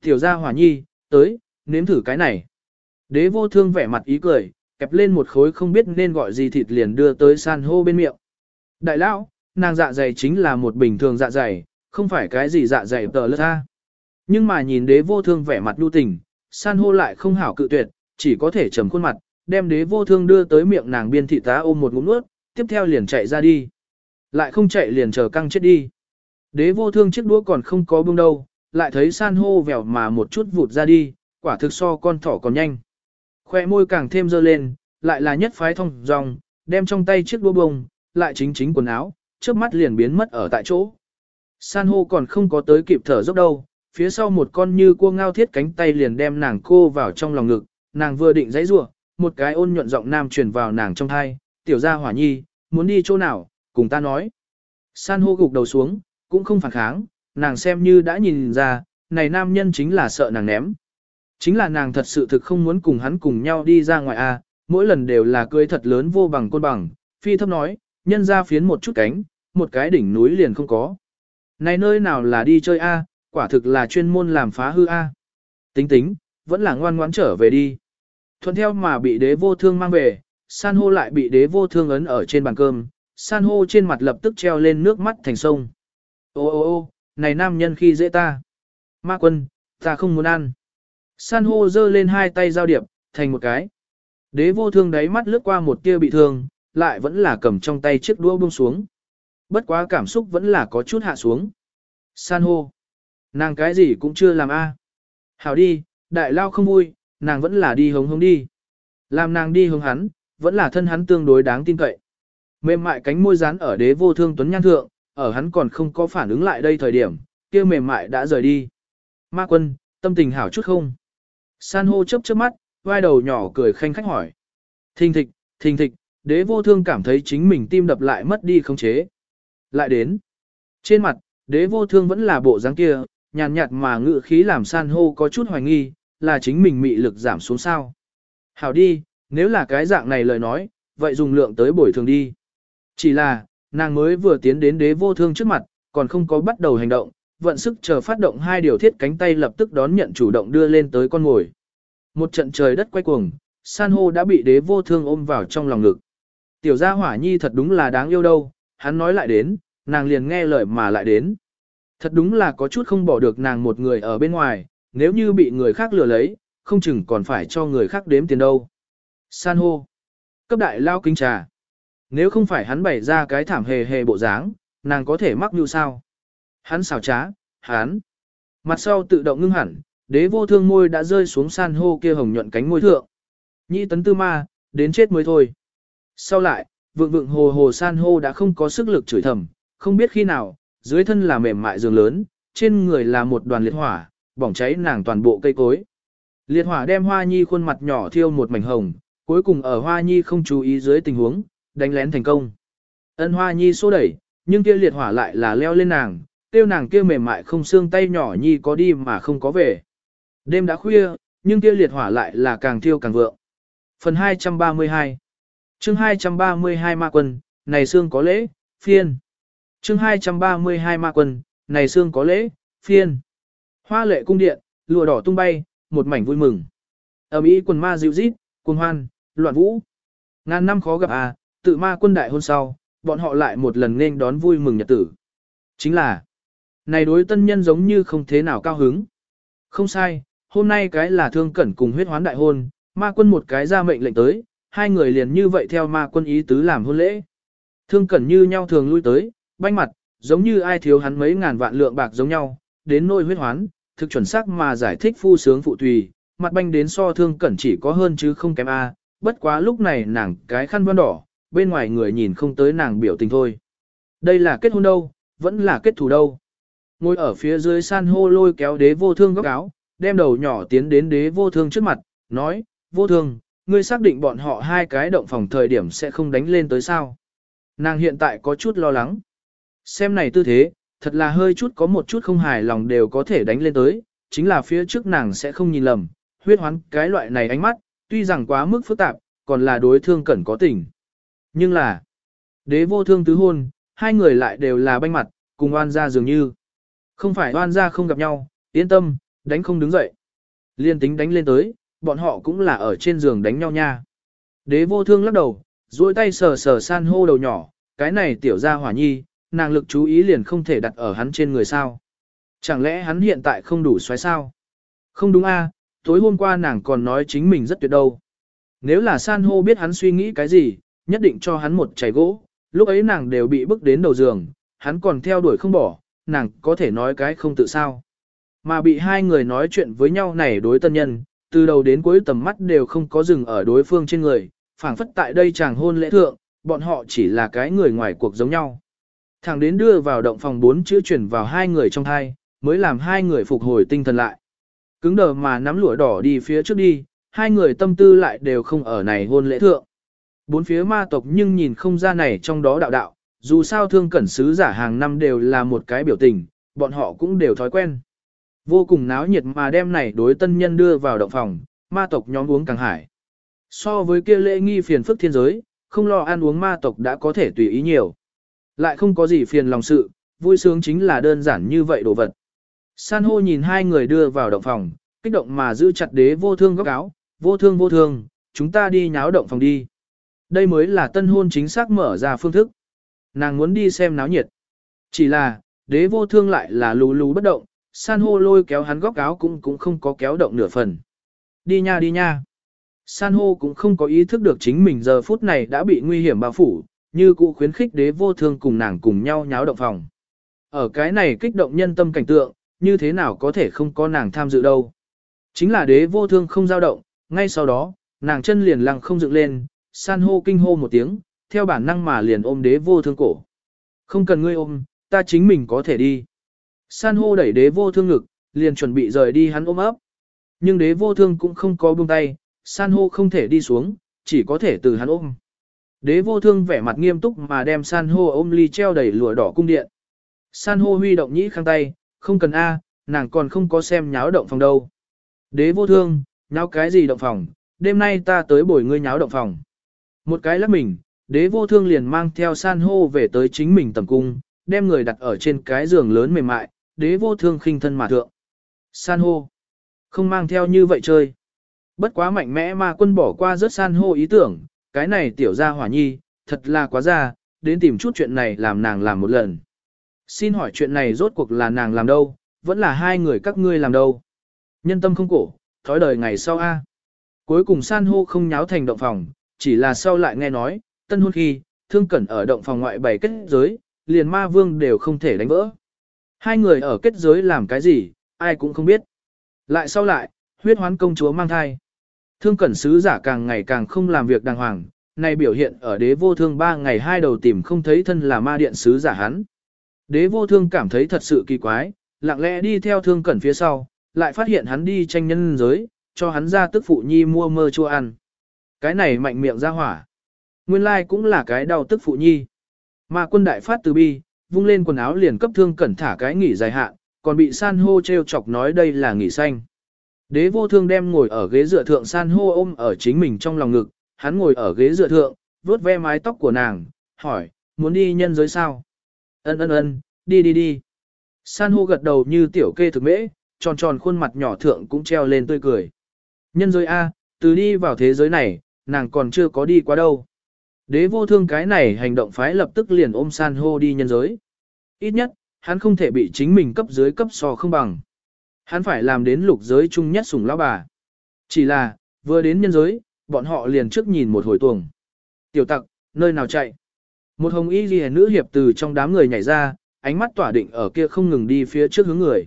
Tiểu gia hỏa nhi, tới, nếm thử cái này. Đế vô thương vẻ mặt ý cười, kẹp lên một khối không biết nên gọi gì thịt liền đưa tới san hô bên miệng. Đại lão, nàng dạ dày chính là một bình thường dạ dày, không phải cái gì dạ dày tờ lơ ta. Nhưng mà nhìn đế vô thương vẻ mặt lưu tình, san hô lại không hảo cự tuyệt, chỉ có thể trầm khuôn mặt, đem đế vô thương đưa tới miệng nàng biên thị tá ôm một ngụm nuốt, tiếp theo liền chạy ra đi. Lại không chạy liền chờ căng chết đi. Đế vô thương chiếc đũa còn không có bưng đâu, lại thấy san hô vèo mà một chút vụt ra đi, quả thực so con thỏ còn nhanh. Khoe môi càng thêm dơ lên, lại là nhất phái thông dòng, đem trong tay chiếc đũa bông, lại chính chính quần áo, trước mắt liền biến mất ở tại chỗ. San hô còn không có tới kịp thở dốc đâu, phía sau một con như cua ngao thiết cánh tay liền đem nàng cô vào trong lòng ngực, nàng vừa định dãy rủa, một cái ôn nhuận giọng nam truyền vào nàng trong thai, tiểu gia hỏa nhi, muốn đi chỗ nào, cùng ta nói. San hô gục đầu xuống, cũng không phản kháng, nàng xem như đã nhìn ra, này nam nhân chính là sợ nàng ném. Chính là nàng thật sự thực không muốn cùng hắn cùng nhau đi ra ngoài a, mỗi lần đều là cưới thật lớn vô bằng côn bằng, phi thấp nói, nhân ra phiến một chút cánh, một cái đỉnh núi liền không có. Này nơi nào là đi chơi a, quả thực là chuyên môn làm phá hư a. Tính tính, vẫn là ngoan ngoãn trở về đi. Thuận theo mà bị đế vô thương mang về, san hô lại bị đế vô thương ấn ở trên bàn cơm, san hô trên mặt lập tức treo lên nước mắt thành sông. Ô ô ô, này nam nhân khi dễ ta. Ma quân, ta không muốn ăn. San hô giơ lên hai tay giao điệp, thành một cái. Đế vô thương đáy mắt lướt qua một tia bị thương, lại vẫn là cầm trong tay chiếc đũa buông xuống. Bất quá cảm xúc vẫn là có chút hạ xuống. San hô. Nàng cái gì cũng chưa làm a. À. Hảo đi, đại lao không vui, nàng vẫn là đi hống hống đi. Làm nàng đi hống hắn, vẫn là thân hắn tương đối đáng tin cậy. Mềm mại cánh môi rán ở đế vô thương tuấn nhan thượng, ở hắn còn không có phản ứng lại đây thời điểm, kia mềm mại đã rời đi. Ma quân, tâm tình hảo chút không? San hô chớp chớp mắt, vai đầu nhỏ cười khanh khách hỏi. Thình thịch, thình thịch, đế vô thương cảm thấy chính mình tim đập lại mất đi khống chế. Lại đến. Trên mặt, đế vô thương vẫn là bộ dáng kia, nhàn nhạt mà ngự khí làm san hô có chút hoài nghi, là chính mình mị lực giảm xuống sao. Hảo đi, nếu là cái dạng này lời nói, vậy dùng lượng tới bồi thường đi. Chỉ là, nàng mới vừa tiến đến đế vô thương trước mặt, còn không có bắt đầu hành động, vận sức chờ phát động hai điều thiết cánh tay lập tức đón nhận chủ động đưa lên tới con ngồi. Một trận trời đất quay cuồng, san hô đã bị đế vô thương ôm vào trong lòng ngực. Tiểu gia hỏa nhi thật đúng là đáng yêu đâu, hắn nói lại đến, nàng liền nghe lời mà lại đến. Thật đúng là có chút không bỏ được nàng một người ở bên ngoài, nếu như bị người khác lừa lấy, không chừng còn phải cho người khác đếm tiền đâu. San hô. Cấp đại lao kinh trà. Nếu không phải hắn bày ra cái thảm hề hề bộ dáng, nàng có thể mắc như sao. Hắn xào trá, hắn. Mặt sau tự động ngưng hẳn, đế vô thương môi đã rơi xuống san hô kia hồng nhuận cánh môi thượng. Nhị tấn tư ma, đến chết mới thôi. Sau lại, vượng vượng hồ hồ san hô đã không có sức lực chửi thầm, không biết khi nào, dưới thân là mềm mại giường lớn, trên người là một đoàn liệt hỏa, bỏng cháy nàng toàn bộ cây cối. Liệt hỏa đem hoa nhi khuôn mặt nhỏ thiêu một mảnh hồng, cuối cùng ở hoa nhi không chú ý dưới tình huống, đánh lén thành công. Ân hoa nhi xô đẩy, nhưng kia liệt hỏa lại là leo lên nàng, tiêu nàng kia mềm mại không xương tay nhỏ nhi có đi mà không có về. Đêm đã khuya, nhưng kia liệt hỏa lại là càng thiêu càng vượng. Phần 232 chương 232 ma quân, này xương có lễ, phiên chương 232 ma quân, này xương có lễ, phiên. Hoa lệ cung điện, lụa đỏ tung bay, một mảnh vui mừng. Ẩm ý quần ma dịu rít, quần hoan, loạn vũ. Ngàn năm khó gặp à, tự ma quân đại hôn sau, bọn họ lại một lần nên đón vui mừng nhật tử. Chính là, này đối tân nhân giống như không thế nào cao hứng. Không sai, hôm nay cái là thương cẩn cùng huyết hoán đại hôn, ma quân một cái ra mệnh lệnh tới, hai người liền như vậy theo ma quân ý tứ làm hôn lễ. Thương cẩn như nhau thường lui tới, banh mặt, giống như ai thiếu hắn mấy ngàn vạn lượng bạc giống nhau, đến nôi huyết hoán, thực chuẩn xác mà giải thích phu sướng phụ tùy, mặt banh đến so thương cẩn chỉ có hơn chứ không kém A, bất quá lúc này nàng cái khăn vân đỏ, bên ngoài người nhìn không tới nàng biểu tình thôi. Đây là kết hôn đâu, vẫn là kết thù đâu. Ngồi ở phía dưới san hô lôi kéo đế vô thương góc áo, đem đầu nhỏ tiến đến đế vô thương trước mặt, nói, vô thương, ngươi xác định bọn họ hai cái động phòng thời điểm sẽ không đánh lên tới sao. Nàng hiện tại có chút lo lắng. Xem này tư thế, thật là hơi chút có một chút không hài lòng đều có thể đánh lên tới, chính là phía trước nàng sẽ không nhìn lầm, huyết hoán cái loại này ánh mắt, tuy rằng quá mức phức tạp, còn là đối thương cẩn có tình. Nhưng là, đế vô thương tứ hôn, hai người lại đều là banh mặt, cùng oan ra dường như. Không phải oan ra không gặp nhau, yên tâm, đánh không đứng dậy. Liên tính đánh lên tới, bọn họ cũng là ở trên giường đánh nhau nha. Đế vô thương lắc đầu, duỗi tay sờ sờ san hô đầu nhỏ, cái này tiểu ra hỏa nhi, nàng lực chú ý liền không thể đặt ở hắn trên người sao. Chẳng lẽ hắn hiện tại không đủ xoáy sao? Không đúng a, tối hôm qua nàng còn nói chính mình rất tuyệt đâu. Nếu là san hô biết hắn suy nghĩ cái gì, nhất định cho hắn một chảy gỗ, lúc ấy nàng đều bị bức đến đầu giường, hắn còn theo đuổi không bỏ, nàng có thể nói cái không tự sao. Mà bị hai người nói chuyện với nhau này đối tân nhân, từ đầu đến cuối tầm mắt đều không có dừng ở đối phương trên người, phảng phất tại đây chàng hôn lễ thượng, bọn họ chỉ là cái người ngoài cuộc giống nhau thẳng đến đưa vào động phòng bốn chữ chuyển vào hai người trong thai, mới làm hai người phục hồi tinh thần lại. Cứng đờ mà nắm lụa đỏ đi phía trước đi, hai người tâm tư lại đều không ở này hôn lễ thượng. Bốn phía ma tộc nhưng nhìn không ra này trong đó đạo đạo, dù sao thương cẩn sứ giả hàng năm đều là một cái biểu tình, bọn họ cũng đều thói quen. Vô cùng náo nhiệt mà đem này đối tân nhân đưa vào động phòng, ma tộc nhóm uống càng hải. So với kia lễ nghi phiền phức thiên giới, không lo ăn uống ma tộc đã có thể tùy ý nhiều. Lại không có gì phiền lòng sự, vui sướng chính là đơn giản như vậy đồ vật. San hô nhìn hai người đưa vào động phòng, kích động mà giữ chặt đế vô thương góc áo, vô thương vô thương, chúng ta đi nháo động phòng đi. Đây mới là tân hôn chính xác mở ra phương thức. Nàng muốn đi xem náo nhiệt. Chỉ là, đế vô thương lại là lù lù bất động, san hô lôi kéo hắn góc áo cũng cũng không có kéo động nửa phần. Đi nha đi nha. San hô cũng không có ý thức được chính mình giờ phút này đã bị nguy hiểm bao phủ, như cụ khuyến khích đế vô thương cùng nàng cùng nhau nháo động phòng. Ở cái này kích động nhân tâm cảnh tượng, như thế nào có thể không có nàng tham dự đâu. Chính là đế vô thương không dao động, ngay sau đó, nàng chân liền lăng không dựng lên, san hô kinh hô một tiếng, theo bản năng mà liền ôm đế vô thương cổ. Không cần ngươi ôm, ta chính mình có thể đi. San hô đẩy đế vô thương ngực, liền chuẩn bị rời đi hắn ôm ấp. Nhưng đế vô thương cũng không có buông tay, san hô không thể đi xuống, chỉ có thể từ hắn ôm. Đế vô thương vẻ mặt nghiêm túc mà đem san hô ôm ly treo đầy lụa đỏ cung điện. San hô huy động nhĩ khang tay, không cần A, nàng còn không có xem nháo động phòng đâu. Đế vô thương, nháo cái gì động phòng, đêm nay ta tới bồi ngươi nháo động phòng. Một cái lắp mình, đế vô thương liền mang theo san hô về tới chính mình tầm cung, đem người đặt ở trên cái giường lớn mềm mại, đế vô thương khinh thân mà thượng. San hô, không mang theo như vậy chơi. Bất quá mạnh mẽ mà quân bỏ qua rất san hô ý tưởng, cái này tiểu gia hỏa nhi, thật là quá ra, đến tìm chút chuyện này làm nàng làm một lần. Xin hỏi chuyện này rốt cuộc là nàng làm đâu, vẫn là hai người các ngươi làm đâu. Nhân tâm không cổ, thói đời ngày sau a. Cuối cùng san hô không nháo thành động phòng, chỉ là sau lại nghe nói, tân hôn khi, thương cẩn ở động phòng ngoại bày kết giới, liền ma vương đều không thể đánh vỡ. Hai người ở kết giới làm cái gì, ai cũng không biết. Lại sau lại, huyết hoán công chúa mang thai. Thương cẩn sứ giả càng ngày càng không làm việc đàng hoàng, này biểu hiện ở đế vô thương ba ngày hai đầu tìm không thấy thân là ma điện sứ giả hắn. Đế vô thương cảm thấy thật sự kỳ quái, lặng lẽ đi theo thương cẩn phía sau, lại phát hiện hắn đi tranh nhân giới, cho hắn ra tức phụ nhi mua mơ chua ăn. Cái này mạnh miệng ra hỏa. Nguyên lai like cũng là cái đau tức phụ nhi. Mà quân đại phát từ bi, vung lên quần áo liền cấp thương cẩn thả cái nghỉ dài hạn, còn bị san hô treo chọc nói đây là nghỉ xanh. Đế vô thương đem ngồi ở ghế dựa thượng san hô ôm ở chính mình trong lòng ngực, hắn ngồi ở ghế dựa thượng, vuốt ve mái tóc của nàng, hỏi, muốn đi nhân giới sao? Ân ân ân, đi đi đi. San hô gật đầu như tiểu kê thực mễ, tròn tròn khuôn mặt nhỏ thượng cũng treo lên tươi cười. Nhân giới A, từ đi vào thế giới này, nàng còn chưa có đi qua đâu. Đế vô thương cái này hành động phái lập tức liền ôm san hô đi nhân giới. Ít nhất, hắn không thể bị chính mình cấp dưới cấp so không bằng. Hắn phải làm đến lục giới chung nhất sủng lão bà. Chỉ là, vừa đến nhân giới, bọn họ liền trước nhìn một hồi tuồng. Tiểu tặc, nơi nào chạy? Một hồng y ghi nữ hiệp từ trong đám người nhảy ra, ánh mắt tỏa định ở kia không ngừng đi phía trước hướng người.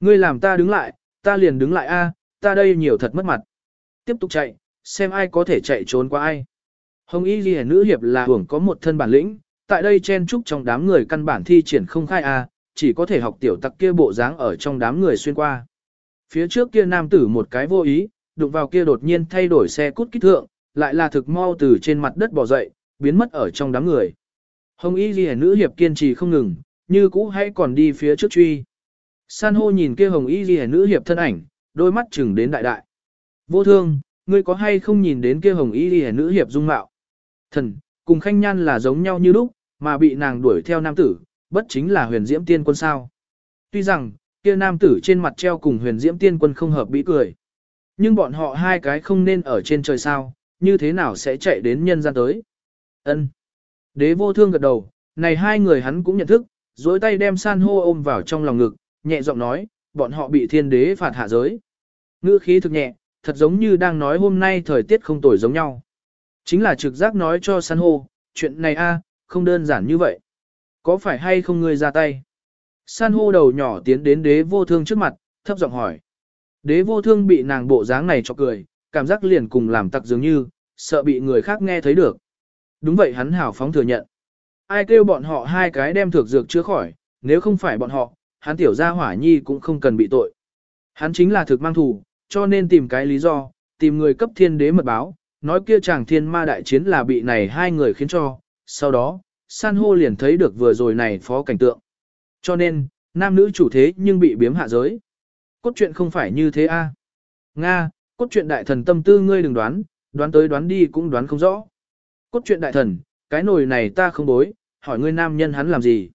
Ngươi làm ta đứng lại, ta liền đứng lại a, ta đây nhiều thật mất mặt. Tiếp tục chạy, xem ai có thể chạy trốn qua ai. Hồng y ghi nữ hiệp là hưởng có một thân bản lĩnh, tại đây chen trúc trong đám người căn bản thi triển không khai a, chỉ có thể học tiểu tặc kia bộ dáng ở trong đám người xuyên qua. Phía trước kia nam tử một cái vô ý, đụng vào kia đột nhiên thay đổi xe cút kích thượng, lại là thực mau từ trên mặt đất bò dậy, biến mất ở trong đám người. Hồng y ghi nữ hiệp kiên trì không ngừng, như cũ hay còn đi phía trước truy. San hô nhìn kia hồng y ghi nữ hiệp thân ảnh, đôi mắt chừng đến đại đại. Vô thương, ngươi có hay không nhìn đến kia hồng y ghi nữ hiệp dung mạo? Thần, cùng khanh nhan là giống nhau như lúc, mà bị nàng đuổi theo nam tử, bất chính là huyền diễm tiên quân sao. Tuy rằng, kia nam tử trên mặt treo cùng huyền diễm tiên quân không hợp bị cười. Nhưng bọn họ hai cái không nên ở trên trời sao, như thế nào sẽ chạy đến nhân gian tới. ân Đế vô thương gật đầu, này hai người hắn cũng nhận thức, dối tay đem san hô ôm vào trong lòng ngực, nhẹ giọng nói, bọn họ bị thiên đế phạt hạ giới. Ngữ khí thực nhẹ, thật giống như đang nói hôm nay thời tiết không tồi giống nhau. Chính là trực giác nói cho san hô, chuyện này a không đơn giản như vậy. Có phải hay không ngươi ra tay? San hô đầu nhỏ tiến đến đế vô thương trước mặt, thấp giọng hỏi. Đế vô thương bị nàng bộ dáng này cho cười, cảm giác liền cùng làm tặc dường như, sợ bị người khác nghe thấy được. Đúng vậy hắn hào phóng thừa nhận. Ai kêu bọn họ hai cái đem thực dược chữa khỏi, nếu không phải bọn họ, hắn tiểu gia hỏa nhi cũng không cần bị tội. Hắn chính là thực mang thù, cho nên tìm cái lý do, tìm người cấp thiên đế mật báo, nói kia chàng thiên ma đại chiến là bị này hai người khiến cho, sau đó, san hô liền thấy được vừa rồi này phó cảnh tượng. Cho nên, nam nữ chủ thế nhưng bị biếm hạ giới. Cốt truyện không phải như thế a. À? Nga, cốt truyện đại thần tâm tư ngươi đừng đoán, đoán tới đoán đi cũng đoán không rõ. Cốt truyện đại thần, cái nồi này ta không bối, hỏi ngươi nam nhân hắn làm gì.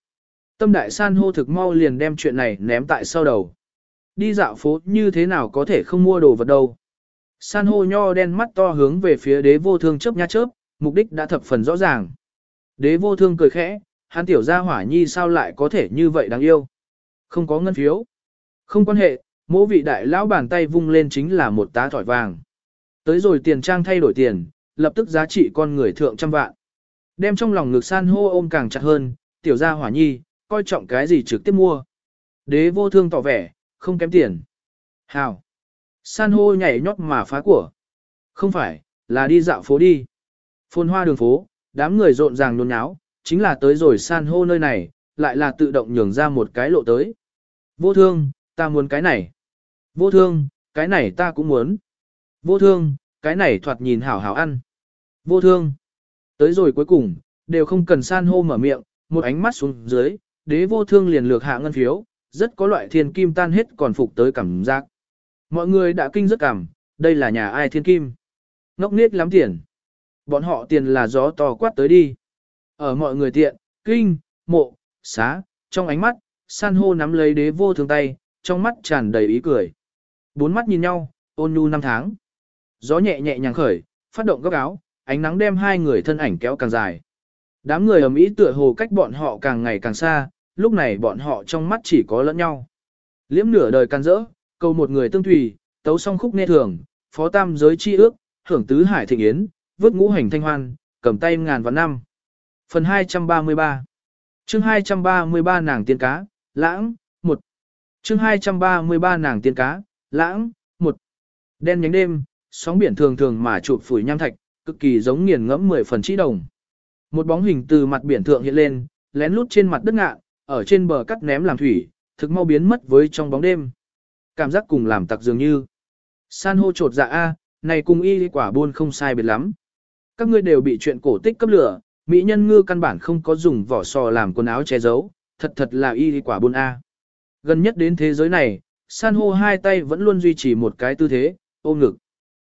Tâm đại san hô thực mau liền đem chuyện này ném tại sau đầu. Đi dạo phố như thế nào có thể không mua đồ vật đâu. San hô nho đen mắt to hướng về phía đế vô thương chớp nha chớp, mục đích đã thập phần rõ ràng. Đế vô thương cười khẽ, hắn tiểu gia hỏa nhi sao lại có thể như vậy đáng yêu. Không có ngân phiếu. Không quan hệ, mỗi vị đại lão bàn tay vung lên chính là một tá thỏi vàng. Tới rồi tiền trang thay đổi tiền, lập tức giá trị con người thượng trăm vạn. Đem trong lòng ngực san hô ôm càng chặt hơn, tiểu gia hỏa nhi, coi trọng cái gì trực tiếp mua. Đế vô thương tỏ vẻ, không kém tiền. Hào. San hô nhảy nhót mà phá của. Không phải, là đi dạo phố đi. Phôn hoa đường phố, đám người rộn ràng nôn nháo, chính là tới rồi san hô nơi này, lại là tự động nhường ra một cái lộ tới. Vô thương, ta muốn cái này. Vô thương, cái này ta cũng muốn. Vô thương, cái này thoạt nhìn hảo hảo ăn. Vô thương. Tới rồi cuối cùng, đều không cần san hô mở miệng, một ánh mắt xuống dưới, đế vô thương liền lược hạ ngân phiếu, rất có loại thiên kim tan hết còn phục tới cảm giác. Mọi người đã kinh rất cảm, đây là nhà ai thiên kim. Ngốc nết lắm tiền. Bọn họ tiền là gió to quát tới đi. Ở mọi người tiện, kinh, mộ, xá, trong ánh mắt, san hô nắm lấy đế vô thương tay, trong mắt tràn đầy ý cười. Bốn mắt nhìn nhau, ôn nhu năm tháng. Gió nhẹ nhẹ nhàng khởi, phát động góc áo, ánh nắng đem hai người thân ảnh kéo càng dài. Đám người ở Mỹ tựa hồ cách bọn họ càng ngày càng xa, lúc này bọn họ trong mắt chỉ có lẫn nhau. Liễm nửa đời can rỡ, câu một người tương thủy, tấu song khúc nghe thường, phó tam giới chi ước, hưởng tứ hải thịnh yến, vớt ngũ hành thanh hoan, cầm tay ngàn vạn năm. Phần 233 chương 233 nàng tiên cá, lãng, một chương 233 nàng tiên cá, lãng, một Đen nhánh đêm, sóng biển thường thường mà chụp phủi nham thạch, cực kỳ giống nghiền ngẫm 10 phần chỉ đồng. Một bóng hình từ mặt biển thượng hiện lên, lén lút trên mặt đất ngạ, ở trên bờ cắt ném làm thủy, thực mau biến mất với trong bóng đêm. Cảm giác cùng làm tặc dường như. San hô trột dạ a, này cùng y quả buôn không sai biệt lắm. Các ngươi đều bị chuyện cổ tích cấp lửa, mỹ nhân ngư căn bản không có dùng vỏ sò làm quần áo che giấu, thật thật là y quả buôn a. Gần nhất đến thế giới này, san hô hai tay vẫn luôn duy trì một cái tư thế, ôm ngực.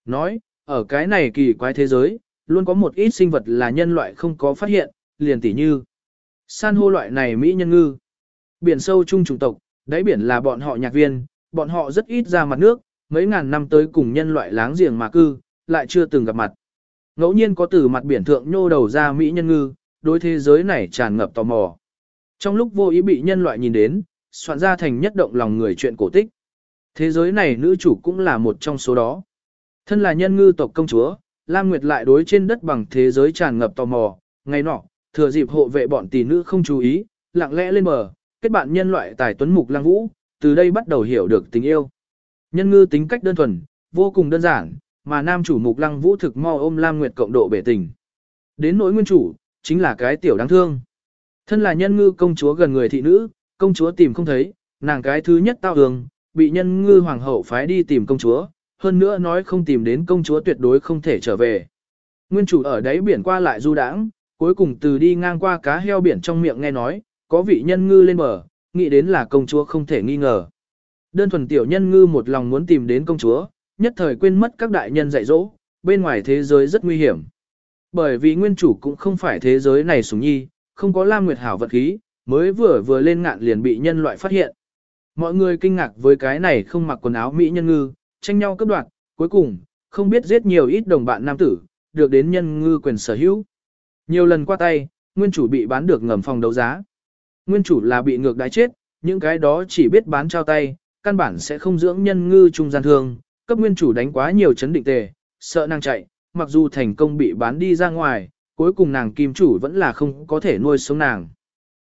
Nói, ở cái này kỳ quái thế giới, luôn có một ít sinh vật là nhân loại không có phát hiện, liền tỉ như. San hô loại này Mỹ nhân ngư. Biển sâu chung chủng tộc, đáy biển là bọn họ nhạc viên, bọn họ rất ít ra mặt nước, mấy ngàn năm tới cùng nhân loại láng giềng mà cư, lại chưa từng gặp mặt. Ngẫu nhiên có từ mặt biển thượng nhô đầu ra Mỹ nhân ngư, đối thế giới này tràn ngập tò mò. Trong lúc vô ý bị nhân loại nhìn đến, soạn ra thành nhất động lòng người chuyện cổ tích. Thế giới này nữ chủ cũng là một trong số đó. Thân là nhân ngư tộc công chúa, Lam Nguyệt lại đối trên đất bằng thế giới tràn ngập tò mò, ngày nọ, thừa dịp hộ vệ bọn tỷ nữ không chú ý, lặng lẽ lên bờ, kết bạn nhân loại tài tuấn mục lang vũ, từ đây bắt đầu hiểu được tình yêu. Nhân ngư tính cách đơn thuần, vô cùng đơn giản, mà nam chủ mục lăng vũ thực mo ôm Lam Nguyệt cộng độ bể tình. Đến nỗi nguyên chủ, chính là cái tiểu đáng thương. Thân là nhân ngư công chúa gần người thị nữ, công chúa tìm không thấy, nàng cái thứ nhất tao đường bị nhân ngư hoàng hậu phái đi tìm công chúa, hơn nữa nói không tìm đến công chúa tuyệt đối không thể trở về. Nguyên chủ ở đáy biển qua lại du đãng, cuối cùng từ đi ngang qua cá heo biển trong miệng nghe nói, có vị nhân ngư lên bờ, nghĩ đến là công chúa không thể nghi ngờ. Đơn thuần tiểu nhân ngư một lòng muốn tìm đến công chúa, nhất thời quên mất các đại nhân dạy dỗ, bên ngoài thế giới rất nguy hiểm. Bởi vì nguyên chủ cũng không phải thế giới này sủng nhi, không có Lam Nguyệt Hảo vật khí, mới vừa vừa lên ngạn liền bị nhân loại phát hiện. Mọi người kinh ngạc với cái này không mặc quần áo mỹ nhân ngư, tranh nhau cấp đoạt, cuối cùng, không biết giết nhiều ít đồng bạn nam tử, được đến nhân ngư quyền sở hữu. Nhiều lần qua tay, nguyên chủ bị bán được ngầm phòng đấu giá. Nguyên chủ là bị ngược đái chết, những cái đó chỉ biết bán trao tay, căn bản sẽ không dưỡng nhân ngư trung gian thương, cấp nguyên chủ đánh quá nhiều chấn định tề, sợ nàng chạy, mặc dù thành công bị bán đi ra ngoài, cuối cùng nàng kim chủ vẫn là không có thể nuôi sống nàng.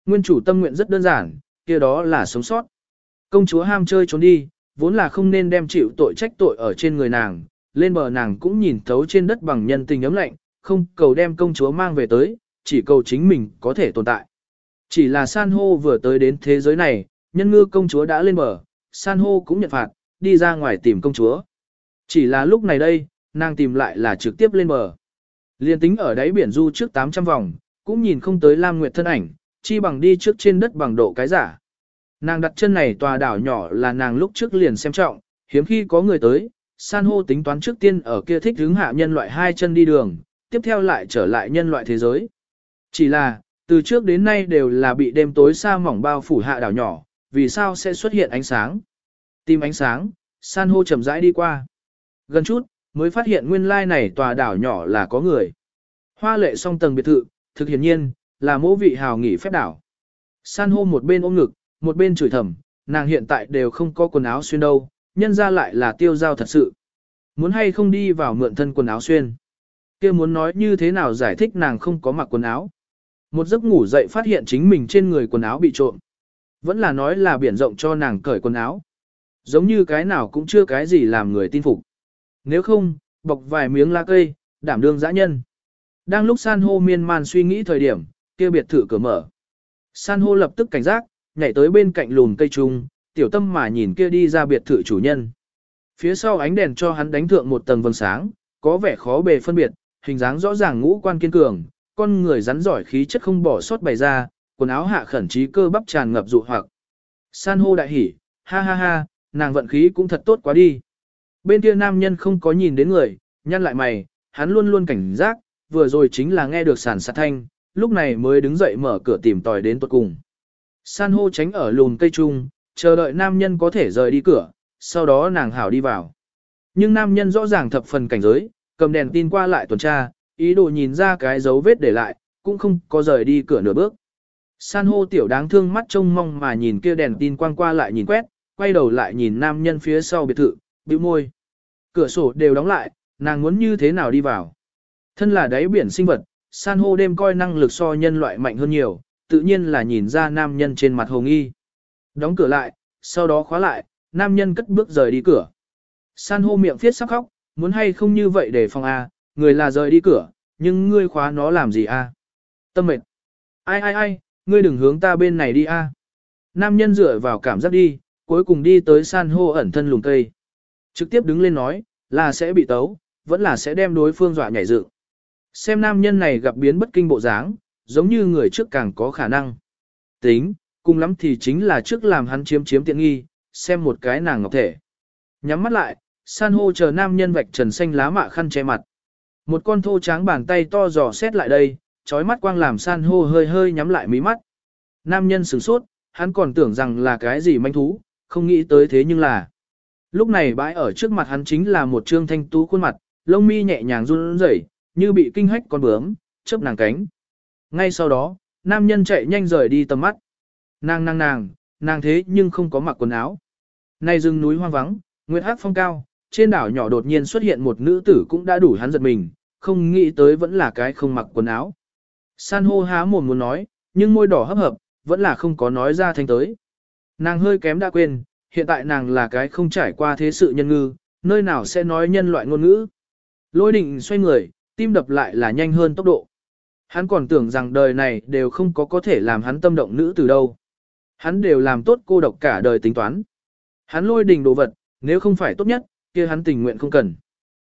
Nguyên chủ tâm nguyện rất đơn giản, kia đó là sống sót. Công chúa ham chơi trốn đi, vốn là không nên đem chịu tội trách tội ở trên người nàng, lên bờ nàng cũng nhìn thấu trên đất bằng nhân tình ấm lạnh, không cầu đem công chúa mang về tới, chỉ cầu chính mình có thể tồn tại. Chỉ là san hô vừa tới đến thế giới này, nhân ngư công chúa đã lên bờ, san hô cũng nhận phạt, đi ra ngoài tìm công chúa. Chỉ là lúc này đây, nàng tìm lại là trực tiếp lên bờ. Liên tính ở đáy biển du trước 800 vòng, cũng nhìn không tới Lam Nguyệt thân ảnh, chi bằng đi trước trên đất bằng độ cái giả. Nàng đặt chân này tòa đảo nhỏ là nàng lúc trước liền xem trọng, hiếm khi có người tới, san hô tính toán trước tiên ở kia thích hướng hạ nhân loại hai chân đi đường, tiếp theo lại trở lại nhân loại thế giới. Chỉ là, từ trước đến nay đều là bị đêm tối xa mỏng bao phủ hạ đảo nhỏ, vì sao sẽ xuất hiện ánh sáng? Tìm ánh sáng, san hô chậm rãi đi qua. Gần chút, mới phát hiện nguyên lai này tòa đảo nhỏ là có người. Hoa lệ song tầng biệt thự, thực hiển nhiên, là mỗ vị hào nghỉ phép đảo. San hô một bên ôm ngực, một bên chửi thầm, nàng hiện tại đều không có quần áo xuyên đâu, nhân ra lại là tiêu giao thật sự. Muốn hay không đi vào mượn thân quần áo xuyên. kia muốn nói như thế nào giải thích nàng không có mặc quần áo. Một giấc ngủ dậy phát hiện chính mình trên người quần áo bị trộm. Vẫn là nói là biển rộng cho nàng cởi quần áo. Giống như cái nào cũng chưa cái gì làm người tin phục. Nếu không, bọc vài miếng lá cây, đảm đương dã nhân. Đang lúc san hô miên man suy nghĩ thời điểm, kia biệt thự cửa mở. San hô lập tức cảnh giác, nhảy tới bên cạnh lùn cây trung, tiểu tâm mà nhìn kia đi ra biệt thự chủ nhân. Phía sau ánh đèn cho hắn đánh thượng một tầng vầng sáng, có vẻ khó bề phân biệt, hình dáng rõ ràng ngũ quan kiên cường, con người rắn giỏi khí chất không bỏ sót bày ra, quần áo hạ khẩn trí cơ bắp tràn ngập dụ hoặc. San hô đại hỉ, ha ha ha, nàng vận khí cũng thật tốt quá đi. Bên kia nam nhân không có nhìn đến người, nhăn lại mày, hắn luôn luôn cảnh giác, vừa rồi chính là nghe được sản sát thanh, lúc này mới đứng dậy mở cửa tìm tòi đến tuột cùng. San hô tránh ở lùn cây trung, chờ đợi nam nhân có thể rời đi cửa, sau đó nàng hảo đi vào. Nhưng nam nhân rõ ràng thập phần cảnh giới, cầm đèn tin qua lại tuần tra, ý đồ nhìn ra cái dấu vết để lại, cũng không có rời đi cửa nửa bước. San hô tiểu đáng thương mắt trông mong mà nhìn kia đèn tin quang qua lại nhìn quét, quay đầu lại nhìn nam nhân phía sau biệt thự, bĩu môi. Cửa sổ đều đóng lại, nàng muốn như thế nào đi vào. Thân là đáy biển sinh vật, san hô đêm coi năng lực so nhân loại mạnh hơn nhiều, tự nhiên là nhìn ra nam nhân trên mặt hồng y Đóng cửa lại, sau đó khóa lại, nam nhân cất bước rời đi cửa. San hô miệng phiết sắp khóc, muốn hay không như vậy để phòng A, người là rời đi cửa, nhưng ngươi khóa nó làm gì A. Tâm mệt. Ai ai ai, ngươi đừng hướng ta bên này đi A. Nam nhân dựa vào cảm giác đi, cuối cùng đi tới san hô ẩn thân lùng cây. Trực tiếp đứng lên nói, là sẽ bị tấu, vẫn là sẽ đem đối phương dọa nhảy dựng. Xem nam nhân này gặp biến bất kinh bộ dáng, giống như người trước càng có khả năng. Tính, cùng lắm thì chính là trước làm hắn chiếm chiếm tiện nghi, xem một cái nàng ngọc thể. Nhắm mắt lại, san hô chờ nam nhân vạch trần xanh lá mạ khăn che mặt. Một con thô tráng bàn tay to giò xét lại đây, trói mắt quang làm san hô hơi hơi nhắm lại mí mắt. Nam nhân sửng sốt, hắn còn tưởng rằng là cái gì manh thú, không nghĩ tới thế nhưng là. Lúc này bãi ở trước mặt hắn chính là một trương thanh tú khuôn mặt, lông mi nhẹ nhàng run rẩy, như bị kinh hách con bướm, chớp nàng cánh. Ngay sau đó, nam nhân chạy nhanh rời đi tầm mắt. Nàng nàng nàng, nàng thế nhưng không có mặc quần áo. Này rừng núi hoang vắng, nguyệt hát phong cao, trên đảo nhỏ đột nhiên xuất hiện một nữ tử cũng đã đủ hắn giật mình, không nghĩ tới vẫn là cái không mặc quần áo. San hô há mồm muốn nói, nhưng môi đỏ hấp hợp, vẫn là không có nói ra thanh tới. Nàng hơi kém đã quên, hiện tại nàng là cái không trải qua thế sự nhân ngư, nơi nào sẽ nói nhân loại ngôn ngữ. Lôi định xoay người, tim đập lại là nhanh hơn tốc độ. Hắn còn tưởng rằng đời này đều không có có thể làm hắn tâm động nữ từ đâu. Hắn đều làm tốt cô độc cả đời tính toán. Hắn lôi đình đồ vật, nếu không phải tốt nhất, kia hắn tình nguyện không cần.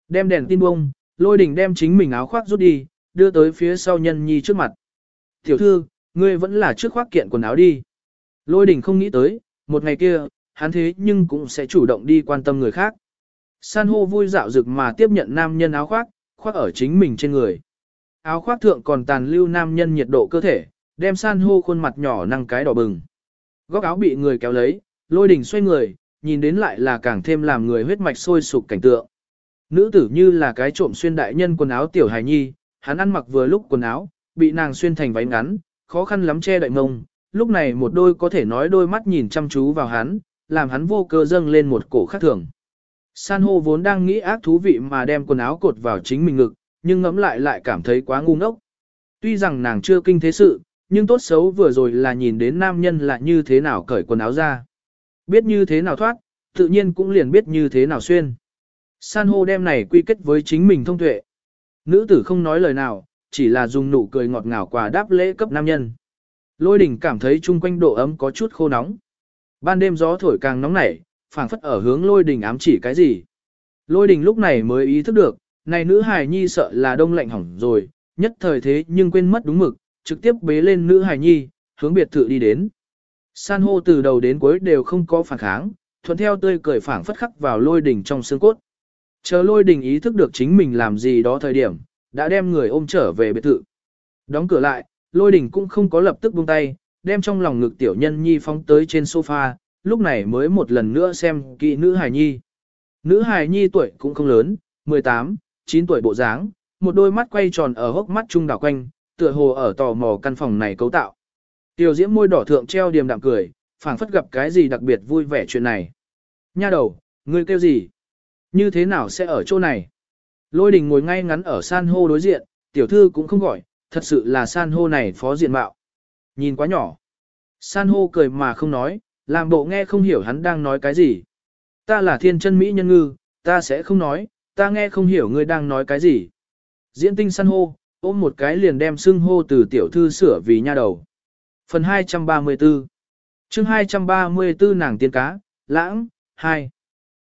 Đem đèn tin bông, lôi đình đem chính mình áo khoác rút đi, đưa tới phía sau nhân nhi trước mặt. Tiểu thư, ngươi vẫn là trước khoác kiện quần áo đi. Lôi đình không nghĩ tới, một ngày kia, hắn thế nhưng cũng sẽ chủ động đi quan tâm người khác. San hô vui dạo rực mà tiếp nhận nam nhân áo khoác, khoác ở chính mình trên người. Áo khoác thượng còn tàn lưu nam nhân nhiệt độ cơ thể, đem san hô khuôn mặt nhỏ năng cái đỏ bừng. Góc áo bị người kéo lấy, lôi đỉnh xoay người, nhìn đến lại là càng thêm làm người huyết mạch sôi sục cảnh tượng. Nữ tử như là cái trộm xuyên đại nhân quần áo tiểu hài nhi, hắn ăn mặc vừa lúc quần áo, bị nàng xuyên thành váy ngắn, khó khăn lắm che đậy mông, lúc này một đôi có thể nói đôi mắt nhìn chăm chú vào hắn, làm hắn vô cơ dâng lên một cổ khác thường. San hô vốn đang nghĩ ác thú vị mà đem quần áo cột vào chính mình ngực, nhưng ngẫm lại lại cảm thấy quá ngu ngốc. Tuy rằng nàng chưa kinh thế sự, nhưng tốt xấu vừa rồi là nhìn đến nam nhân là như thế nào cởi quần áo ra. Biết như thế nào thoát, tự nhiên cũng liền biết như thế nào xuyên. San hô đem này quy kết với chính mình thông tuệ. Nữ tử không nói lời nào, chỉ là dùng nụ cười ngọt ngào quà đáp lễ cấp nam nhân. Lôi đỉnh cảm thấy chung quanh độ ấm có chút khô nóng. Ban đêm gió thổi càng nóng nảy, phảng phất ở hướng lôi đỉnh ám chỉ cái gì. Lôi đỉnh lúc này mới ý thức được, này nữ hài nhi sợ là đông lạnh hỏng rồi, nhất thời thế nhưng quên mất đúng mực, trực tiếp bế lên nữ hài nhi, hướng biệt thự đi đến. San hô từ đầu đến cuối đều không có phản kháng, thuận theo tươi cười phảng phất khắc vào lôi đỉnh trong xương cốt. Chờ lôi đỉnh ý thức được chính mình làm gì đó thời điểm, đã đem người ôm trở về biệt thự. Đóng cửa lại, lôi đỉnh cũng không có lập tức buông tay, đem trong lòng ngực tiểu nhân nhi phóng tới trên sofa, lúc này mới một lần nữa xem kỹ nữ hài nhi. Nữ hài nhi tuổi cũng không lớn, 18, 9 tuổi bộ dáng, một đôi mắt quay tròn ở hốc mắt trung đảo quanh, tựa hồ ở tò mò căn phòng này cấu tạo. Tiểu diễm môi đỏ thượng treo điềm đạm cười, phảng phất gặp cái gì đặc biệt vui vẻ chuyện này. Nha đầu, ngươi kêu gì? Như thế nào sẽ ở chỗ này? Lôi đình ngồi ngay ngắn ở san hô đối diện, tiểu thư cũng không gọi, thật sự là san hô này phó diện mạo. Nhìn quá nhỏ. San hô cười mà không nói, làm bộ nghe không hiểu hắn đang nói cái gì. Ta là thiên chân mỹ nhân ngư, ta sẽ không nói, ta nghe không hiểu ngươi đang nói cái gì. Diễn tinh san hô, ôm một cái liền đem xưng hô từ tiểu thư sửa vì nha đầu. Phần 234 chương 234 nàng tiên cá, lãng, 2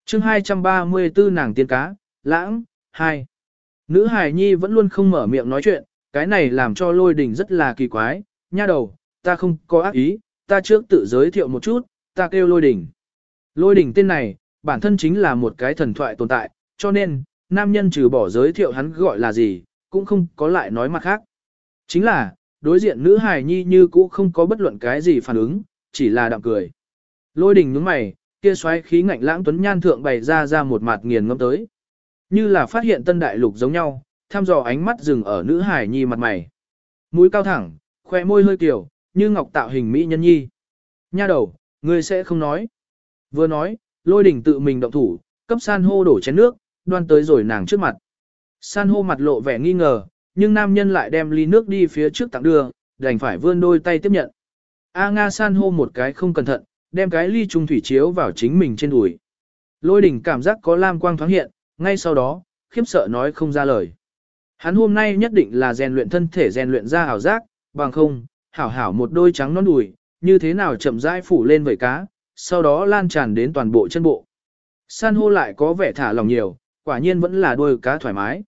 chương 234 nàng tiên cá, lãng, 2 Nữ hài nhi vẫn luôn không mở miệng nói chuyện, cái này làm cho lôi đình rất là kỳ quái, nha đầu, ta không có ác ý, ta trước tự giới thiệu một chút, ta kêu lôi đỉnh, Lôi đỉnh tên này, bản thân chính là một cái thần thoại tồn tại, cho nên, nam nhân trừ bỏ giới thiệu hắn gọi là gì, cũng không có lại nói mặt khác. Chính là, đối diện nữ hài nhi như cũ không có bất luận cái gì phản ứng, chỉ là đạm cười. Lôi đỉnh nhướng mày, kia xoáy khí ngạnh lãng tuấn nhan thượng bày ra ra một mặt nghiền ngâm tới. Như là phát hiện tân đại lục giống nhau, tham dò ánh mắt dừng ở nữ hài nhi mặt mày. Mũi cao thẳng, khoe môi hơi kiểu, như ngọc tạo hình mỹ nhân nhi. Nha đầu, ngươi sẽ không nói. Vừa nói, lôi đỉnh tự mình động thủ, cấp san hô đổ chén nước, đoan tới rồi nàng trước mặt. San hô mặt lộ vẻ nghi ngờ, nhưng nam nhân lại đem ly nước đi phía trước tặng đưa, đành phải vươn đôi tay tiếp nhận. A Nga san hô một cái không cẩn thận, đem cái ly trung thủy chiếu vào chính mình trên đùi. Lôi đỉnh cảm giác có lam quang thoáng hiện, ngay sau đó, khiếp sợ nói không ra lời. Hắn hôm nay nhất định là rèn luyện thân thể rèn luyện ra ảo giác, bằng không, hảo hảo một đôi trắng non đùi, như thế nào chậm rãi phủ lên vẩy cá, sau đó lan tràn đến toàn bộ chân bộ. San hô lại có vẻ thả lòng nhiều, quả nhiên vẫn là đôi cá thoải mái.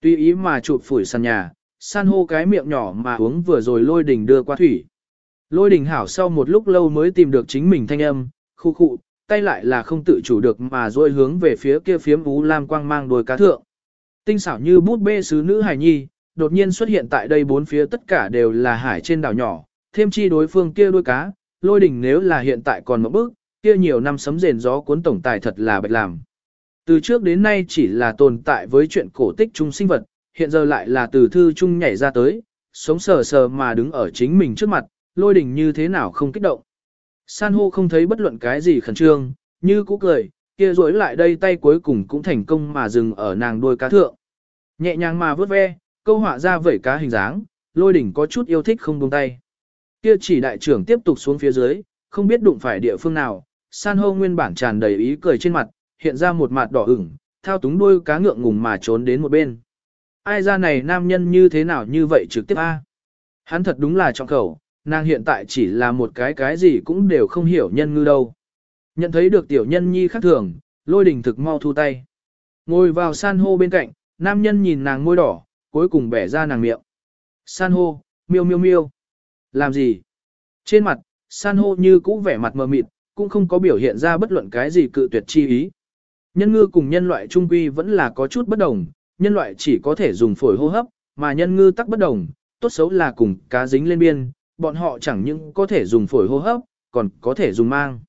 Tuy ý mà chụp phủi sàn nhà, san hô cái miệng nhỏ mà uống vừa rồi lôi đình đưa qua thủy. Lôi đình hảo sau một lúc lâu mới tìm được chính mình thanh âm, khu khụ, tay lại là không tự chủ được mà rồi hướng về phía kia phiếm ú lam quang mang đôi cá thượng. Tinh xảo như bút bê sứ nữ hài nhi, đột nhiên xuất hiện tại đây bốn phía tất cả đều là hải trên đảo nhỏ, thêm chi đối phương kia đuôi cá, lôi đỉnh nếu là hiện tại còn một bước, kia nhiều năm sấm rền gió cuốn tổng tài thật là bạch làm. Từ trước đến nay chỉ là tồn tại với chuyện cổ tích chung sinh vật, hiện giờ lại là từ thư chung nhảy ra tới, sống sờ sờ mà đứng ở chính mình trước mặt, lôi đỉnh như thế nào không kích động. San hô không thấy bất luận cái gì khẩn trương, như cũ cười, kia rối lại đây tay cuối cùng cũng thành công mà dừng ở nàng đuôi cá thượng. Nhẹ nhàng mà vớt ve, câu họa ra vẩy cá hình dáng, lôi đỉnh có chút yêu thích không buông tay. Kia chỉ đại trưởng tiếp tục xuống phía dưới, không biết đụng phải địa phương nào, san hô nguyên bản tràn đầy ý cười trên mặt, hiện ra một mặt đỏ ửng, thao túng đuôi cá ngượng ngùng mà trốn đến một bên. Ai ra này nam nhân như thế nào như vậy trực tiếp a? Hắn thật đúng là trọng khẩu, nàng hiện tại chỉ là một cái cái gì cũng đều không hiểu nhân ngư đâu. Nhận thấy được tiểu nhân nhi khác thường, lôi đình thực mau thu tay. Ngồi vào san hô bên cạnh, nam nhân nhìn nàng môi đỏ, cuối cùng bẻ ra nàng miệng. San hô, miêu miêu miêu. Làm gì? Trên mặt, san hô như cũ vẻ mặt mờ mịt, cũng không có biểu hiện ra bất luận cái gì cự tuyệt chi ý. Nhân ngư cùng nhân loại trung quy vẫn là có chút bất đồng, nhân loại chỉ có thể dùng phổi hô hấp, mà nhân ngư tắc bất đồng, tốt xấu là cùng cá dính lên biên, bọn họ chẳng những có thể dùng phổi hô hấp, còn có thể dùng mang.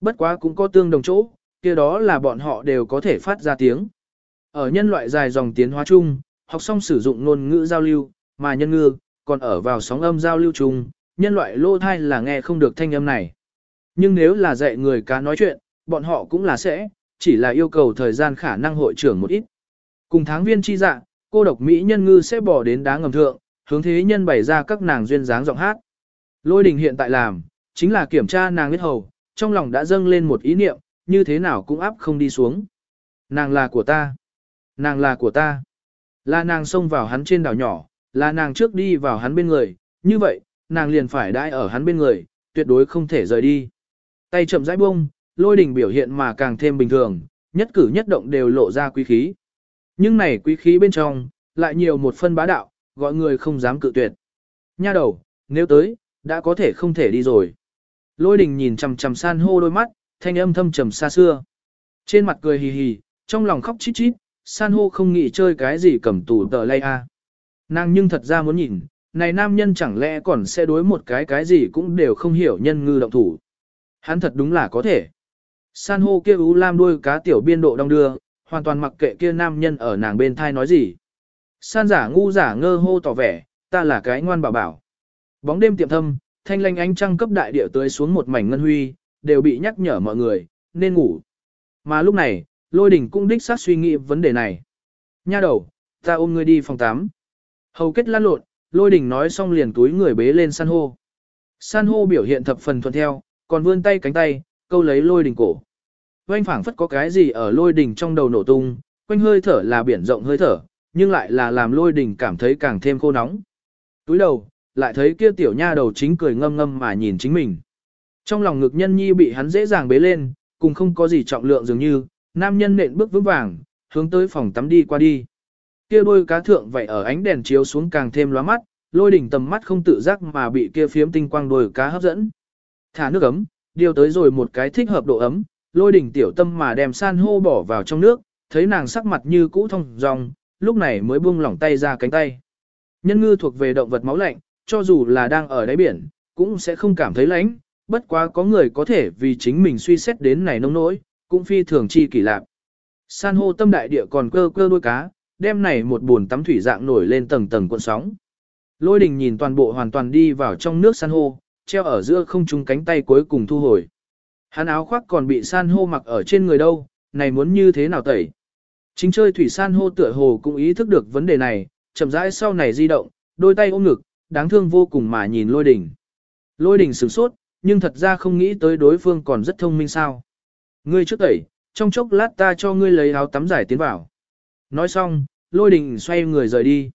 Bất quá cũng có tương đồng chỗ, kia đó là bọn họ đều có thể phát ra tiếng. Ở nhân loại dài dòng tiến hóa chung, học xong sử dụng ngôn ngữ giao lưu, mà nhân ngư, còn ở vào sóng âm giao lưu chung, nhân loại lô thai là nghe không được thanh âm này. Nhưng nếu là dạy người cá nói chuyện, bọn họ cũng là sẽ, chỉ là yêu cầu thời gian khả năng hội trưởng một ít. Cùng tháng viên chi dạ, cô độc Mỹ nhân ngư sẽ bỏ đến đá ngầm thượng, hướng thế nhân bày ra các nàng duyên dáng giọng hát. Lôi đình hiện tại làm, chính là kiểm tra nàng biết hầu, trong lòng đã dâng lên một ý niệm, như thế nào cũng áp không đi xuống. Nàng là của ta. Nàng là của ta. Là nàng xông vào hắn trên đảo nhỏ, là nàng trước đi vào hắn bên người, như vậy, nàng liền phải đãi ở hắn bên người, tuyệt đối không thể rời đi. Tay chậm rãi bông, lôi đình biểu hiện mà càng thêm bình thường, nhất cử nhất động đều lộ ra quý khí. Nhưng này quý khí bên trong, lại nhiều một phân bá đạo, gọi người không dám cự tuyệt. Nha đầu, nếu tới, đã có thể không thể đi rồi. Lôi đình nhìn chằm chằm san hô đôi mắt, thanh âm thâm trầm xa xưa. Trên mặt cười hì hì, trong lòng khóc chít chít, san hô không nghĩ chơi cái gì cầm tù tờ lay a. Nàng nhưng thật ra muốn nhìn, này nam nhân chẳng lẽ còn sẽ đối một cái cái gì cũng đều không hiểu nhân ngư động thủ. Hắn thật đúng là có thể. San hô kia ú lam đuôi cá tiểu biên độ đong đưa, hoàn toàn mặc kệ kia nam nhân ở nàng bên thai nói gì. San giả ngu giả ngơ hô tỏ vẻ, ta là cái ngoan bảo bảo. Bóng đêm tiệm thâm, thanh lanh ánh trăng cấp đại địa tới xuống một mảnh ngân huy, đều bị nhắc nhở mọi người, nên ngủ. Mà lúc này, lôi đỉnh cũng đích xác suy nghĩ vấn đề này. Nha đầu, ta ôm ngươi đi phòng 8. Hầu kết lan lộn, lôi đỉnh nói xong liền túi người bế lên san hô. San hô biểu hiện thập phần thuận theo, còn vươn tay cánh tay, câu lấy lôi đỉnh cổ. Quanh phảng phất có cái gì ở lôi đỉnh trong đầu nổ tung, quanh hơi thở là biển rộng hơi thở, nhưng lại là làm lôi đỉnh cảm thấy càng thêm khô nóng. Túi đầu, lại thấy kia tiểu nha đầu chính cười ngâm ngâm mà nhìn chính mình. Trong lòng ngực nhân nhi bị hắn dễ dàng bế lên, cùng không có gì trọng lượng dường như, nam nhân nện bước vững vàng, hướng tới phòng tắm đi qua đi. Kia đôi cá thượng vậy ở ánh đèn chiếu xuống càng thêm lóa mắt, lôi đỉnh tầm mắt không tự giác mà bị kia phiếm tinh quang đôi cá hấp dẫn. Thả nước ấm, điều tới rồi một cái thích hợp độ ấm, lôi đỉnh tiểu tâm mà đem san hô bỏ vào trong nước, thấy nàng sắc mặt như cũ thông dòng, lúc này mới buông lỏng tay ra cánh tay. Nhân ngư thuộc về động vật máu lạnh, cho dù là đang ở đáy biển, cũng sẽ không cảm thấy lạnh, bất quá có người có thể vì chính mình suy xét đến này nông nỗi, cũng phi thường chi kỳ lạc. San hô tâm đại địa còn cơ cơ đuôi cá, đem này một buồn tắm thủy dạng nổi lên tầng tầng cuộn sóng. Lôi đình nhìn toàn bộ hoàn toàn đi vào trong nước san hô, treo ở giữa không trung cánh tay cuối cùng thu hồi. Hắn áo khoác còn bị san hô mặc ở trên người đâu, này muốn như thế nào tẩy. Chính chơi thủy san hô tựa hồ cũng ý thức được vấn đề này, chậm rãi sau này di động, đôi tay ôm ngực, đáng thương vô cùng mà nhìn lôi đình. Lôi đình sửng sốt, nhưng thật ra không nghĩ tới đối phương còn rất thông minh sao. Ngươi trước tẩy, trong chốc lát ta cho ngươi lấy áo tắm giải tiến vào. Nói xong, lôi đình xoay người rời đi.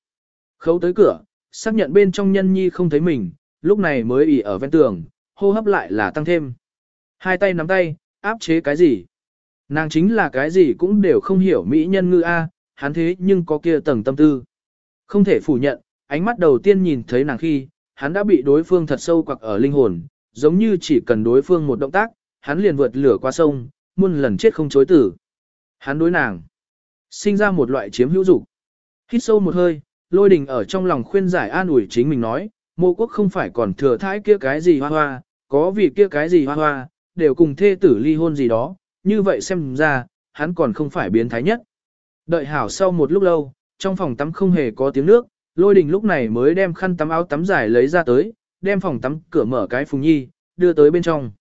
Khấu tới cửa, xác nhận bên trong nhân nhi không thấy mình, lúc này mới ỉ ở ven tường, hô hấp lại là tăng thêm. Hai tay nắm tay, áp chế cái gì? Nàng chính là cái gì cũng đều không hiểu mỹ nhân ngư A, hắn thế nhưng có kia tầng tâm tư. Không thể phủ nhận, ánh mắt đầu tiên nhìn thấy nàng khi, hắn đã bị đối phương thật sâu quặc ở linh hồn, giống như chỉ cần đối phương một động tác, hắn liền vượt lửa qua sông, muôn lần chết không chối tử. Hắn đối nàng, sinh ra một loại chiếm hữu dục. Hít sâu một hơi, lôi đình ở trong lòng khuyên giải an ủi chính mình nói, mộ quốc không phải còn thừa thái kia cái gì hoa hoa, có vì kia cái gì hoa hoa, đều cùng thê tử ly hôn gì đó, như vậy xem ra, hắn còn không phải biến thái nhất. Đợi hảo sau một lúc lâu, trong phòng tắm không hề có tiếng nước, lôi đình lúc này mới đem khăn tắm áo tắm dài lấy ra tới, đem phòng tắm cửa mở cái phùng nhi, đưa tới bên trong.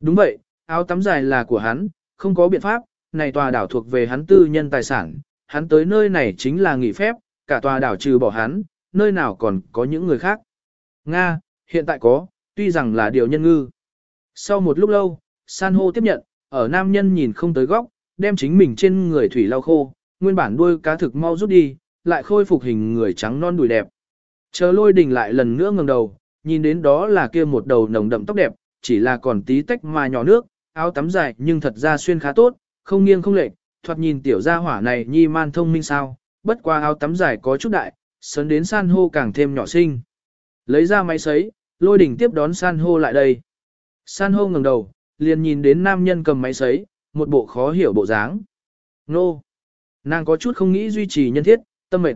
Đúng vậy, áo tắm dài là của hắn, không có biện pháp, này tòa đảo thuộc về hắn tư nhân tài sản, hắn tới nơi này chính là nghỉ phép, cả tòa đảo trừ bỏ hắn, nơi nào còn có những người khác. Nga, hiện tại có, tuy rằng là điều nhân ngư. Sau một lúc lâu, san hô tiếp nhận, ở nam nhân nhìn không tới góc, đem chính mình trên người thủy lau khô, nguyên bản đuôi cá thực mau rút đi, lại khôi phục hình người trắng non đùi đẹp. Chờ lôi đình lại lần nữa ngẩng đầu, nhìn đến đó là kia một đầu nồng đậm tóc đẹp, chỉ là còn tí tách mà nhỏ nước, áo tắm dài nhưng thật ra xuyên khá tốt, không nghiêng không lệch, thoạt nhìn tiểu gia hỏa này nhi man thông minh sao, bất qua áo tắm dài có chút đại, sấn đến san hô càng thêm nhỏ xinh. Lấy ra máy sấy, lôi đỉnh tiếp đón san hô lại đây. San hô ngẩng đầu, liền nhìn đến nam nhân cầm máy sấy, một bộ khó hiểu bộ dáng. Nô! Nàng có chút không nghĩ duy trì nhân thiết, tâm mệt.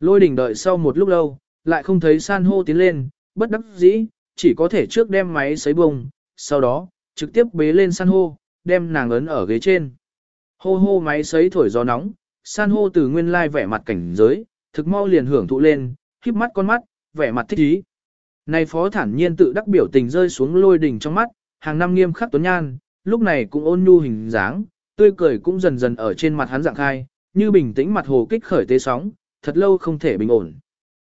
Lôi đỉnh đợi sau một lúc lâu, lại không thấy san hô tiến lên, bất đắc dĩ, chỉ có thể trước đem máy sấy bông, sau đó, trực tiếp bế lên san hô, đem nàng ấn ở ghế trên. Hô hô máy sấy thổi gió nóng, san hô từ nguyên lai vẻ mặt cảnh giới, thực mau liền hưởng thụ lên, híp mắt con mắt, vẻ mặt thích ý. Này phó thản nhiên tự đắc biểu tình rơi xuống lôi đỉnh trong mắt, hàng năm nghiêm khắc tuấn nhan, lúc này cũng ôn nhu hình dáng, tươi cười cũng dần dần ở trên mặt hắn dạng khai, như bình tĩnh mặt hồ kích khởi tế sóng, thật lâu không thể bình ổn.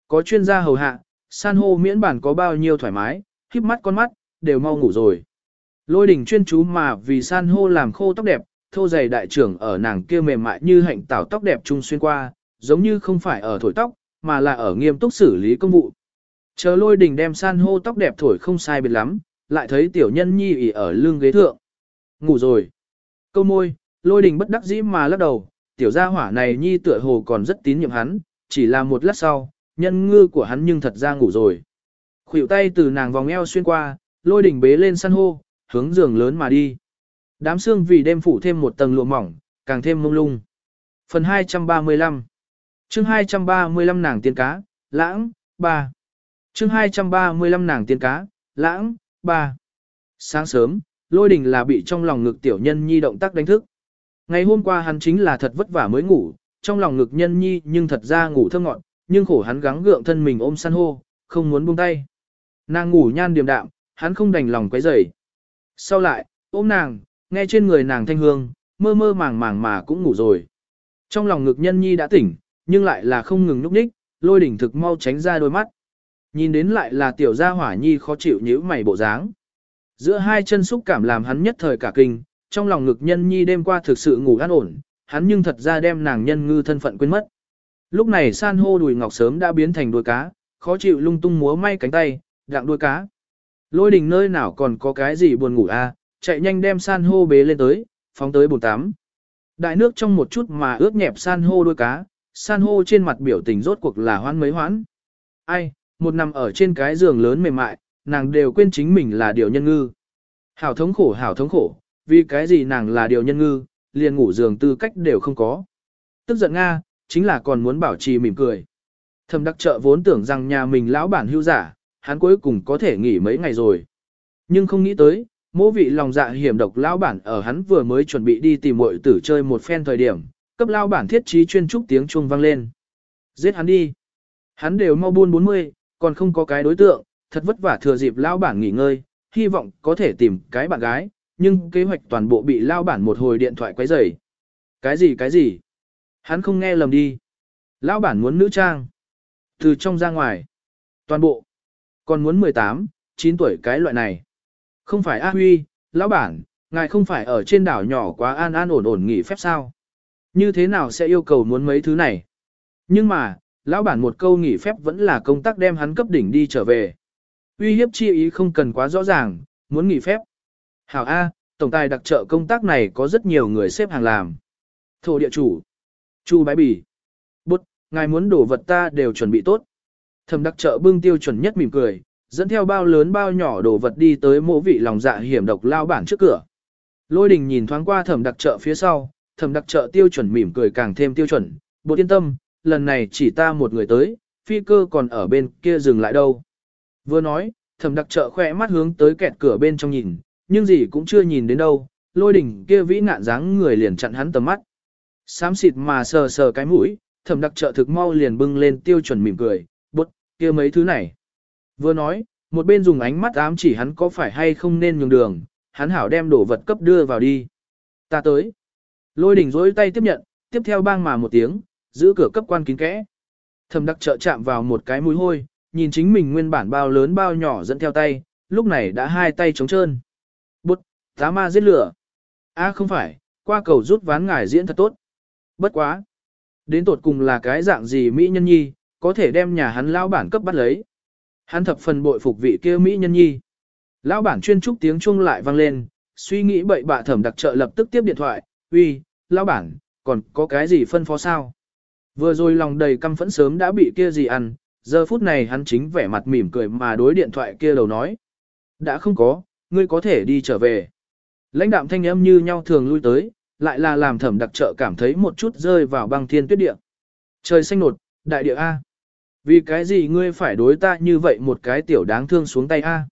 Có chuyên gia hầu hạ, san hô miễn bản có bao nhiêu thoải mái, híp mắt con mắt, đều mau ngủ rồi. Lôi đỉnh chuyên chú mà vì san hô làm khô tóc đẹp, thô dày đại trưởng ở nàng kia mềm mại như hạnh tảo tóc đẹp trung xuyên qua, giống như không phải ở thổi tóc, mà là ở nghiêm túc xử lý công vụ. Chờ lôi Đỉnh đem san hô tóc đẹp thổi không sai biệt lắm, lại thấy tiểu nhân nhi ỉ ở lưng ghế thượng. Ngủ rồi. Câu môi, lôi Đỉnh bất đắc dĩ mà lắc đầu, tiểu gia hỏa này nhi tựa hồ còn rất tín nhiệm hắn, chỉ là một lát sau, nhân ngư của hắn nhưng thật ra ngủ rồi. Khuỷu tay từ nàng vòng eo xuyên qua, lôi Đỉnh bế lên san hô, hướng giường lớn mà đi. Đám xương vì đêm phủ thêm một tầng lụa mỏng, càng thêm mông lung. Phần 235 chương 235 nàng tiên cá, lãng, 3 chương 235 nàng tiên cá, lãng, 3 Sáng sớm, lôi đình là bị trong lòng ngực tiểu nhân nhi động tác đánh thức. Ngày hôm qua hắn chính là thật vất vả mới ngủ, trong lòng ngực nhân nhi nhưng thật ra ngủ thơ ngọn, nhưng khổ hắn gắng gượng thân mình ôm san hô, không muốn buông tay. Nàng ngủ nhan điềm đạm, hắn không đành lòng quấy rầy. Sau lại, ôm nàng, nghe trên người nàng thanh hương, mơ mơ màng màng mà cũng ngủ rồi. Trong lòng ngực nhân nhi đã tỉnh, nhưng lại là không ngừng núp đích lôi đỉnh thực mau tránh ra đôi mắt. Nhìn đến lại là tiểu gia hỏa nhi khó chịu nhíu mày bộ dáng. Giữa hai chân xúc cảm làm hắn nhất thời cả kinh, trong lòng ngực nhân nhi đêm qua thực sự ngủ an ổn, hắn nhưng thật ra đem nàng nhân ngư thân phận quên mất. Lúc này san hô đùi ngọc sớm đã biến thành đuôi cá, khó chịu lung tung múa may cánh tay, đặng đuôi cá. Lôi đình nơi nào còn có cái gì buồn ngủ a à, chạy nhanh đem san hô bế lên tới, phóng tới bồn tắm. Đại nước trong một chút mà ướt nhẹp san hô đuôi cá, san hô trên mặt biểu tình rốt cuộc là hoan mấy hoãn. Ai, một nằm ở trên cái giường lớn mềm mại, nàng đều quên chính mình là điều nhân ngư. Hảo thống khổ hảo thống khổ, vì cái gì nàng là điều nhân ngư, liền ngủ giường tư cách đều không có. Tức giận Nga, chính là còn muốn bảo trì mỉm cười. Thầm đặc trợ vốn tưởng rằng nhà mình lão bản hưu giả, hắn cuối cùng có thể nghỉ mấy ngày rồi. Nhưng không nghĩ tới, mỗ vị lòng dạ hiểm độc lão bản ở hắn vừa mới chuẩn bị đi tìm muội tử chơi một phen thời điểm, cấp lão bản thiết trí chuyên trúc tiếng chuông vang lên. Giết hắn đi. Hắn đều mau buôn 40, còn không có cái đối tượng, thật vất vả thừa dịp lão bản nghỉ ngơi, hy vọng có thể tìm cái bạn gái, nhưng kế hoạch toàn bộ bị lão bản một hồi điện thoại quấy rầy. Cái gì cái gì? Hắn không nghe lầm đi. Lão bản muốn nữ trang. Từ trong ra ngoài. Toàn bộ. Còn muốn 18, 9 tuổi cái loại này. Không phải A Huy, lão bản, ngài không phải ở trên đảo nhỏ quá an an ổn ổn nghỉ phép sao? Như thế nào sẽ yêu cầu muốn mấy thứ này? Nhưng mà, lão bản một câu nghỉ phép vẫn là công tác đem hắn cấp đỉnh đi trở về. Uy hiếp chi ý không cần quá rõ ràng, muốn nghỉ phép. Hảo A, tổng tài đặc trợ công tác này có rất nhiều người xếp hàng làm. Thổ địa chủ. Chu bái bỉ. Bút, ngài muốn đổ vật ta đều chuẩn bị tốt. Thẩm đặc trợ bưng tiêu chuẩn nhất mỉm cười, dẫn theo bao lớn bao nhỏ đồ vật đi tới mộ vị lòng dạ hiểm độc lao bản trước cửa. Lôi đình nhìn thoáng qua thẩm đặc trợ phía sau, thẩm đặc trợ tiêu chuẩn mỉm cười càng thêm tiêu chuẩn, bộ yên tâm, lần này chỉ ta một người tới, phi cơ còn ở bên kia dừng lại đâu. Vừa nói, thẩm đặc trợ khỏe mắt hướng tới kẹt cửa bên trong nhìn, nhưng gì cũng chưa nhìn đến đâu, lôi đỉnh kia vĩ nạn dáng người liền chặn hắn tầm mắt. Xám xịt mà sờ sờ cái mũi, thẩm đặc trợ thực mau liền bưng lên tiêu chuẩn mỉm cười, kia mấy thứ này. Vừa nói, một bên dùng ánh mắt ám chỉ hắn có phải hay không nên nhường đường, hắn hảo đem đồ vật cấp đưa vào đi. Ta tới. Lôi đỉnh rối tay tiếp nhận, tiếp theo bang mà một tiếng, giữ cửa cấp quan kín kẽ. Thẩm đặc trợ chạm vào một cái mũi hôi, nhìn chính mình nguyên bản bao lớn bao nhỏ dẫn theo tay, lúc này đã hai tay trống trơn. Bụt, tá ma giết lửa. a không phải, qua cầu rút ván ngải diễn thật tốt. Bất quá. Đến tột cùng là cái dạng gì Mỹ nhân nhi, có thể đem nhà hắn lão bản cấp bắt lấy. Hắn thập phần bội phục vị kia Mỹ nhân nhi. Lão bản chuyên trúc tiếng chuông lại vang lên, suy nghĩ bậy bạ thẩm đặc trợ lập tức tiếp điện thoại, uy, lão bản, còn có cái gì phân phó sao? Vừa rồi lòng đầy căm phẫn sớm đã bị kia gì ăn, giờ phút này hắn chính vẻ mặt mỉm cười mà đối điện thoại kia đầu nói. Đã không có, ngươi có thể đi trở về. Lãnh đạm thanh âm như nhau thường lui tới, lại là làm thẩm đặc trợ cảm thấy một chút rơi vào băng thiên tuyết địa. Trời xanh nột, đại địa A. Vì cái gì ngươi phải đối ta như vậy một cái tiểu đáng thương xuống tay A.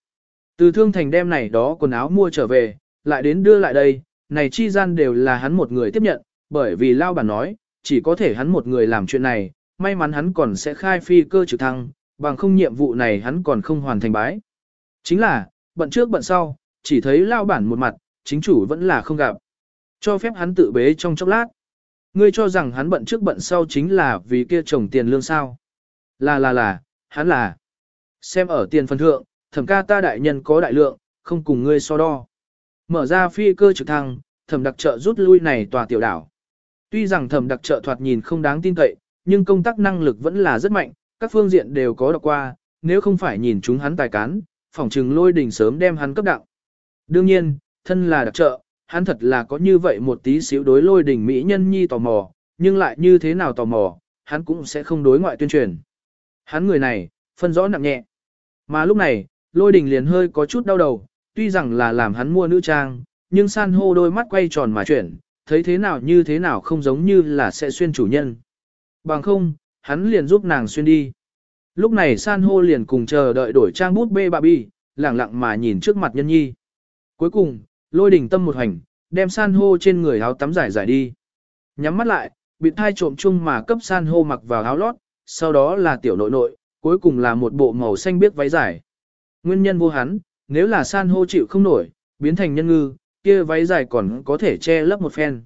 Từ thương thành đem này đó quần áo mua trở về, lại đến đưa lại đây, này chi gian đều là hắn một người tiếp nhận, bởi vì lao bản nói, chỉ có thể hắn một người làm chuyện này, may mắn hắn còn sẽ khai phi cơ trực thăng, bằng không nhiệm vụ này hắn còn không hoàn thành bái. Chính là, bận trước bận sau, chỉ thấy lao bản một mặt, chính chủ vẫn là không gặp. Cho phép hắn tự bế trong chốc lát. Ngươi cho rằng hắn bận trước bận sau chính là vì kia trồng tiền lương sao. Là là là, hắn là. Xem ở tiền phần thượng, thẩm ca ta đại nhân có đại lượng, không cùng ngươi so đo. Mở ra phi cơ trực thăng, thẩm đặc trợ rút lui này tòa tiểu đảo. Tuy rằng thẩm đặc trợ thoạt nhìn không đáng tin cậy, nhưng công tác năng lực vẫn là rất mạnh, các phương diện đều có đọc qua, nếu không phải nhìn chúng hắn tài cán, phỏng trừng lôi đỉnh sớm đem hắn cấp đạo. Đương nhiên, thân là đặc trợ, hắn thật là có như vậy một tí xíu đối lôi đỉnh mỹ nhân nhi tò mò, nhưng lại như thế nào tò mò, hắn cũng sẽ không đối ngoại tuyên truyền. Hắn người này, phân rõ nặng nhẹ. Mà lúc này, lôi đỉnh liền hơi có chút đau đầu, tuy rằng là làm hắn mua nữ trang, nhưng san hô đôi mắt quay tròn mà chuyển, thấy thế nào như thế nào không giống như là sẽ xuyên chủ nhân. Bằng không, hắn liền giúp nàng xuyên đi. Lúc này san hô liền cùng chờ đợi đổi trang bút bê bà bi, lẳng lặng mà nhìn trước mặt nhân nhi. Cuối cùng, lôi đỉnh tâm một hành, đem san hô trên người áo tắm giải giải đi. Nhắm mắt lại, bị thai trộm chung mà cấp san hô mặc vào áo lót, sau đó là tiểu nội nội, cuối cùng là một bộ màu xanh biếc váy dài. Nguyên nhân vô hắn, nếu là san hô chịu không nổi, biến thành nhân ngư, kia váy dài còn có thể che lấp một phen.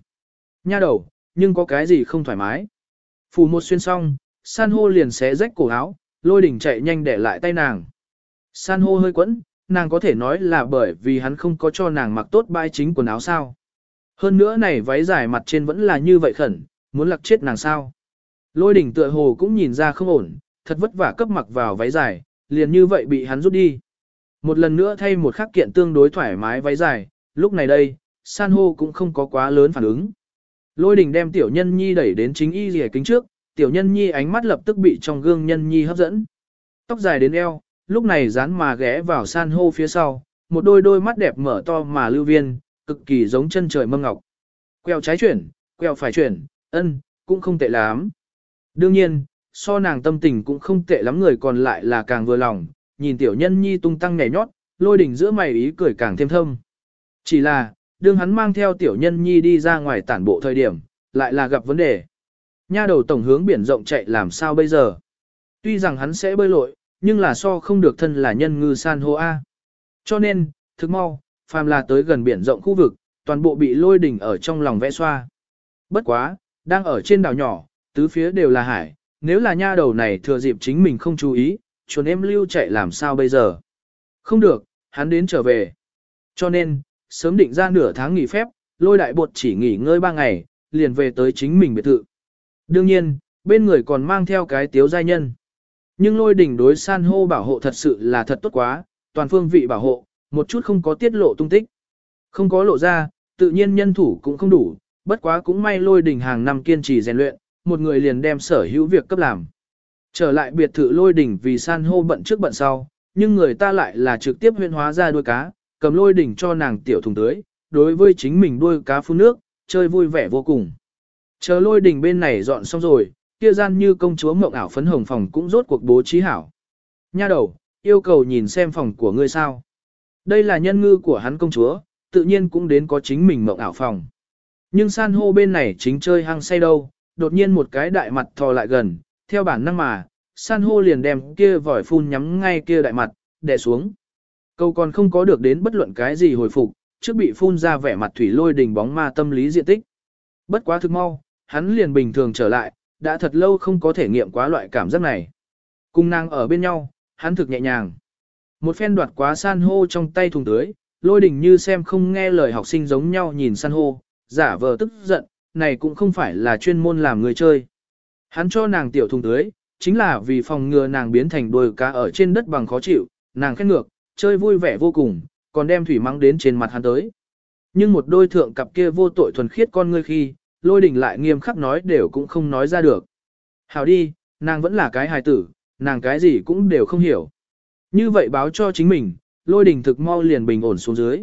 Nha đầu, nhưng có cái gì không thoải mái. Phù một xuyên xong, san hô liền xé rách cổ áo, lôi đỉnh chạy nhanh để lại tay nàng. San hô hơi quẫn, nàng có thể nói là bởi vì hắn không có cho nàng mặc tốt bãi chính quần áo sao. Hơn nữa này váy dài mặt trên vẫn là như vậy khẩn, muốn lặc chết nàng sao. Lôi đỉnh tựa hồ cũng nhìn ra không ổn, thật vất vả cấp mặc vào váy dài, liền như vậy bị hắn rút đi. Một lần nữa thay một khắc kiện tương đối thoải mái váy dài, lúc này đây, san hô cũng không có quá lớn phản ứng. Lôi đỉnh đem tiểu nhân nhi đẩy đến chính y rìa kính trước, tiểu nhân nhi ánh mắt lập tức bị trong gương nhân nhi hấp dẫn. Tóc dài đến eo, lúc này dán mà ghé vào san hô phía sau, một đôi đôi mắt đẹp mở to mà lưu viên, cực kỳ giống chân trời mâm ngọc. Quẹo trái chuyển, quẹo phải chuyển, ân, cũng không tệ lắm. Đương nhiên, so nàng tâm tình cũng không tệ lắm người còn lại là càng vừa lòng, nhìn tiểu nhân nhi tung tăng nhảy nhót, lôi đỉnh giữa mày ý cười càng thêm thâm. Chỉ là, đương hắn mang theo tiểu nhân nhi đi ra ngoài tản bộ thời điểm, lại là gặp vấn đề. Nha đầu tổng hướng biển rộng chạy làm sao bây giờ? Tuy rằng hắn sẽ bơi lội, nhưng là so không được thân là nhân ngư san hô A. Cho nên, thực mau, phàm là tới gần biển rộng khu vực, toàn bộ bị lôi đỉnh ở trong lòng vẽ xoa. Bất quá, đang ở trên đảo nhỏ, tứ phía đều là hải, nếu là nha đầu này thừa dịp chính mình không chú ý, chuồn em lưu chạy làm sao bây giờ? Không được, hắn đến trở về. Cho nên, sớm định ra nửa tháng nghỉ phép, lôi đại bột chỉ nghỉ ngơi ba ngày, liền về tới chính mình biệt thự. Đương nhiên, bên người còn mang theo cái tiếu giai nhân. Nhưng lôi đỉnh đối san hô bảo hộ thật sự là thật tốt quá, toàn phương vị bảo hộ, một chút không có tiết lộ tung tích. Không có lộ ra, tự nhiên nhân thủ cũng không đủ, bất quá cũng may lôi đỉnh hàng năm kiên trì rèn luyện, một người liền đem sở hữu việc cấp làm. Trở lại biệt thự lôi đỉnh vì san hô bận trước bận sau, nhưng người ta lại là trực tiếp huyên hóa ra đuôi cá, cầm lôi đỉnh cho nàng tiểu thùng tưới, đối với chính mình đuôi cá phun nước, chơi vui vẻ vô cùng. Chờ lôi đỉnh bên này dọn xong rồi, kia gian như công chúa mộng ảo phấn hồng phòng cũng rốt cuộc bố trí hảo. Nha đầu, yêu cầu nhìn xem phòng của ngươi sao. Đây là nhân ngư của hắn công chúa, tự nhiên cũng đến có chính mình mộng ảo phòng. Nhưng san hô bên này chính chơi hăng say đâu, đột nhiên một cái đại mặt thò lại gần, theo bản năng mà, san hô liền đem kia vòi phun nhắm ngay kia đại mặt, đè xuống. Câu còn không có được đến bất luận cái gì hồi phục, trước bị phun ra vẻ mặt thủy lôi đình bóng ma tâm lý diện tích. Bất quá thực mau, hắn liền bình thường trở lại, đã thật lâu không có thể nghiệm quá loại cảm giác này. Cùng nàng ở bên nhau, hắn thực nhẹ nhàng. Một phen đoạt quá san hô trong tay thùng tưới, lôi đình như xem không nghe lời học sinh giống nhau nhìn san hô, giả vờ tức giận, này cũng không phải là chuyên môn làm người chơi. Hắn cho nàng tiểu thùng tưới, chính là vì phòng ngừa nàng biến thành đôi cá ở trên đất bằng khó chịu, nàng khét ngược, chơi vui vẻ vô cùng, còn đem thủy mắng đến trên mặt hắn tới. Nhưng một đôi thượng cặp kia vô tội thuần khiết con ngươi khi, lôi đình lại nghiêm khắc nói đều cũng không nói ra được. Hảo đi, nàng vẫn là cái hài tử, nàng cái gì cũng đều không hiểu. Như vậy báo cho chính mình, lôi đình thực mau liền bình ổn xuống dưới.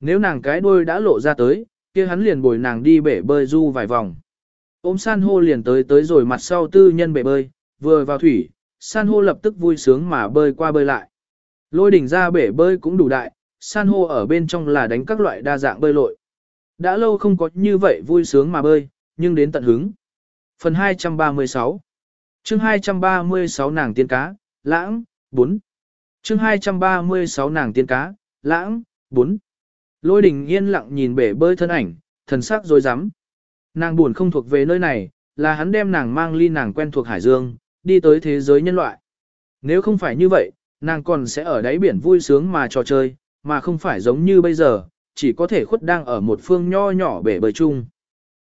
Nếu nàng cái đôi đã lộ ra tới, kia hắn liền bồi nàng đi bể bơi du vài vòng. Ôm san hô liền tới tới rồi mặt sau tư nhân bể bơi, vừa vào thủy, san hô lập tức vui sướng mà bơi qua bơi lại. Lôi đỉnh ra bể bơi cũng đủ đại, san hô ở bên trong là đánh các loại đa dạng bơi lội. Đã lâu không có như vậy vui sướng mà bơi, nhưng đến tận hứng. Phần 236 chương 236 nàng tiên cá, lãng, 4 chương 236 nàng tiên cá, lãng, 4 Lôi đình yên lặng nhìn bể bơi thân ảnh, thần sắc dối rắm Nàng buồn không thuộc về nơi này, là hắn đem nàng mang ly nàng quen thuộc Hải Dương, đi tới thế giới nhân loại. Nếu không phải như vậy, nàng còn sẽ ở đáy biển vui sướng mà trò chơi, mà không phải giống như bây giờ, chỉ có thể khuất đang ở một phương nho nhỏ bể bơi chung.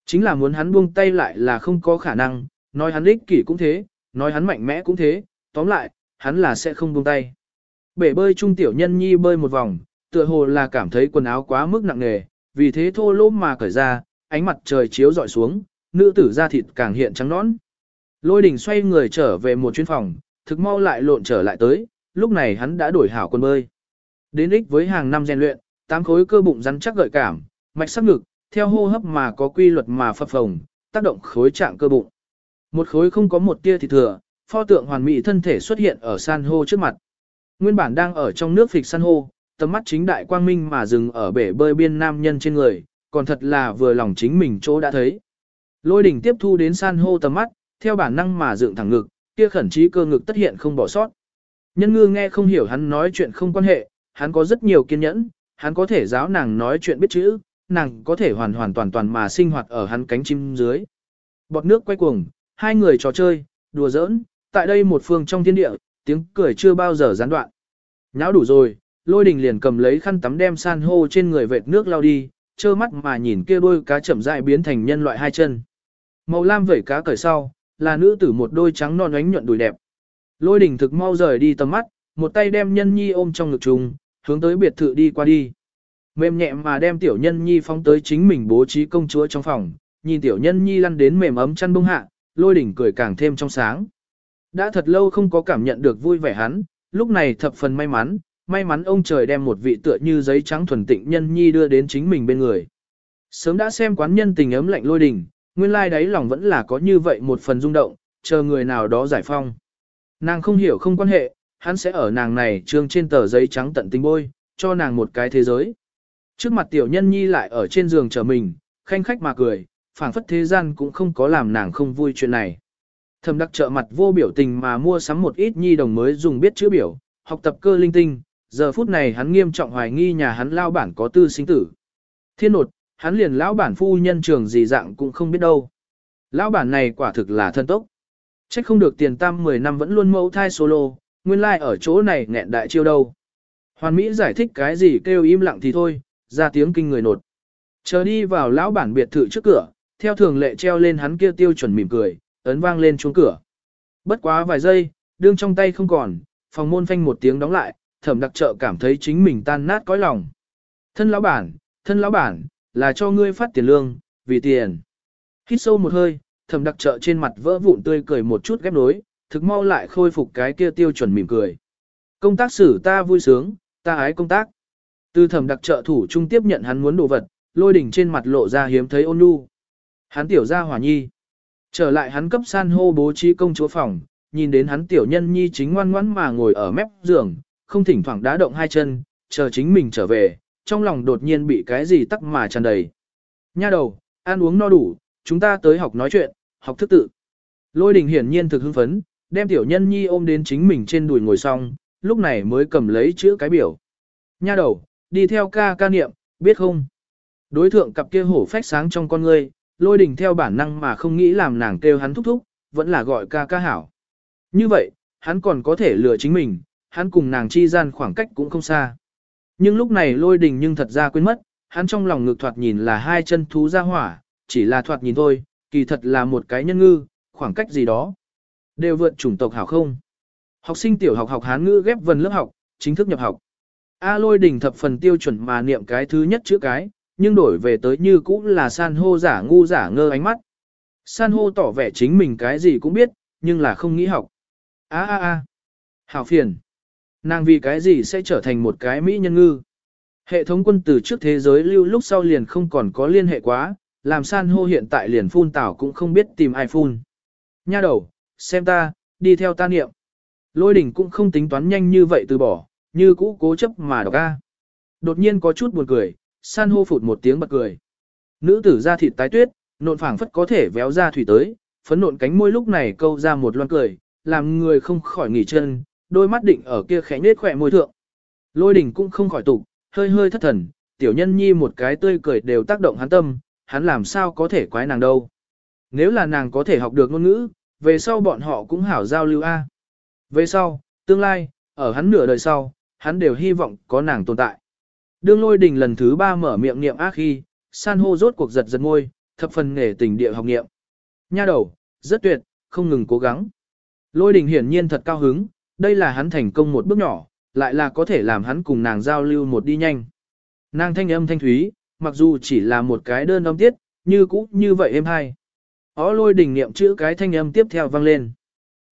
Chính là muốn hắn buông tay lại là không có khả năng, nói hắn ích kỷ cũng thế, nói hắn mạnh mẽ cũng thế, tóm lại, hắn là sẽ không buông tay. Bể bơi trung tiểu nhân nhi bơi một vòng, tựa hồ là cảm thấy quần áo quá mức nặng nề, vì thế thô lỗ mà cởi ra, ánh mặt trời chiếu dọi xuống, nữ tử da thịt càng hiện trắng nõn. Lôi đỉnh xoay người trở về một chuyên phòng, thực mau lại lộn trở lại tới, lúc này hắn đã đổi hảo quần bơi. Đến ích với hàng năm rèn luyện, tám khối cơ bụng rắn chắc gợi cảm, mạch sắc ngực, theo hô hấp mà có quy luật mà phập phồng, tác động khối trạng cơ bụng. Một khối không có một tia thịt thừa, pho tượng hoàn mỹ thân thể xuất hiện ở san hô trước mặt. Nguyên bản đang ở trong nước phịch san hô, tầm mắt chính đại quang minh mà dừng ở bể bơi biên nam nhân trên người, còn thật là vừa lòng chính mình chỗ đã thấy. Lôi đỉnh tiếp thu đến san hô tầm mắt, theo bản năng mà dựng thẳng ngực, kia khẩn trí cơ ngực tất hiện không bỏ sót. Nhân ngư nghe không hiểu hắn nói chuyện không quan hệ, hắn có rất nhiều kiên nhẫn, hắn có thể giáo nàng nói chuyện biết chữ, nàng có thể hoàn hoàn toàn toàn mà sinh hoạt ở hắn cánh chim dưới. Bọt nước quay cuồng, hai người trò chơi, đùa giỡn, tại đây một phương trong thiên địa, tiếng cười chưa bao giờ gián đoạn. Nháo đủ rồi, lôi đình liền cầm lấy khăn tắm đem san hô trên người vệt nước lao đi, trơ mắt mà nhìn kia đôi cá chậm rãi biến thành nhân loại hai chân. Màu lam vẩy cá cởi sau, là nữ tử một đôi trắng non ánh nhuận đùi đẹp. Lôi đình thực mau rời đi tầm mắt, một tay đem nhân nhi ôm trong ngực trùng, hướng tới biệt thự đi qua đi. Mềm nhẹ mà đem tiểu nhân nhi phóng tới chính mình bố trí công chúa trong phòng, nhìn tiểu nhân nhi lăn đến mềm ấm chăn bông hạ, lôi đỉnh cười càng thêm trong sáng. Đã thật lâu không có cảm nhận được vui vẻ hắn, lúc này thập phần may mắn, may mắn ông trời đem một vị tựa như giấy trắng thuần tịnh nhân nhi đưa đến chính mình bên người. Sớm đã xem quán nhân tình ấm lạnh lôi đỉnh, nguyên lai like đáy lòng vẫn là có như vậy một phần rung động, chờ người nào đó giải phong. Nàng không hiểu không quan hệ, hắn sẽ ở nàng này trương trên tờ giấy trắng tận tình bôi, cho nàng một cái thế giới. Trước mặt tiểu nhân nhi lại ở trên giường chờ mình, khanh khách mà cười, phảng phất thế gian cũng không có làm nàng không vui chuyện này. Thầm đắc trợ mặt vô biểu tình mà mua sắm một ít nhi đồng mới dùng biết chữ biểu, học tập cơ linh tinh, giờ phút này hắn nghiêm trọng hoài nghi nhà hắn lao bản có tư sinh tử. Thiên nột, hắn liền lão bản phu nhân trường gì dạng cũng không biết đâu. Lão bản này quả thực là thân tốc. Trách không được tiền tam 10 năm vẫn luôn mẫu thai solo, nguyên lai like ở chỗ này nghẹn đại chiêu đâu. Hoàn Mỹ giải thích cái gì kêu im lặng thì thôi, ra tiếng kinh người nột. Chờ đi vào lão bản biệt thự trước cửa, theo thường lệ treo lên hắn kia tiêu chuẩn mỉm cười, ấn vang lên chuông cửa. Bất quá vài giây, đương trong tay không còn, phòng môn phanh một tiếng đóng lại, thẩm đặc trợ cảm thấy chính mình tan nát cõi lòng. Thân lão bản, thân lão bản, là cho ngươi phát tiền lương, vì tiền. Hít sâu một hơi, thẩm đặc trợ trên mặt vỡ vụn tươi cười một chút ghép nối, thực mau lại khôi phục cái kia tiêu chuẩn mỉm cười. Công tác xử ta vui sướng, ta ái công tác. Từ thẩm đặc trợ thủ trung tiếp nhận hắn muốn đồ vật, lôi đỉnh trên mặt lộ ra hiếm thấy ôn nhu. Hắn tiểu ra hỏa nhi. Trở lại hắn cấp san hô bố trí công chúa phòng, nhìn đến hắn tiểu nhân nhi chính ngoan ngoãn mà ngồi ở mép giường, không thỉnh thoảng đá động hai chân, chờ chính mình trở về, trong lòng đột nhiên bị cái gì tắc mà tràn đầy. Nha đầu, ăn uống no đủ, chúng ta tới học nói chuyện, học thức tự. Lôi đình hiển nhiên thực hưng phấn, đem tiểu nhân nhi ôm đến chính mình trên đùi ngồi xong, lúc này mới cầm lấy chữ cái biểu. Nha đầu, đi theo ca ca niệm, biết không? Đối thượng cặp kia hổ phách sáng trong con ngươi, lôi đình theo bản năng mà không nghĩ làm nàng kêu hắn thúc thúc, vẫn là gọi ca ca hảo. Như vậy, hắn còn có thể lừa chính mình, hắn cùng nàng chi gian khoảng cách cũng không xa. Nhưng lúc này lôi đình nhưng thật ra quên mất, hắn trong lòng ngực thoạt nhìn là hai chân thú ra hỏa, chỉ là thoạt nhìn thôi, kỳ thật là một cái nhân ngư, khoảng cách gì đó. Đều vượt chủng tộc hảo không? Học sinh tiểu học học hán ngữ ghép vần lớp học, chính thức nhập học. A lôi đỉnh thập phần tiêu chuẩn mà niệm cái thứ nhất chữ cái, nhưng đổi về tới như cũ là san hô giả ngu giả ngơ ánh mắt. San hô tỏ vẻ chính mình cái gì cũng biết, nhưng là không nghĩ học. A a a, hảo phiền. Nàng vì cái gì sẽ trở thành một cái mỹ nhân ngư. Hệ thống quân từ trước thế giới lưu lúc sau liền không còn có liên hệ quá, làm san hô hiện tại liền phun tảo cũng không biết tìm ai phun. Nha đầu, xem ta, đi theo ta niệm. Lôi đỉnh cũng không tính toán nhanh như vậy từ bỏ, như cũ cố chấp mà đọc ca. Đột nhiên có chút buồn cười, san hô phụt một tiếng bật cười. Nữ tử ra thịt tái tuyết, nộn phảng phất có thể véo ra thủy tới, phấn nộn cánh môi lúc này câu ra một loan cười, làm người không khỏi nghỉ chân, đôi mắt định ở kia khẽ nết khỏe môi thượng. Lôi đỉnh cũng không khỏi tục, hơi hơi thất thần, tiểu nhân nhi một cái tươi cười đều tác động hắn tâm, hắn làm sao có thể quái nàng đâu. Nếu là nàng có thể học được ngôn ngữ, về sau bọn họ cũng hảo giao lưu A. Về sau, tương lai, ở hắn nửa đời sau, hắn đều hy vọng có nàng tồn tại. Đương lôi đình lần thứ ba mở miệng niệm ác khi, san hô rốt cuộc giật giật ngôi, thập phần nghề tình địa học niệm. Nha đầu, rất tuyệt, không ngừng cố gắng. Lôi đình hiển nhiên thật cao hứng, đây là hắn thành công một bước nhỏ, lại là có thể làm hắn cùng nàng giao lưu một đi nhanh. Nàng thanh âm thanh thúy, mặc dù chỉ là một cái đơn âm tiết, như cũ như vậy êm hay. Ó lôi đỉnh niệm chữ cái thanh âm tiếp theo vang lên.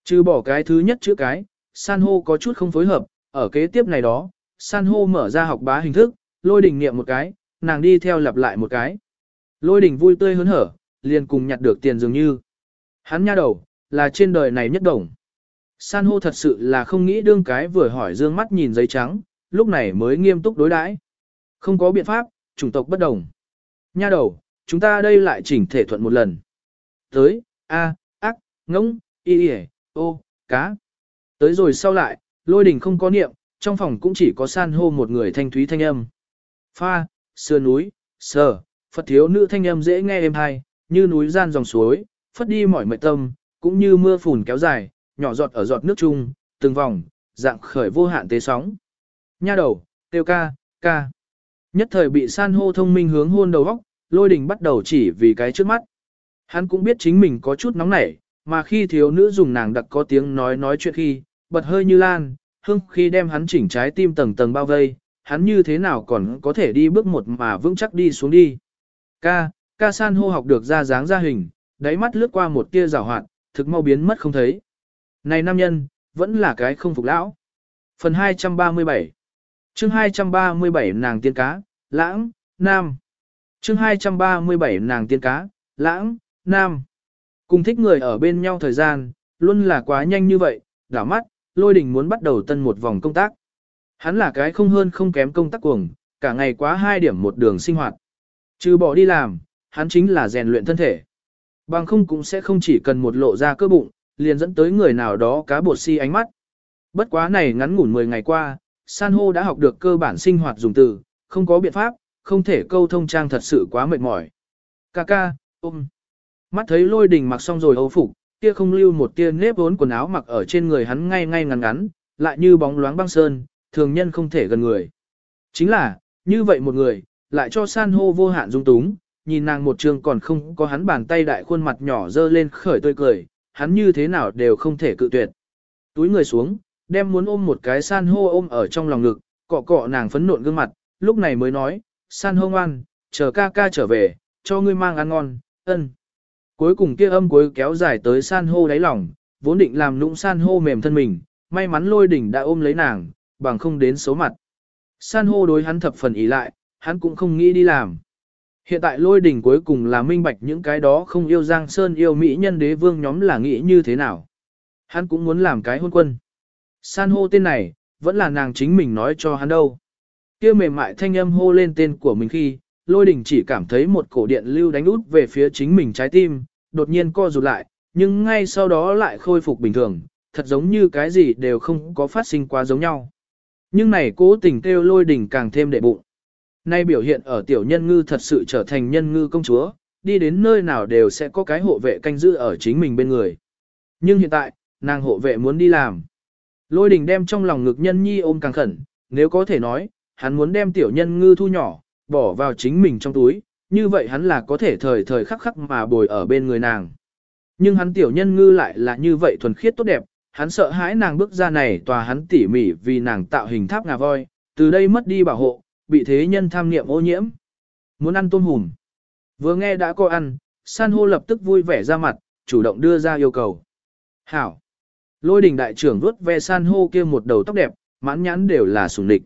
Trừ bỏ cái thứ nhất chữ cái, san hô có chút không phối hợp, ở kế tiếp này đó, san hô mở ra học bá hình thức, lôi đỉnh niệm một cái, nàng đi theo lặp lại một cái. Lôi đỉnh vui tươi hớn hở, liền cùng nhặt được tiền dường như. Hắn nha đầu, là trên đời này nhất đồng. San hô thật sự là không nghĩ đương cái vừa hỏi dương mắt nhìn giấy trắng, lúc này mới nghiêm túc đối đãi. Không có biện pháp, chủng tộc bất đồng. Nha đầu, chúng ta đây lại chỉnh thể thuận một lần. Tới, a, ác, ngỗng, y y, ô, cá. Tới rồi sau lại, lôi đình không có niệm, trong phòng cũng chỉ có san hô một người thanh thúy thanh âm. Pha, sườn núi, sờ, Phật thiếu nữ thanh âm dễ nghe êm hay, như núi gian dòng suối, phất đi mỏi mệt tâm, cũng như mưa phùn kéo dài, nhỏ giọt ở giọt nước chung, từng vòng, dạng khởi vô hạn tế sóng. Nha đầu, tiêu ca, ca. Nhất thời bị san hô thông minh hướng hôn đầu góc, lôi đình bắt đầu chỉ vì cái trước mắt. Hắn cũng biết chính mình có chút nóng nảy, mà khi thiếu nữ dùng nàng đặc có tiếng nói nói chuyện khi, bật hơi như lan, hương khi đem hắn chỉnh trái tim tầng tầng bao vây, hắn như thế nào còn có thể đi bước một mà vững chắc đi xuống đi. Ca, ca san hô học được ra dáng ra hình, đáy mắt lướt qua một tia rào hoạt, thực mau biến mất không thấy. Này nam nhân, vẫn là cái không phục lão. Phần 237 chương 237 nàng tiên cá, lãng, nam. chương 237 nàng tiên cá, lãng, nam. Cùng thích người ở bên nhau thời gian, luôn là quá nhanh như vậy, đảo mắt, lôi đình muốn bắt đầu tân một vòng công tác. Hắn là cái không hơn không kém công tác cuồng, cả ngày quá hai điểm một đường sinh hoạt. Trừ bỏ đi làm, hắn chính là rèn luyện thân thể. Bằng không cũng sẽ không chỉ cần một lộ ra cơ bụng, liền dẫn tới người nào đó cá bột si ánh mắt. Bất quá này ngắn ngủn 10 ngày qua, san hô đã học được cơ bản sinh hoạt dùng từ, không có biện pháp, không thể câu thông trang thật sự quá mệt mỏi. Kaka, ôm. Um. Mắt thấy lôi đình mặc xong rồi âu phục, kia không lưu một tia nếp vốn quần áo mặc ở trên người hắn ngay ngay ngắn ngắn, lại như bóng loáng băng sơn, thường nhân không thể gần người. Chính là, như vậy một người, lại cho san hô vô hạn dung túng, nhìn nàng một trường còn không có hắn bàn tay đại khuôn mặt nhỏ dơ lên khởi tươi cười, hắn như thế nào đều không thể cự tuyệt. Túi người xuống, đem muốn ôm một cái san hô ôm ở trong lòng ngực, cọ cọ nàng phấn nộn gương mặt, lúc này mới nói, san hô ngoan, chờ ca ca trở về, cho ngươi mang ăn ngon, ân. Cuối cùng kia âm cuối kéo dài tới san hô đáy lòng, vốn định làm nũng san hô mềm thân mình, may mắn lôi đỉnh đã ôm lấy nàng, bằng không đến xấu mặt. San hô đối hắn thập phần ý lại, hắn cũng không nghĩ đi làm. Hiện tại lôi đỉnh cuối cùng là minh bạch những cái đó không yêu Giang Sơn yêu Mỹ nhân đế vương nhóm là nghĩ như thế nào. Hắn cũng muốn làm cái hôn quân. San hô tên này, vẫn là nàng chính mình nói cho hắn đâu. kia mềm mại thanh âm hô lên tên của mình khi, lôi đỉnh chỉ cảm thấy một cổ điện lưu đánh út về phía chính mình trái tim, đột nhiên co rụt lại, nhưng ngay sau đó lại khôi phục bình thường, thật giống như cái gì đều không có phát sinh quá giống nhau. Nhưng này cố tình kêu lôi đỉnh càng thêm đệ bụng. Nay biểu hiện ở tiểu nhân ngư thật sự trở thành nhân ngư công chúa, đi đến nơi nào đều sẽ có cái hộ vệ canh giữ ở chính mình bên người. Nhưng hiện tại, nàng hộ vệ muốn đi làm. Lôi đình đem trong lòng ngực nhân nhi ôm càng khẩn, nếu có thể nói, hắn muốn đem tiểu nhân ngư thu nhỏ, bỏ vào chính mình trong túi, như vậy hắn là có thể thời thời khắc khắc mà bồi ở bên người nàng. Nhưng hắn tiểu nhân ngư lại là như vậy thuần khiết tốt đẹp, hắn sợ hãi nàng bước ra này tòa hắn tỉ mỉ vì nàng tạo hình tháp ngà voi, từ đây mất đi bảo hộ, bị thế nhân tham niệm ô nhiễm. Muốn ăn tôm hùm. Vừa nghe đã có ăn, san hô lập tức vui vẻ ra mặt, chủ động đưa ra yêu cầu. Hảo. Lôi đình đại trưởng vuốt ve san hô kia một đầu tóc đẹp, mãn nhãn đều là sùng địch.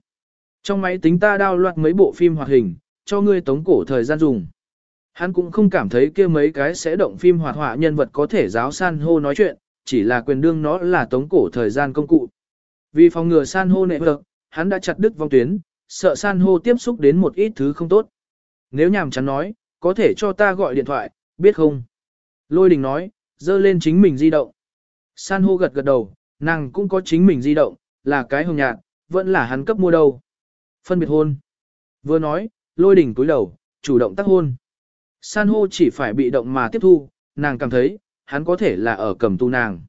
Trong máy tính ta đao loạt mấy bộ phim hoạt hình, cho ngươi tống cổ thời gian dùng. Hắn cũng không cảm thấy kia mấy cái sẽ động phim hoạt họa nhân vật có thể giáo san hô nói chuyện, chỉ là quyền đương nó là tống cổ thời gian công cụ. Vì phòng ngừa san hô nệ vật, hắn đã chặt đứt vong tuyến, sợ san hô tiếp xúc đến một ít thứ không tốt. Nếu nhàm chán nói, có thể cho ta gọi điện thoại, biết không? Lôi đình nói, dơ lên chính mình di động. San hô gật gật đầu, nàng cũng có chính mình di động, là cái hồng nhạt, vẫn là hắn cấp mua đâu. Phân biệt hôn. Vừa nói, lôi đỉnh cúi đầu, chủ động tác hôn. San hô chỉ phải bị động mà tiếp thu, nàng cảm thấy, hắn có thể là ở cầm tu nàng.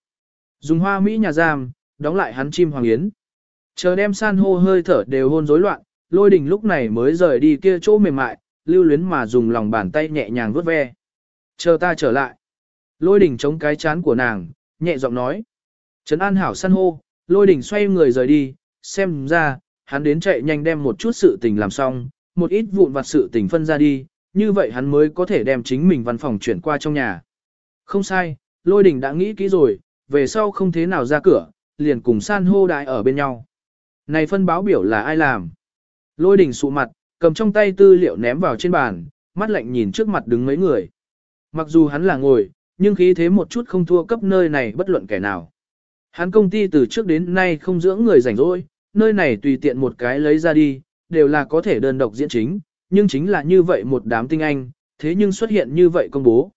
Dùng hoa Mỹ nhà giam, đóng lại hắn chim hoàng yến. Chờ đem san hô hơi thở đều hôn rối loạn, lôi đình lúc này mới rời đi kia chỗ mềm mại, lưu luyến mà dùng lòng bàn tay nhẹ nhàng vuốt ve. Chờ ta trở lại. Lôi đình chống cái chán của nàng, nhẹ giọng nói. Trấn an hảo san hô, lôi đình xoay người rời đi, xem ra, hắn đến chạy nhanh đem một chút sự tình làm xong, một ít vụn vặt sự tình phân ra đi, như vậy hắn mới có thể đem chính mình văn phòng chuyển qua trong nhà. Không sai, lôi đình đã nghĩ kỹ rồi, về sau không thế nào ra cửa, liền cùng san hô đại ở bên nhau. Này phân báo biểu là ai làm? Lôi đình sụ mặt, cầm trong tay tư liệu ném vào trên bàn, mắt lạnh nhìn trước mặt đứng mấy người. Mặc dù hắn là ngồi, nhưng khí thế một chút không thua cấp nơi này bất luận kẻ nào. Hắn công ty từ trước đến nay không dưỡng người rảnh rỗi, nơi này tùy tiện một cái lấy ra đi, đều là có thể đơn độc diễn chính, nhưng chính là như vậy một đám tinh anh, thế nhưng xuất hiện như vậy công bố.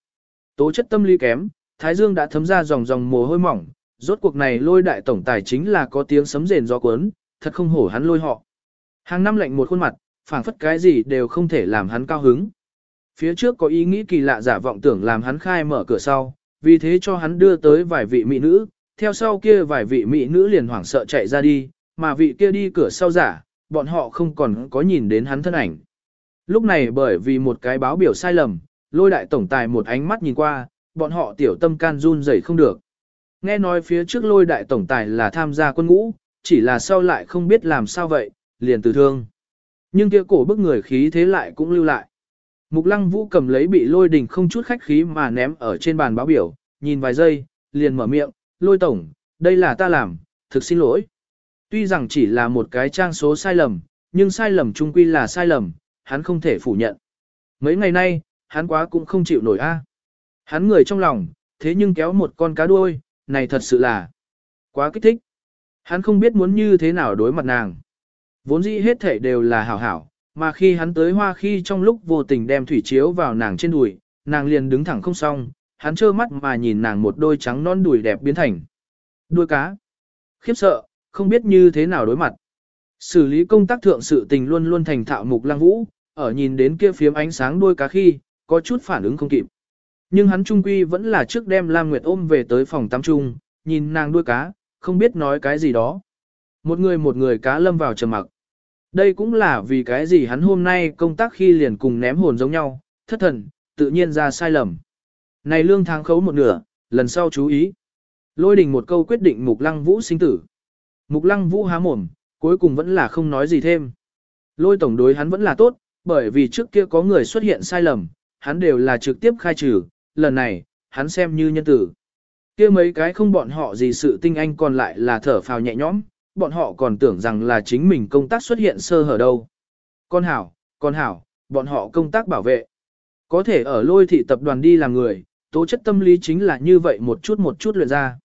Tố chất tâm lý kém, Thái Dương đã thấm ra dòng dòng mồ hôi mỏng, rốt cuộc này lôi đại tổng tài chính là có tiếng sấm rền gió cuốn, thật không hổ hắn lôi họ. Hàng năm lạnh một khuôn mặt, phảng phất cái gì đều không thể làm hắn cao hứng. Phía trước có ý nghĩ kỳ lạ giả vọng tưởng làm hắn khai mở cửa sau, vì thế cho hắn đưa tới vài vị mỹ nữ, theo sau kia vài vị mỹ nữ liền hoảng sợ chạy ra đi, mà vị kia đi cửa sau giả, bọn họ không còn có nhìn đến hắn thân ảnh. Lúc này bởi vì một cái báo biểu sai lầm, lôi đại tổng tài một ánh mắt nhìn qua, bọn họ tiểu tâm can run rẩy không được. Nghe nói phía trước lôi đại tổng tài là tham gia quân ngũ, chỉ là sau lại không biết làm sao vậy, liền từ thương. Nhưng kia cổ bức người khí thế lại cũng lưu lại. Mục lăng vũ cầm lấy bị lôi đình không chút khách khí mà ném ở trên bàn báo biểu, nhìn vài giây, liền mở miệng, lôi tổng, đây là ta làm, thực xin lỗi. Tuy rằng chỉ là một cái trang số sai lầm, nhưng sai lầm trung quy là sai lầm, hắn không thể phủ nhận. Mấy ngày nay, hắn quá cũng không chịu nổi a. À. Hắn người trong lòng, thế nhưng kéo một con cá đuôi, này thật sự là quá kích thích. Hắn không biết muốn như thế nào đối mặt nàng. Vốn dĩ hết thể đều là hảo hảo, mà khi hắn tới hoa khi trong lúc vô tình đem thủy chiếu vào nàng trên đùi, nàng liền đứng thẳng không xong, hắn trơ mắt mà nhìn nàng một đôi trắng non đùi đẹp biến thành đuôi cá. Khiếp sợ, không biết như thế nào đối mặt. Xử lý công tác thượng sự tình luôn luôn thành thạo mục lăng vũ, ở nhìn đến kia phiếm ánh sáng đuôi cá khi, có chút phản ứng không kịp. Nhưng hắn trung quy vẫn là trước đem Lam Nguyệt ôm về tới phòng tắm trung, nhìn nàng đuôi cá, không biết nói cái gì đó. Một người một người cá lâm vào trầm mặc. Đây cũng là vì cái gì hắn hôm nay công tác khi liền cùng ném hồn giống nhau, thất thần, tự nhiên ra sai lầm. Này lương tháng khấu một nửa, lần sau chú ý. Lôi đình một câu quyết định mục lăng vũ sinh tử. Mục lăng vũ há mồm, cuối cùng vẫn là không nói gì thêm. Lôi tổng đối hắn vẫn là tốt, bởi vì trước kia có người xuất hiện sai lầm, hắn đều là trực tiếp khai trừ, lần này, hắn xem như nhân tử. kia mấy cái không bọn họ gì sự tinh anh còn lại là thở phào nhẹ nhõm, bọn họ còn tưởng rằng là chính mình công tác xuất hiện sơ hở đâu. Con hảo, con hảo, bọn họ công tác bảo vệ. Có thể ở lôi thị tập đoàn đi làm người, tố chất tâm lý chính là như vậy một chút một chút luyện ra.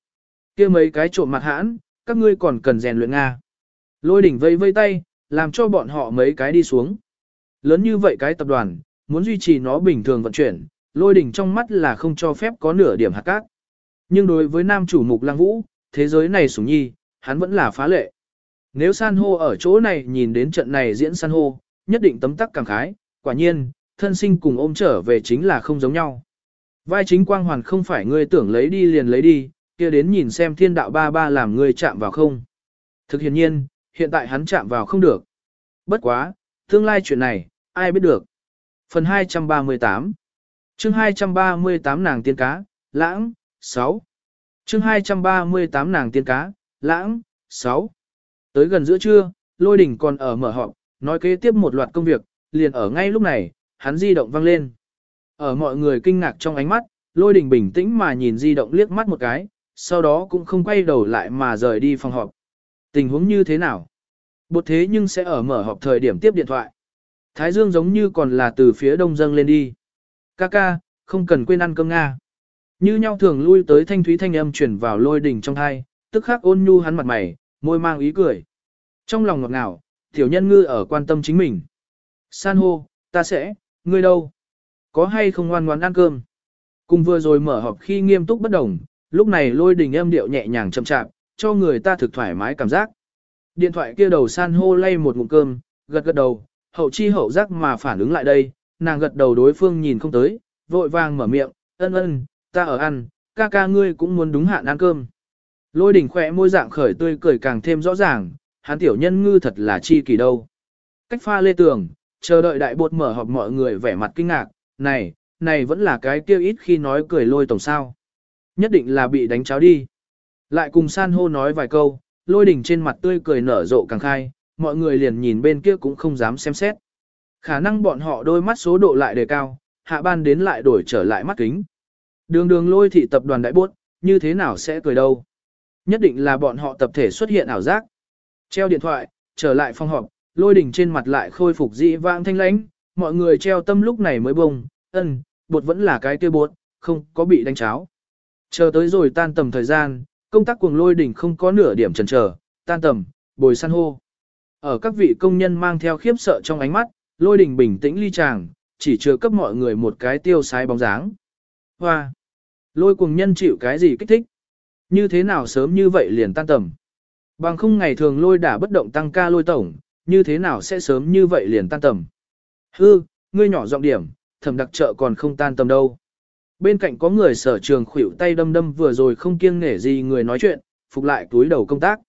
kia mấy cái trộm mặt hãn, các ngươi còn cần rèn luyện Nga. Lôi đỉnh vây vây tay, làm cho bọn họ mấy cái đi xuống. Lớn như vậy cái tập đoàn, muốn duy trì nó bình thường vận chuyển, lôi đỉnh trong mắt là không cho phép có nửa điểm hạt cát. Nhưng đối với nam chủ mục lang vũ, thế giới này sủng nhi, hắn vẫn là phá lệ. Nếu san hô ở chỗ này nhìn đến trận này diễn san hô, nhất định tấm tắc cảm khái, quả nhiên, thân sinh cùng ôm trở về chính là không giống nhau. Vai chính quang hoàn không phải ngươi tưởng lấy đi liền lấy đi, kia đến nhìn xem thiên đạo ba ba làm ngươi chạm vào không. Thực hiện nhiên, hiện tại hắn chạm vào không được. Bất quá, tương lai chuyện này, ai biết được. Phần 238 chương 238 nàng tiên cá, lãng, 6 chương 238 nàng tiên cá, lãng, 6 Tới gần giữa trưa, lôi đỉnh còn ở mở họp, nói kế tiếp một loạt công việc, liền ở ngay lúc này, hắn di động vang lên. Ở mọi người kinh ngạc trong ánh mắt, lôi đình bình tĩnh mà nhìn di động liếc mắt một cái, sau đó cũng không quay đầu lại mà rời đi phòng họp. Tình huống như thế nào? Bột thế nhưng sẽ ở mở họp thời điểm tiếp điện thoại. Thái Dương giống như còn là từ phía đông dâng lên đi. Kaka, không cần quên ăn cơm Nga. Như nhau thường lui tới thanh thúy thanh âm chuyển vào lôi đỉnh trong thai, tức khắc ôn nhu hắn mặt mày, môi mang ý cười. Trong lòng ngọt ngào, tiểu nhân ngư ở quan tâm chính mình. San hô, ta sẽ, ngươi đâu? Có hay không ngoan ngoan ăn cơm? Cùng vừa rồi mở họp khi nghiêm túc bất đồng, lúc này lôi đình âm điệu nhẹ nhàng chậm chạp, cho người ta thực thoải mái cảm giác. Điện thoại kia đầu san hô lay một ngụm cơm, gật gật đầu, hậu chi hậu giác mà phản ứng lại đây, nàng gật đầu đối phương nhìn không tới, vội vàng mở miệng, ân ân, ta ở ăn, ca ca ngươi cũng muốn đúng hạn ăn cơm. Lôi đỉnh khỏe môi dạng khởi tươi cười càng thêm rõ ràng, hắn tiểu nhân ngư thật là chi kỳ đâu. Cách pha lê tường, chờ đợi đại bột mở họp mọi người vẻ mặt kinh ngạc, này, này vẫn là cái kêu ít khi nói cười lôi tổng sao. Nhất định là bị đánh cháo đi. Lại cùng san hô nói vài câu, lôi đỉnh trên mặt tươi cười nở rộ càng khai, mọi người liền nhìn bên kia cũng không dám xem xét. Khả năng bọn họ đôi mắt số độ lại đề cao, hạ ban đến lại đổi trở lại mắt kính. Đường đường lôi thị tập đoàn đại bốt, như thế nào sẽ cười đâu. Nhất định là bọn họ tập thể xuất hiện ảo giác. Treo điện thoại, trở lại phòng họp, lôi đỉnh trên mặt lại khôi phục dị vãng thanh lãnh, mọi người treo tâm lúc này mới bông, ân, bột vẫn là cái kia bột, không có bị đánh cháo. Chờ tới rồi tan tầm thời gian, công tác cuồng lôi đỉnh không có nửa điểm chần chờ, tan tầm, bồi san hô. Ở các vị công nhân mang theo khiếp sợ trong ánh mắt, lôi đỉnh bình tĩnh ly tràng, chỉ chưa cấp mọi người một cái tiêu sái bóng dáng. Hoa! Lôi cuồng nhân chịu cái gì kích thích? Như thế nào sớm như vậy liền tan tầm? Bằng không ngày thường lôi đả bất động tăng ca lôi tổng, như thế nào sẽ sớm như vậy liền tan tầm? Hư, ngươi nhỏ giọng điểm, thẩm đặc trợ còn không tan tầm đâu. Bên cạnh có người sở trường khuỷu tay đâm đâm vừa rồi không kiêng nể gì người nói chuyện, phục lại túi đầu công tác.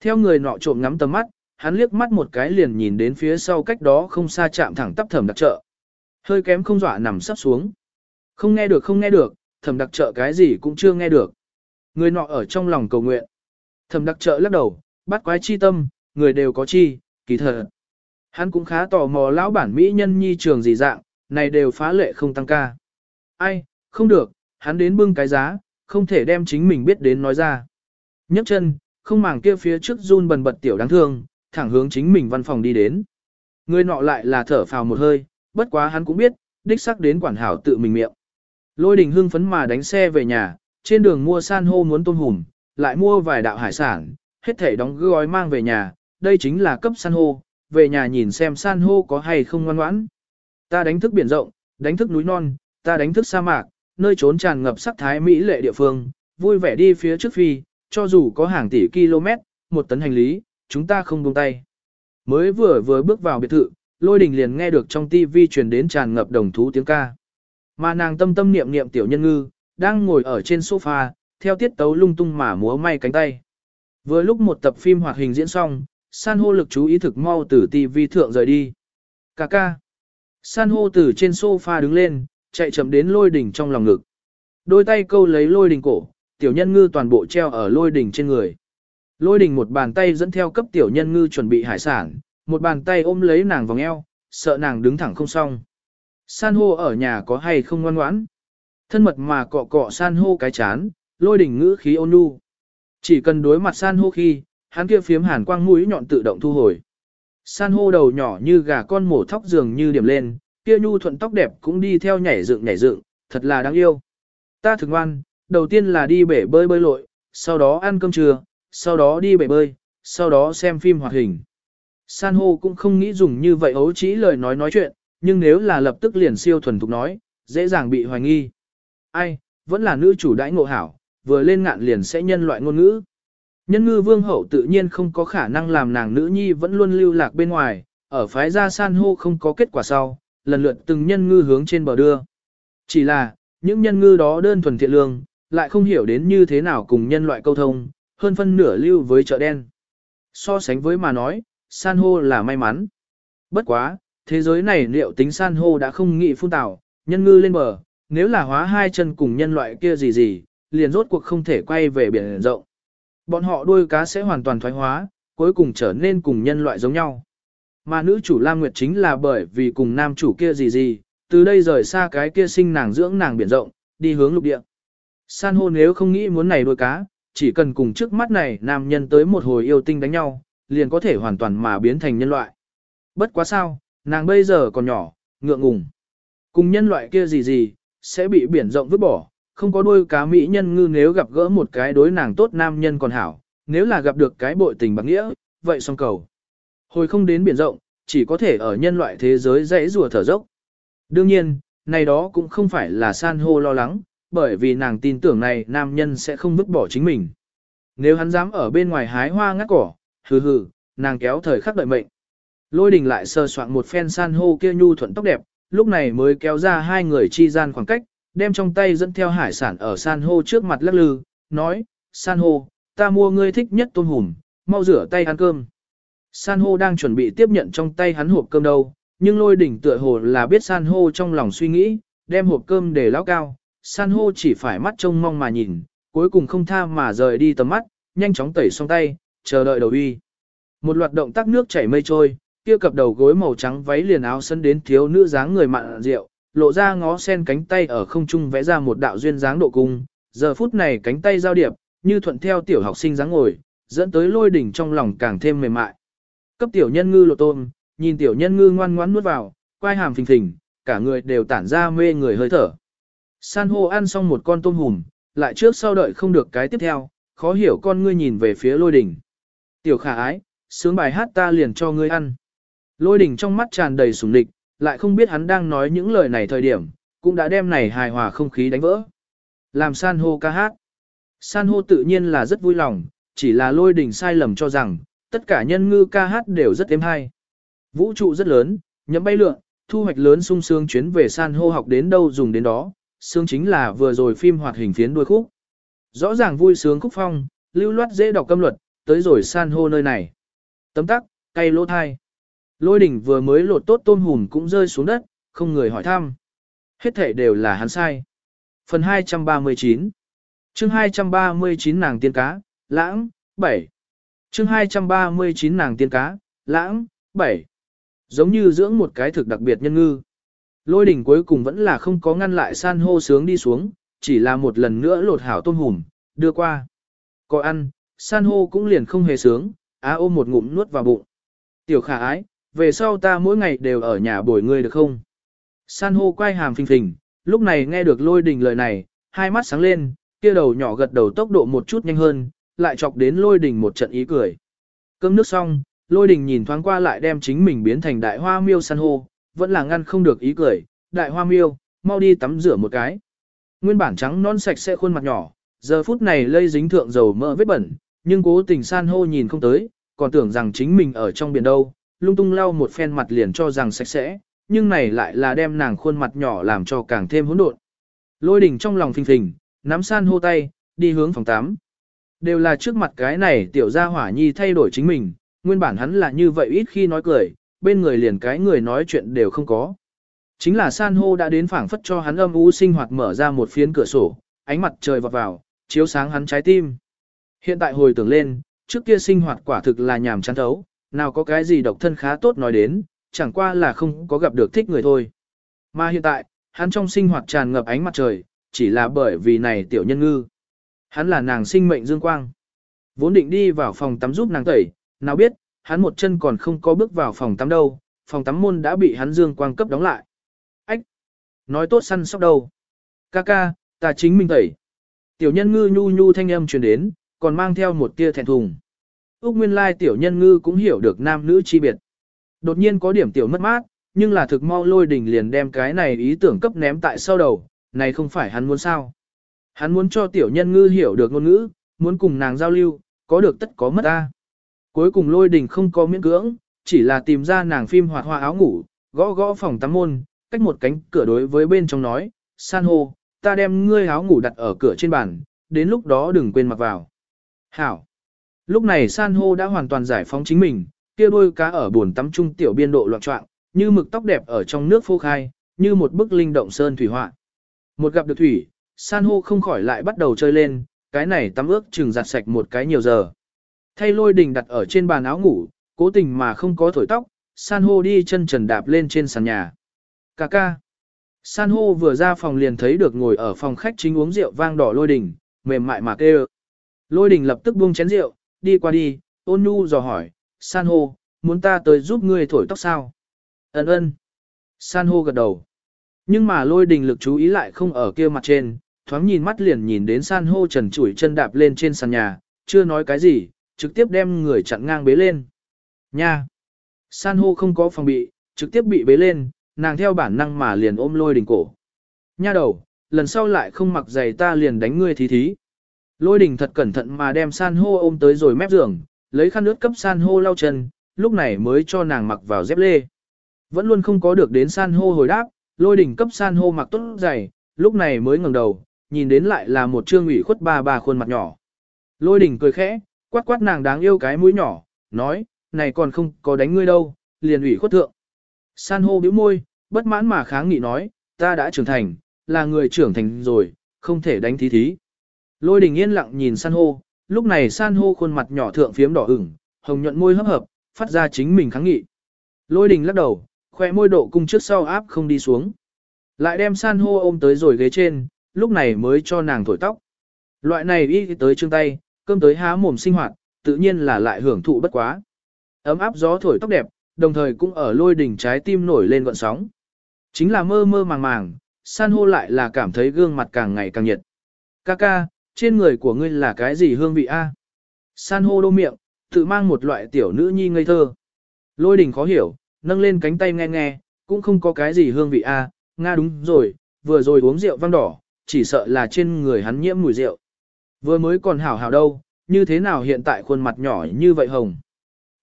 Theo người nọ trộm ngắm tầm mắt, hắn liếc mắt một cái liền nhìn đến phía sau cách đó không xa chạm thẳng tắp thẩm đặc trợ. Hơi kém không dọa nằm sắp xuống. Không nghe được không nghe được, thẩm đặc trợ cái gì cũng chưa nghe được. Người nọ ở trong lòng cầu nguyện. Thẩm đặc trợ lắc đầu, bắt quái chi tâm, người đều có chi, kỳ thật. Hắn cũng khá tò mò lão bản mỹ nhân nhi trường gì dạng, này đều phá lệ không tăng ca. Ai, không được, hắn đến bưng cái giá, không thể đem chính mình biết đến nói ra. nhấc chân, không màng kia phía trước run bần bật tiểu đáng thương, thẳng hướng chính mình văn phòng đi đến. Người nọ lại là thở phào một hơi, bất quá hắn cũng biết, đích sắc đến quản hảo tự mình miệng. Lôi đình hưng phấn mà đánh xe về nhà, trên đường mua san hô muốn tôm hùm, lại mua vài đạo hải sản, hết thể đóng gói mang về nhà, đây chính là cấp san hô, về nhà nhìn xem san hô có hay không ngoan ngoãn. Ta đánh thức biển rộng, đánh thức núi non, ta đánh thức sa mạc, nơi trốn tràn ngập sắc thái mỹ lệ địa phương, vui vẻ đi phía trước phi, cho dù có hàng tỷ km, một tấn hành lý, chúng ta không buông tay. Mới vừa vừa bước vào biệt thự, lôi đình liền nghe được trong tivi truyền đến tràn ngập đồng thú tiếng ca. Mà nàng tâm tâm niệm niệm tiểu nhân ngư, đang ngồi ở trên sofa, theo tiết tấu lung tung mà múa may cánh tay. Vừa lúc một tập phim hoạt hình diễn xong, san hô lực chú ý thực mau từ tivi thượng rời đi. Cà ca. San hô từ trên sofa đứng lên, chạy chậm đến lôi đỉnh trong lòng ngực. Đôi tay câu lấy lôi đỉnh cổ, tiểu nhân ngư toàn bộ treo ở lôi đỉnh trên người. Lôi đỉnh một bàn tay dẫn theo cấp tiểu nhân ngư chuẩn bị hải sản, một bàn tay ôm lấy nàng vòng eo, sợ nàng đứng thẳng không xong. San hô ở nhà có hay không ngoan ngoãn. Thân mật mà cọ cọ san hô cái chán, lôi đỉnh ngữ khí ôn nhu. Chỉ cần đối mặt san hô khi, hắn kia phiếm hàn quang mũi nhọn tự động thu hồi. San hô đầu nhỏ như gà con mổ thóc dường như điểm lên, kia nhu thuận tóc đẹp cũng đi theo nhảy dựng nhảy dựng, thật là đáng yêu. Ta thường ngoan, đầu tiên là đi bể bơi bơi lội, sau đó ăn cơm trưa, sau đó đi bể bơi, sau đó xem phim hoạt hình. San hô cũng không nghĩ dùng như vậy ấu trĩ lời nói nói chuyện, nhưng nếu là lập tức liền siêu thuần thục nói, dễ dàng bị hoài nghi. Ai, vẫn là nữ chủ đãi ngộ hảo, vừa lên ngạn liền sẽ nhân loại ngôn ngữ. Nhân ngư vương hậu tự nhiên không có khả năng làm nàng nữ nhi vẫn luôn lưu lạc bên ngoài, ở phái gia san hô không có kết quả sau, lần lượt từng nhân ngư hướng trên bờ đưa. Chỉ là, những nhân ngư đó đơn thuần thiện lương, lại không hiểu đến như thế nào cùng nhân loại câu thông, hơn phân nửa lưu với chợ đen. So sánh với mà nói, san hô là may mắn. Bất quá, thế giới này liệu tính san hô đã không nghị phun tảo, nhân ngư lên bờ, nếu là hóa hai chân cùng nhân loại kia gì gì, liền rốt cuộc không thể quay về biển rộng. Bọn họ đuôi cá sẽ hoàn toàn thoái hóa, cuối cùng trở nên cùng nhân loại giống nhau. Mà nữ chủ Lam Nguyệt chính là bởi vì cùng nam chủ kia gì gì, từ đây rời xa cái kia sinh nàng dưỡng nàng biển rộng, đi hướng lục địa. San hô nếu không nghĩ muốn này đuôi cá, chỉ cần cùng trước mắt này nam nhân tới một hồi yêu tinh đánh nhau, liền có thể hoàn toàn mà biến thành nhân loại. Bất quá sao, nàng bây giờ còn nhỏ, ngượng ngùng. Cùng nhân loại kia gì gì, sẽ bị biển rộng vứt bỏ, không có đuôi cá mỹ nhân ngư nếu gặp gỡ một cái đối nàng tốt nam nhân còn hảo, nếu là gặp được cái bội tình bạc nghĩa, vậy xong cầu. Hồi không đến biển rộng, chỉ có thể ở nhân loại thế giới dãy rùa thở dốc. Đương nhiên, này đó cũng không phải là san hô lo lắng, bởi vì nàng tin tưởng này nam nhân sẽ không vứt bỏ chính mình. Nếu hắn dám ở bên ngoài hái hoa ngắt cỏ, hừ hừ, nàng kéo thời khắc đợi mệnh. Lôi đình lại sơ soạn một phen san hô kia nhu thuận tóc đẹp, lúc này mới kéo ra hai người chi gian khoảng cách, đem trong tay dẫn theo hải sản ở san hô trước mặt lắc lư, nói, san hô, ta mua ngươi thích nhất tôm hùm, mau rửa tay ăn cơm. San hô đang chuẩn bị tiếp nhận trong tay hắn hộp cơm đâu, nhưng lôi đỉnh tựa hồ là biết san hô trong lòng suy nghĩ, đem hộp cơm để lao cao, san hô chỉ phải mắt trông mong mà nhìn, cuối cùng không tha mà rời đi tầm mắt, nhanh chóng tẩy xong tay, chờ đợi đầu uy. Một loạt động tác nước chảy mây trôi, kia cập đầu gối màu trắng váy liền áo sân đến thiếu nữ dáng người mặn rượu, lộ ra ngó sen cánh tay ở không trung vẽ ra một đạo duyên dáng độ cung, giờ phút này cánh tay giao điệp, như thuận theo tiểu học sinh dáng ngồi, dẫn tới lôi đỉnh trong lòng càng thêm mềm mại. Cấp tiểu nhân ngư lộ tôm, nhìn tiểu nhân ngư ngoan ngoãn nuốt vào, quai hàm phình phình, cả người đều tản ra mê người hơi thở. San hô ăn xong một con tôm hùm, lại trước sau đợi không được cái tiếp theo, khó hiểu con ngươi nhìn về phía lôi đỉnh. Tiểu khả ái, sướng bài hát ta liền cho ngươi ăn. Lôi đỉnh trong mắt tràn đầy sùng địch, lại không biết hắn đang nói những lời này thời điểm, cũng đã đem này hài hòa không khí đánh vỡ. Làm san hô ca hát. San hô tự nhiên là rất vui lòng, chỉ là lôi đỉnh sai lầm cho rằng, tất cả nhân ngư ca hát đều rất êm hay. Vũ trụ rất lớn, nhậm bay lượn, thu hoạch lớn sung sướng chuyến về san hô học đến đâu dùng đến đó, sướng chính là vừa rồi phim hoạt hình phiến đuôi khúc. Rõ ràng vui sướng khúc phong, lưu loát dễ đọc câm luật, tới rồi san hô nơi này. Tấm tắc, cây lỗ thai. Lôi đỉnh vừa mới lột tốt tôm hùm cũng rơi xuống đất, không người hỏi thăm. Hết thể đều là hắn sai. Phần 239 chương 239 nàng tiên cá, lãng, 7 chương 239 nàng tiên cá, lãng, 7 Giống như dưỡng một cái thực đặc biệt nhân ngư. Lôi đỉnh cuối cùng vẫn là không có ngăn lại san hô sướng đi xuống, chỉ là một lần nữa lột hảo tôm hùm, đưa qua. Có ăn, san hô cũng liền không hề sướng, á ôm một ngụm nuốt vào bụng. Tiểu khả ái, về sau ta mỗi ngày đều ở nhà bồi ngươi được không? San hô quay hàm phình phình, lúc này nghe được lôi đình lời này, hai mắt sáng lên, kia đầu nhỏ gật đầu tốc độ một chút nhanh hơn, lại chọc đến lôi đình một trận ý cười. Cơm nước xong, lôi đình nhìn thoáng qua lại đem chính mình biến thành đại hoa miêu san hô, vẫn là ngăn không được ý cười, đại hoa miêu, mau đi tắm rửa một cái. Nguyên bản trắng non sạch sẽ khuôn mặt nhỏ, giờ phút này lây dính thượng dầu mỡ vết bẩn, nhưng cố tình san hô nhìn không tới, còn tưởng rằng chính mình ở trong biển đâu, lung tung lau một phen mặt liền cho rằng sạch sẽ, nhưng này lại là đem nàng khuôn mặt nhỏ làm cho càng thêm hỗn độn. Lôi đình trong lòng phình phình, nắm san hô tay, đi hướng phòng 8. Đều là trước mặt cái này tiểu gia hỏa nhi thay đổi chính mình, nguyên bản hắn là như vậy ít khi nói cười, bên người liền cái người nói chuyện đều không có. Chính là san hô đã đến phảng phất cho hắn âm u sinh hoạt mở ra một phiến cửa sổ, ánh mặt trời vọt vào, chiếu sáng hắn trái tim. Hiện tại hồi tưởng lên, trước kia sinh hoạt quả thực là nhàm chán thấu, nào có cái gì độc thân khá tốt nói đến, chẳng qua là không có gặp được thích người thôi. Mà hiện tại, hắn trong sinh hoạt tràn ngập ánh mặt trời, chỉ là bởi vì này tiểu nhân ngư. Hắn là nàng sinh mệnh dương quang. Vốn định đi vào phòng tắm giúp nàng tẩy, nào biết, hắn một chân còn không có bước vào phòng tắm đâu, phòng tắm môn đã bị hắn dương quang cấp đóng lại. Ách! Nói tốt săn sóc đâu. Ca ca, ta chính mình tẩy. Tiểu nhân ngư nhu nhu thanh âm truyền đến, còn mang theo một tia thẹn thùng. Úc Nguyên Lai tiểu nhân ngư cũng hiểu được nam nữ chi biệt. Đột nhiên có điểm tiểu mất mát, nhưng là thực mau lôi đình liền đem cái này ý tưởng cấp ném tại sau đầu, này không phải hắn muốn sao. Hắn muốn cho tiểu nhân ngư hiểu được ngôn ngữ, muốn cùng nàng giao lưu, có được tất có mất ta. Cuối cùng lôi đình không có miễn cưỡng, chỉ là tìm ra nàng phim hoạt hoa áo ngủ, gõ gõ phòng tắm môn, cách một cánh cửa đối với bên trong nói, san hô, ta đem ngươi áo ngủ đặt ở cửa trên bàn, đến lúc đó đừng quên mặc vào. Hảo. Lúc này san hô đã hoàn toàn giải phóng chính mình, kia đôi cá ở buồn tắm trung tiểu biên độ loạn trọng, như mực tóc đẹp ở trong nước phô khai, như một bức linh động sơn thủy họa. Một gặp được thủy, san hô không khỏi lại bắt đầu chơi lên, cái này tắm ước chừng giặt sạch một cái nhiều giờ. Thay lôi đình đặt ở trên bàn áo ngủ, cố tình mà không có thổi tóc, san hô đi chân trần đạp lên trên sàn nhà. Cà ca. San hô vừa ra phòng liền thấy được ngồi ở phòng khách chính uống rượu vang đỏ lôi đình, mềm mại mà kêu. Lôi đình lập tức buông chén rượu, đi qua đi, ôn nhu dò hỏi, san hô, muốn ta tới giúp ngươi thổi tóc sao? Ấn ơn. San hô gật đầu. Nhưng mà lôi đình lực chú ý lại không ở kia mặt trên, thoáng nhìn mắt liền nhìn đến san hô trần chủi chân đạp lên trên sàn nhà, chưa nói cái gì, trực tiếp đem người chặn ngang bế lên. Nha! San hô không có phòng bị, trực tiếp bị bế lên, nàng theo bản năng mà liền ôm lôi đình cổ. Nha đầu, lần sau lại không mặc giày ta liền đánh ngươi thí thí. Lôi đình thật cẩn thận mà đem san hô ôm tới rồi mép giường, lấy khăn ướt cấp san hô lau chân, lúc này mới cho nàng mặc vào dép lê. Vẫn luôn không có được đến san hô hồi đáp, lôi đình cấp san hô mặc tốt giày, lúc này mới ngẩng đầu, nhìn đến lại là một trương ủy khuất ba ba khuôn mặt nhỏ. Lôi đình cười khẽ, quát quát nàng đáng yêu cái mũi nhỏ, nói, này còn không có đánh ngươi đâu, liền ủy khuất thượng. San hô bĩu môi, bất mãn mà kháng nghị nói, ta đã trưởng thành, là người trưởng thành rồi, không thể đánh thí thí. Lôi đình yên lặng nhìn san hô, lúc này san hô khuôn mặt nhỏ thượng phiếm đỏ ửng, hồng nhuận môi hấp hợp, phát ra chính mình kháng nghị. Lôi đình lắc đầu, khoe môi độ cung trước sau áp không đi xuống. Lại đem san hô ôm tới rồi ghế trên, lúc này mới cho nàng thổi tóc. Loại này y tới chương tay, cơm tới há mồm sinh hoạt, tự nhiên là lại hưởng thụ bất quá. Ấm áp gió thổi tóc đẹp, đồng thời cũng ở lôi đỉnh trái tim nổi lên gọn sóng. Chính là mơ mơ màng màng, san hô lại là cảm thấy gương mặt càng ngày càng nhiệt. Ca ca, trên người của ngươi là cái gì hương vị a? San hô đô miệng, tự mang một loại tiểu nữ nhi ngây thơ. Lôi đỉnh khó hiểu, nâng lên cánh tay nghe nghe, cũng không có cái gì hương vị a. Nga đúng rồi, vừa rồi uống rượu vang đỏ, chỉ sợ là trên người hắn nhiễm mùi rượu. Vừa mới còn hảo hảo đâu, như thế nào hiện tại khuôn mặt nhỏ như vậy hồng.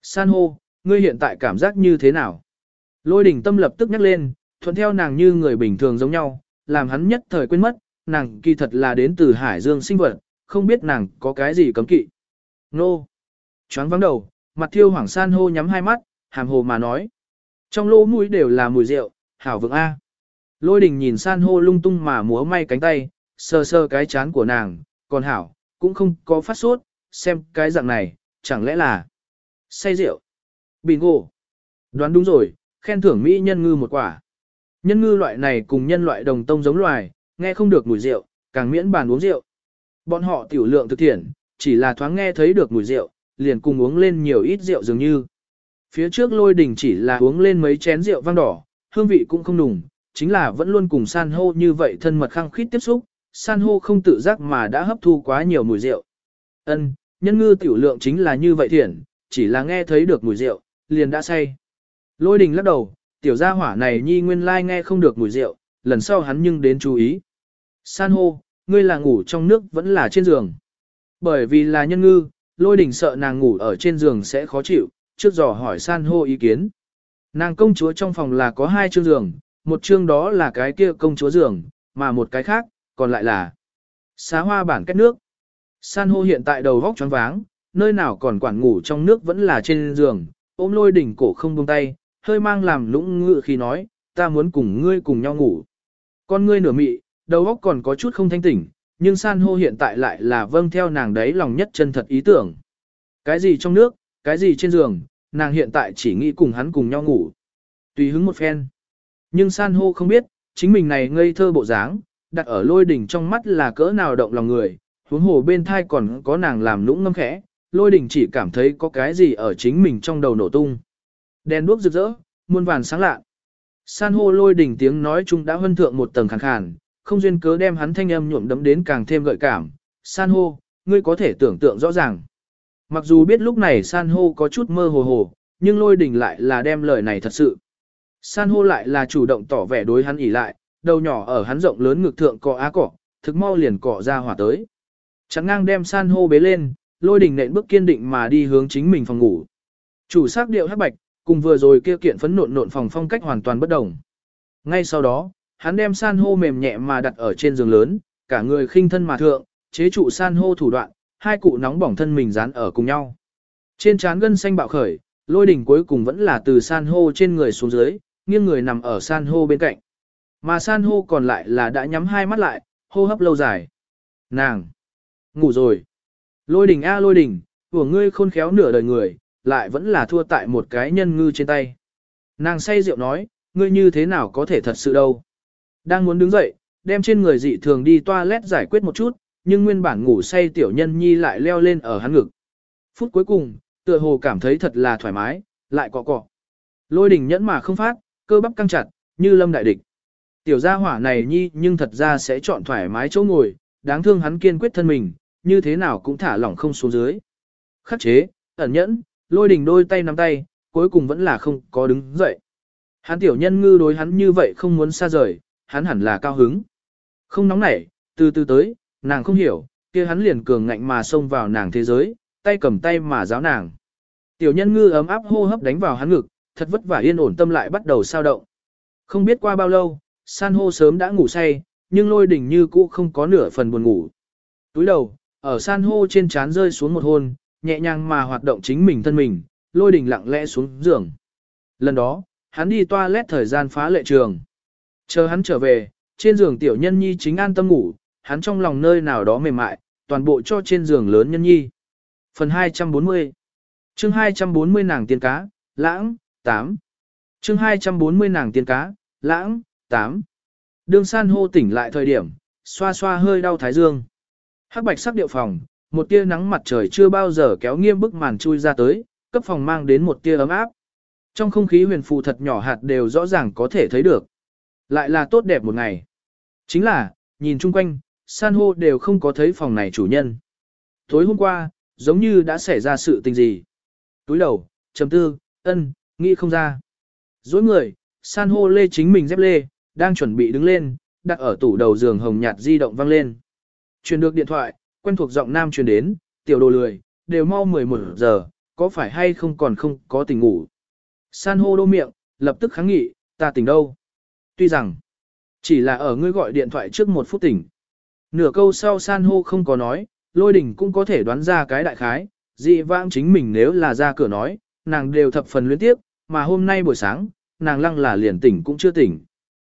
San hô, ngươi hiện tại cảm giác như thế nào? Lôi đỉnh tâm lập tức nhắc lên, thuận theo nàng như người bình thường giống nhau, làm hắn nhất thời quên mất, nàng kỳ thật là đến từ Hải Dương sinh vật, không biết nàng có cái gì cấm kỵ. Nô! Choáng vắng đầu, mặt thiêu hoảng san hô nhắm hai mắt, hàm hồ mà nói. Trong lỗ mũi đều là mùi rượu, hảo vượng A. Lôi đình nhìn san hô lung tung mà múa may cánh tay, sờ sờ cái chán của nàng, còn hảo, cũng không có phát sốt, xem cái dạng này, chẳng lẽ là say rượu. Bingo. Đoán đúng rồi, khen thưởng Mỹ nhân ngư một quả. Nhân ngư loại này cùng nhân loại đồng tông giống loài, nghe không được mùi rượu, càng miễn bàn uống rượu. Bọn họ tiểu lượng thực thiện, chỉ là thoáng nghe thấy được mùi rượu, liền cùng uống lên nhiều ít rượu dường như. Phía trước lôi Đình chỉ là uống lên mấy chén rượu vang đỏ, hương vị cũng không nùng, chính là vẫn luôn cùng san hô như vậy thân mật khăng khít tiếp xúc, san hô không tự giác mà đã hấp thu quá nhiều mùi rượu. Ân, nhân ngư tiểu lượng chính là như vậy thiển, chỉ là nghe thấy được mùi rượu, liền đã say. Lôi đình lắc đầu, tiểu gia hỏa này nhi nguyên lai nghe không được mùi rượu, lần sau hắn nhưng đến chú ý. San hô, ngươi là ngủ trong nước vẫn là trên giường. Bởi vì là nhân ngư, lôi đình sợ nàng ngủ ở trên giường sẽ khó chịu, trước dò hỏi san hô ý kiến. Nàng công chúa trong phòng là có hai chương giường, một chương đó là cái kia công chúa giường, mà một cái khác, còn lại là xá hoa bản kết nước. San hô hiện tại đầu vóc choáng váng, nơi nào còn quản ngủ trong nước vẫn là trên giường, ôm lôi đỉnh cổ không buông tay, hơi mang làm lũng ngự khi nói, ta muốn cùng ngươi cùng nhau ngủ. Con ngươi nửa mị, đầu óc còn có chút không thanh tỉnh, nhưng san hô hiện tại lại là vâng theo nàng đấy lòng nhất chân thật ý tưởng. Cái gì trong nước, cái gì trên giường, nàng hiện tại chỉ nghĩ cùng hắn cùng nhau ngủ. Tùy hứng một phen. Nhưng san hô không biết, chính mình này ngây thơ bộ dáng, đặt ở lôi đỉnh trong mắt là cỡ nào động lòng người, huống hồ bên thai còn có nàng làm lũng ngâm khẽ, lôi đỉnh chỉ cảm thấy có cái gì ở chính mình trong đầu nổ tung. Đèn đuốc rực rỡ, muôn vàn sáng lạ. San hô lôi đỉnh tiếng nói chung đã hân thượng một tầng khàn khàn, không duyên cớ đem hắn thanh âm nhuộm đấm đến càng thêm gợi cảm. San hô, ngươi có thể tưởng tượng rõ ràng. Mặc dù biết lúc này san hô có chút mơ hồ hồ, nhưng lôi đỉnh lại là đem lời này thật sự. San hô lại là chủ động tỏ vẻ đối hắn ỉ lại, đầu nhỏ ở hắn rộng lớn ngực thượng cọ á cọ, thực mau liền cọ ra hỏa tới. Chẳng ngang đem san hô bế lên, lôi đỉnh nện bước kiên định mà đi hướng chính mình phòng ngủ. Chủ sắc điệu hắc bạch, cùng vừa rồi kia kiện phấn nộn nộn phòng phong cách hoàn toàn bất đồng. Ngay sau đó, hắn đem san hô mềm nhẹ mà đặt ở trên giường lớn, cả người khinh thân mà thượng, chế trụ san hô thủ đoạn, hai cụ nóng bỏng thân mình dán ở cùng nhau. Trên trán gân xanh bạo khởi, lôi đỉnh cuối cùng vẫn là từ san hô trên người xuống dưới, nghiêng người nằm ở san hô bên cạnh. Mà san hô còn lại là đã nhắm hai mắt lại, hô hấp lâu dài. Nàng! Ngủ rồi! Lôi đỉnh a lôi đỉnh, của ngươi khôn khéo nửa đời người, lại vẫn là thua tại một cái nhân ngư trên tay. Nàng say rượu nói, ngươi như thế nào có thể thật sự đâu. Đang muốn đứng dậy, đem trên người dị thường đi toilet giải quyết một chút, nhưng nguyên bản ngủ say tiểu nhân nhi lại leo lên ở hắn ngực. Phút cuối cùng, tựa hồ cảm thấy thật là thoải mái, lại cọ cọ. Lôi đỉnh nhẫn mà không phát, cơ bắp căng chặt, như lâm đại địch. Tiểu gia hỏa này nhi nhưng thật ra sẽ chọn thoải mái chỗ ngồi, đáng thương hắn kiên quyết thân mình, như thế nào cũng thả lỏng không xuống dưới. Khắc chế, ẩn nhẫn, lôi đình đôi tay nắm tay, cuối cùng vẫn là không có đứng dậy. Hắn tiểu nhân ngư đối hắn như vậy không muốn xa rời, hắn hẳn là cao hứng. Không nóng nảy, từ từ tới, nàng không hiểu, kia hắn liền cường ngạnh mà xông vào nàng thế giới, tay cầm tay mà giáo nàng. Tiểu nhân ngư ấm áp hô hấp đánh vào hắn ngực, thật vất vả yên ổn tâm lại bắt đầu sao động. Không biết qua bao lâu, san hô sớm đã ngủ say, nhưng lôi đỉnh như cũ không có nửa phần buồn ngủ. Túi đầu, ở san hô trên trán rơi xuống một hôn, nhẹ nhàng mà hoạt động chính mình thân mình, lôi đỉnh lặng lẽ xuống giường. Lần đó, hắn đi toilet thời gian phá lệ trường. Chờ hắn trở về, trên giường tiểu nhân nhi chính an tâm ngủ, hắn trong lòng nơi nào đó mềm mại, toàn bộ cho trên giường lớn nhân nhi. Phần 240 chương 240 nàng tiên cá, lãng, 8 chương 240 nàng tiên cá, lãng, 8 Đường san hô tỉnh lại thời điểm, xoa xoa hơi đau thái dương. Hắc bạch sắc điệu phòng, một tia nắng mặt trời chưa bao giờ kéo nghiêm bức màn chui ra tới, cấp phòng mang đến một tia ấm áp. Trong không khí huyền phù thật nhỏ hạt đều rõ ràng có thể thấy được. Lại là tốt đẹp một ngày. Chính là, nhìn chung quanh, san hô đều không có thấy phòng này chủ nhân. Tối hôm qua, giống như đã xảy ra sự tình gì. Túi đầu, chấm tư, ân, nghĩ không ra. Dối người, san hô lê chính mình dép lê, đang chuẩn bị đứng lên, đặt ở tủ đầu giường hồng nhạt di động vang lên. Truyền được điện thoại, quen thuộc giọng nam truyền đến, tiểu đồ lười, đều mau 11 giờ, có phải hay không còn không có tình ngủ. San hô đô miệng, lập tức kháng nghị, ta tỉnh đâu. Tuy rằng, chỉ là ở ngươi gọi điện thoại trước một phút tỉnh. Nửa câu sau san hô không có nói, lôi đỉnh cũng có thể đoán ra cái đại khái, dị vãng chính mình nếu là ra cửa nói, nàng đều thập phần luyến tiếp, mà hôm nay buổi sáng, nàng lăng là liền tỉnh cũng chưa tỉnh.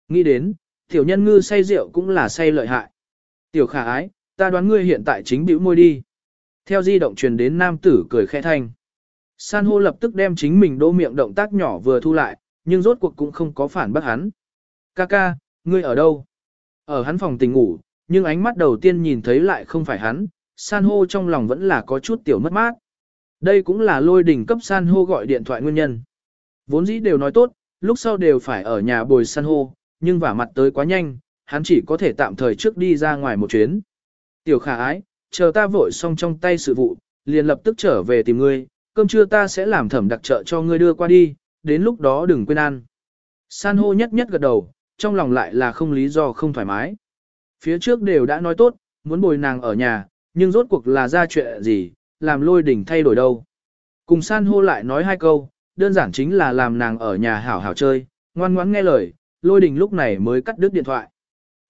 Nghĩ đến, tiểu nhân ngư say rượu cũng là say lợi hại. Tiểu khả ái, ta đoán ngươi hiện tại chính bĩu môi đi. Theo di động truyền đến nam tử cười khẽ thanh. San hô lập tức đem chính mình đỗ miệng động tác nhỏ vừa thu lại, nhưng rốt cuộc cũng không có phản bác hắn. Ca ca, ngươi ở đâu? Ở hắn phòng tình ngủ, nhưng ánh mắt đầu tiên nhìn thấy lại không phải hắn, san hô trong lòng vẫn là có chút tiểu mất mát. Đây cũng là lôi đỉnh cấp san hô gọi điện thoại nguyên nhân. Vốn dĩ đều nói tốt, lúc sau đều phải ở nhà bồi san hô, nhưng vả mặt tới quá nhanh, hắn chỉ có thể tạm thời trước đi ra ngoài một chuyến. Tiểu khả ái, chờ ta vội xong trong tay sự vụ, liền lập tức trở về tìm ngươi, cơm trưa ta sẽ làm thẩm đặc trợ cho ngươi đưa qua đi, đến lúc đó đừng quên ăn. San hô nhất nhất gật đầu, trong lòng lại là không lý do không thoải mái. Phía trước đều đã nói tốt, muốn bồi nàng ở nhà, nhưng rốt cuộc là ra chuyện gì, làm lôi đỉnh thay đổi đâu. Cùng san hô lại nói hai câu, đơn giản chính là làm nàng ở nhà hảo hảo chơi, ngoan ngoãn nghe lời, lôi đình lúc này mới cắt đứt điện thoại.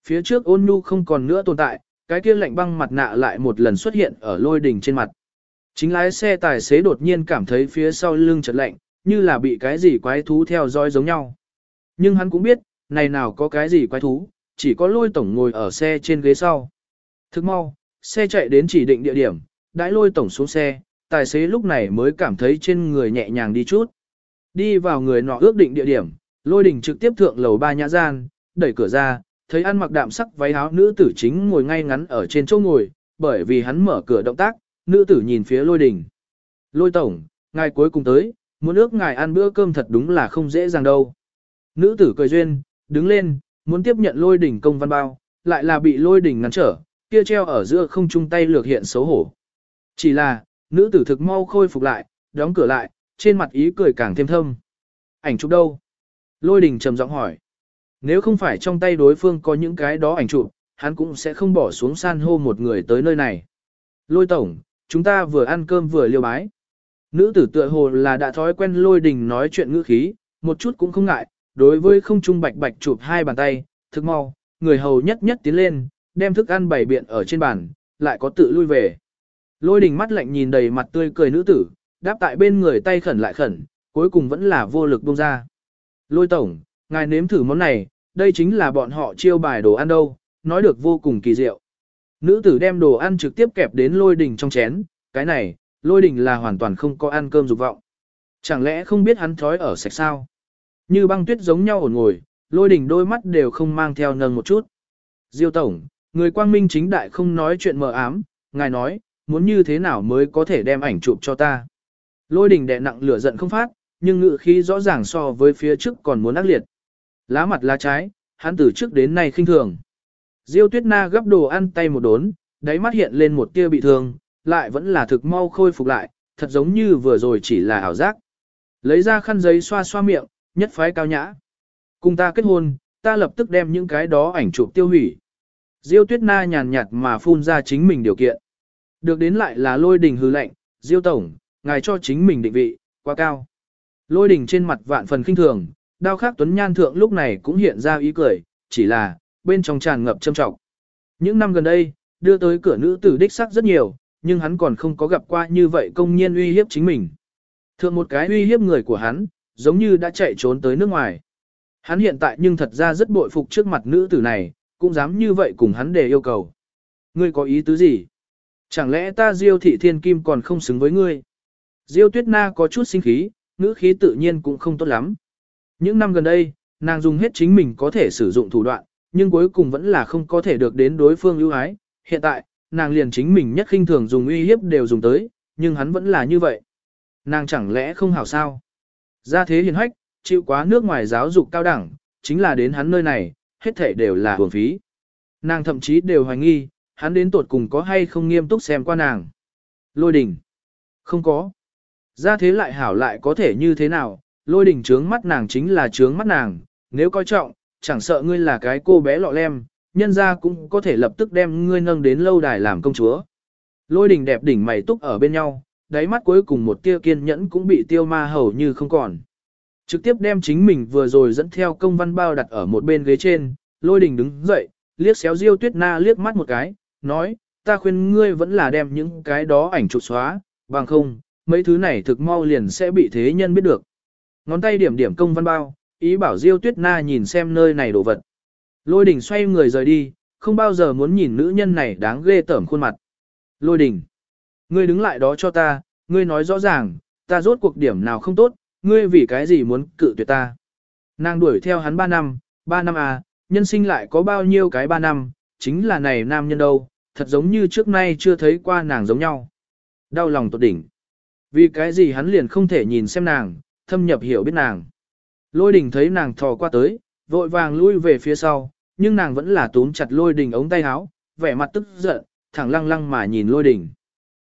Phía trước ôn nhu không còn nữa tồn tại, cái kia lạnh băng mặt nạ lại một lần xuất hiện ở lôi đình trên mặt. Chính lái xe tài xế đột nhiên cảm thấy phía sau lưng chợt lạnh, như là bị cái gì quái thú theo dõi giống nhau. Nhưng hắn cũng biết, này nào có cái gì quái thú, chỉ có lôi tổng ngồi ở xe trên ghế sau. Thức mau, xe chạy đến chỉ định địa điểm, đãi lôi tổng xuống xe, tài xế lúc này mới cảm thấy trên người nhẹ nhàng đi chút. Đi vào người nọ ước định địa điểm, lôi đình trực tiếp thượng lầu ba nhã gian, đẩy cửa ra, thấy ăn mặc đạm sắc váy áo nữ tử chính ngồi ngay ngắn ở trên chỗ ngồi, bởi vì hắn mở cửa động tác, nữ tử nhìn phía lôi đình. Lôi tổng, ngài cuối cùng tới, muốn ước ngài ăn bữa cơm thật đúng là không dễ dàng đâu. Nữ tử cười duyên, đứng lên, muốn tiếp nhận lôi đỉnh công văn bao, lại là bị lôi đỉnh ngăn trở, kia treo ở giữa không chung tay lược hiện xấu hổ. Chỉ là, nữ tử thực mau khôi phục lại, đóng cửa lại, trên mặt ý cười càng thêm thâm. Ảnh chụp đâu? Lôi đình trầm giọng hỏi. Nếu không phải trong tay đối phương có những cái đó ảnh chụp, hắn cũng sẽ không bỏ xuống san hô một người tới nơi này. Lôi tổng, chúng ta vừa ăn cơm vừa liêu bái. Nữ tử tựa hồ là đã thói quen lôi đình nói chuyện ngữ khí, một chút cũng không ngại, đối với không trung bạch bạch chụp hai bàn tay, thức mau, người hầu nhất nhất tiến lên, đem thức ăn bày biện ở trên bàn, lại có tự lui về. Lôi đình mắt lạnh nhìn đầy mặt tươi cười nữ tử, đáp tại bên người tay khẩn lại khẩn, cuối cùng vẫn là vô lực buông ra. Lôi tổng, ngài nếm thử món này, đây chính là bọn họ chiêu bài đồ ăn đâu, nói được vô cùng kỳ diệu. Nữ tử đem đồ ăn trực tiếp kẹp đến lôi đình trong chén, cái này, lôi đình là hoàn toàn không có ăn cơm dục vọng. Chẳng lẽ không biết hắn thói ở sạch sao? Như băng tuyết giống nhau ổn ngồi, lôi đình đôi mắt đều không mang theo nâng một chút. Diêu tổng, người quang minh chính đại không nói chuyện mờ ám, ngài nói, muốn như thế nào mới có thể đem ảnh chụp cho ta. Lôi đình đè nặng lửa giận không phát, nhưng ngự khí rõ ràng so với phía trước còn muốn ác liệt. Lá mặt lá trái, hắn từ trước đến nay khinh thường. Diêu Tuyết Na gấp đồ ăn tay một đốn, đáy mắt hiện lên một tia bị thương, lại vẫn là thực mau khôi phục lại, thật giống như vừa rồi chỉ là ảo giác. Lấy ra khăn giấy xoa xoa miệng, nhất phái cao nhã. Cùng ta kết hôn, ta lập tức đem những cái đó ảnh chụp tiêu hủy. Diêu Tuyết Na nhàn nhạt mà phun ra chính mình điều kiện. Được đến lại là lôi đình hư lệnh, Diêu Tổng, ngài cho chính mình định vị, quá cao. Lôi đình trên mặt vạn phần kinh thường, đao khắc tuấn nhan thượng lúc này cũng hiện ra ý cười, chỉ là, bên trong tràn ngập châm trọng. Những năm gần đây, đưa tới cửa nữ tử đích sắc rất nhiều, nhưng hắn còn không có gặp qua như vậy công nhiên uy hiếp chính mình. Thượng một cái uy hiếp người của hắn, giống như đã chạy trốn tới nước ngoài. Hắn hiện tại nhưng thật ra rất bội phục trước mặt nữ tử này, cũng dám như vậy cùng hắn để yêu cầu. Ngươi có ý tứ gì? Chẳng lẽ ta Diêu thị thiên kim còn không xứng với ngươi? Diêu tuyết na có chút sinh khí, ngữ khí tự nhiên cũng không tốt lắm. Những năm gần đây, nàng dùng hết chính mình có thể sử dụng thủ đoạn, nhưng cuối cùng vẫn là không có thể được đến đối phương ưu ái. Hiện tại, nàng liền chính mình nhất khinh thường dùng uy hiếp đều dùng tới, nhưng hắn vẫn là như vậy. Nàng chẳng lẽ không hảo sao? Ra thế hiền hách, chịu quá nước ngoài giáo dục cao đẳng, chính là đến hắn nơi này, hết thể đều là hưởng phí. Nàng thậm chí đều hoài nghi, hắn đến tột cùng có hay không nghiêm túc xem qua nàng. Lôi đỉnh. Không có. Ra thế lại hảo lại có thể như thế nào, lôi đỉnh trướng mắt nàng chính là trướng mắt nàng, nếu coi trọng, chẳng sợ ngươi là cái cô bé lọ lem, nhân ra cũng có thể lập tức đem ngươi nâng đến lâu đài làm công chúa. Lôi đỉnh đẹp đỉnh mày túc ở bên nhau, đáy mắt cuối cùng một tia kiên nhẫn cũng bị tiêu ma hầu như không còn. Trực tiếp đem chính mình vừa rồi dẫn theo công văn bao đặt ở một bên ghế trên, lôi đình đứng dậy, liếc xéo diêu tuyết na liếc mắt một cái, nói, ta khuyên ngươi vẫn là đem những cái đó ảnh chụp xóa, bằng không, mấy thứ này thực mau liền sẽ bị thế nhân biết được. Ngón tay điểm điểm công văn bao, ý bảo diêu tuyết na nhìn xem nơi này đồ vật. Lôi đình xoay người rời đi, không bao giờ muốn nhìn nữ nhân này đáng ghê tởm khuôn mặt. Lôi đình, ngươi đứng lại đó cho ta, ngươi nói rõ ràng, ta rốt cuộc điểm nào không tốt, ngươi vì cái gì muốn cự tuyệt ta. Nàng đuổi theo hắn 3 năm, 3 năm à, nhân sinh lại có bao nhiêu cái 3 năm, chính là này nam nhân đâu, thật giống như trước nay chưa thấy qua nàng giống nhau. Đau lòng tột đỉnh. Vì cái gì hắn liền không thể nhìn xem nàng, thâm nhập hiểu biết nàng. Lôi đình thấy nàng thò qua tới, vội vàng lui về phía sau, nhưng nàng vẫn là túm chặt lôi đình ống tay áo, vẻ mặt tức giận, thẳng lăng lăng mà nhìn lôi đình.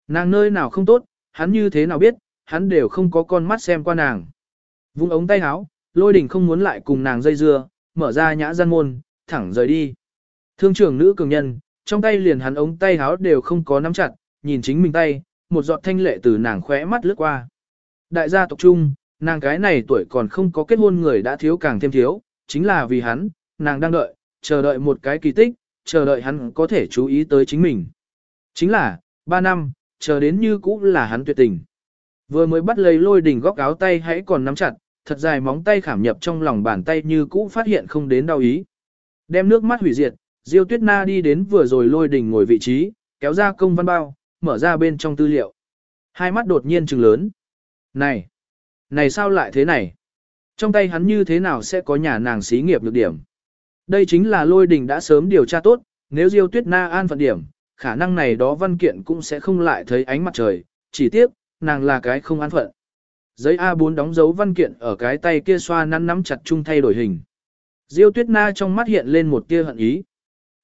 Nàng nơi nào không tốt, hắn như thế nào biết, hắn đều không có con mắt xem qua nàng. Vung ống tay áo, lôi đình không muốn lại cùng nàng dây dưa, mở ra nhã gian môn, thẳng rời đi. Thương trưởng nữ cường nhân, trong tay liền hắn ống tay áo đều không có nắm chặt, nhìn chính mình tay, một giọt thanh lệ từ nàng khóe mắt lướt qua. Đại gia tộc trung, nàng cái này tuổi còn không có kết hôn người đã thiếu càng thêm thiếu, chính là vì hắn, nàng đang đợi, chờ đợi một cái kỳ tích, chờ đợi hắn có thể chú ý tới chính mình. Chính là, ba năm, chờ đến như cũ là hắn tuyệt tình. Vừa mới bắt lấy lôi đỉnh góc áo tay hãy còn nắm chặt, thật dài móng tay khảm nhập trong lòng bàn tay như cũ phát hiện không đến đau ý. Đem nước mắt hủy diệt, Diêu Tuyết Na đi đến vừa rồi lôi đỉnh ngồi vị trí, kéo ra công văn bao, mở ra bên trong tư liệu. Hai mắt đột nhiên trừng lớn. Này! Này sao lại thế này? Trong tay hắn như thế nào sẽ có nhà nàng xí nghiệp được điểm? Đây chính là lôi đình đã sớm điều tra tốt, nếu Diêu Tuyết Na an phận điểm, khả năng này đó văn kiện cũng sẽ không lại thấy ánh mặt trời, chỉ tiếc, nàng là cái không an phận. Giấy A4 đóng dấu văn kiện ở cái tay kia xoa nắn nắm chặt chung thay đổi hình. Diêu Tuyết Na trong mắt hiện lên một tia hận ý.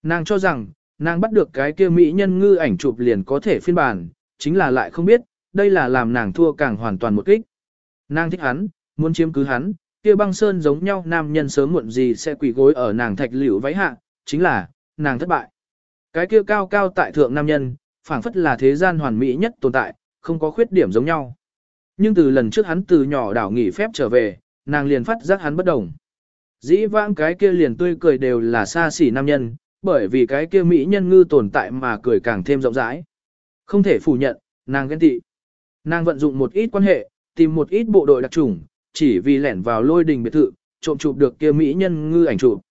Nàng cho rằng, nàng bắt được cái kia mỹ nhân ngư ảnh chụp liền có thể phiên bản, chính là lại không biết, đây là làm nàng thua càng hoàn toàn một kích. Nàng thích hắn, muốn chiếm cứ hắn, kia băng sơn giống nhau nam nhân sớm muộn gì sẽ quỳ gối ở nàng thạch liễu váy hạ, chính là, nàng thất bại. Cái kia cao cao tại thượng nam nhân, phảng phất là thế gian hoàn mỹ nhất tồn tại, không có khuyết điểm giống nhau. Nhưng từ lần trước hắn từ nhỏ đảo nghỉ phép trở về, nàng liền phát giác hắn bất đồng. Dĩ vãng cái kia liền tươi cười đều là xa xỉ nam nhân, bởi vì cái kia mỹ nhân ngư tồn tại mà cười càng thêm rộng rãi. Không thể phủ nhận, nàng ghen tị. Nàng vận dụng một ít quan hệ, tìm một ít bộ đội đặc trùng, chỉ vì lẻn vào lôi đình biệt thự, trộm chụp được kia mỹ nhân ngư ảnh chụp.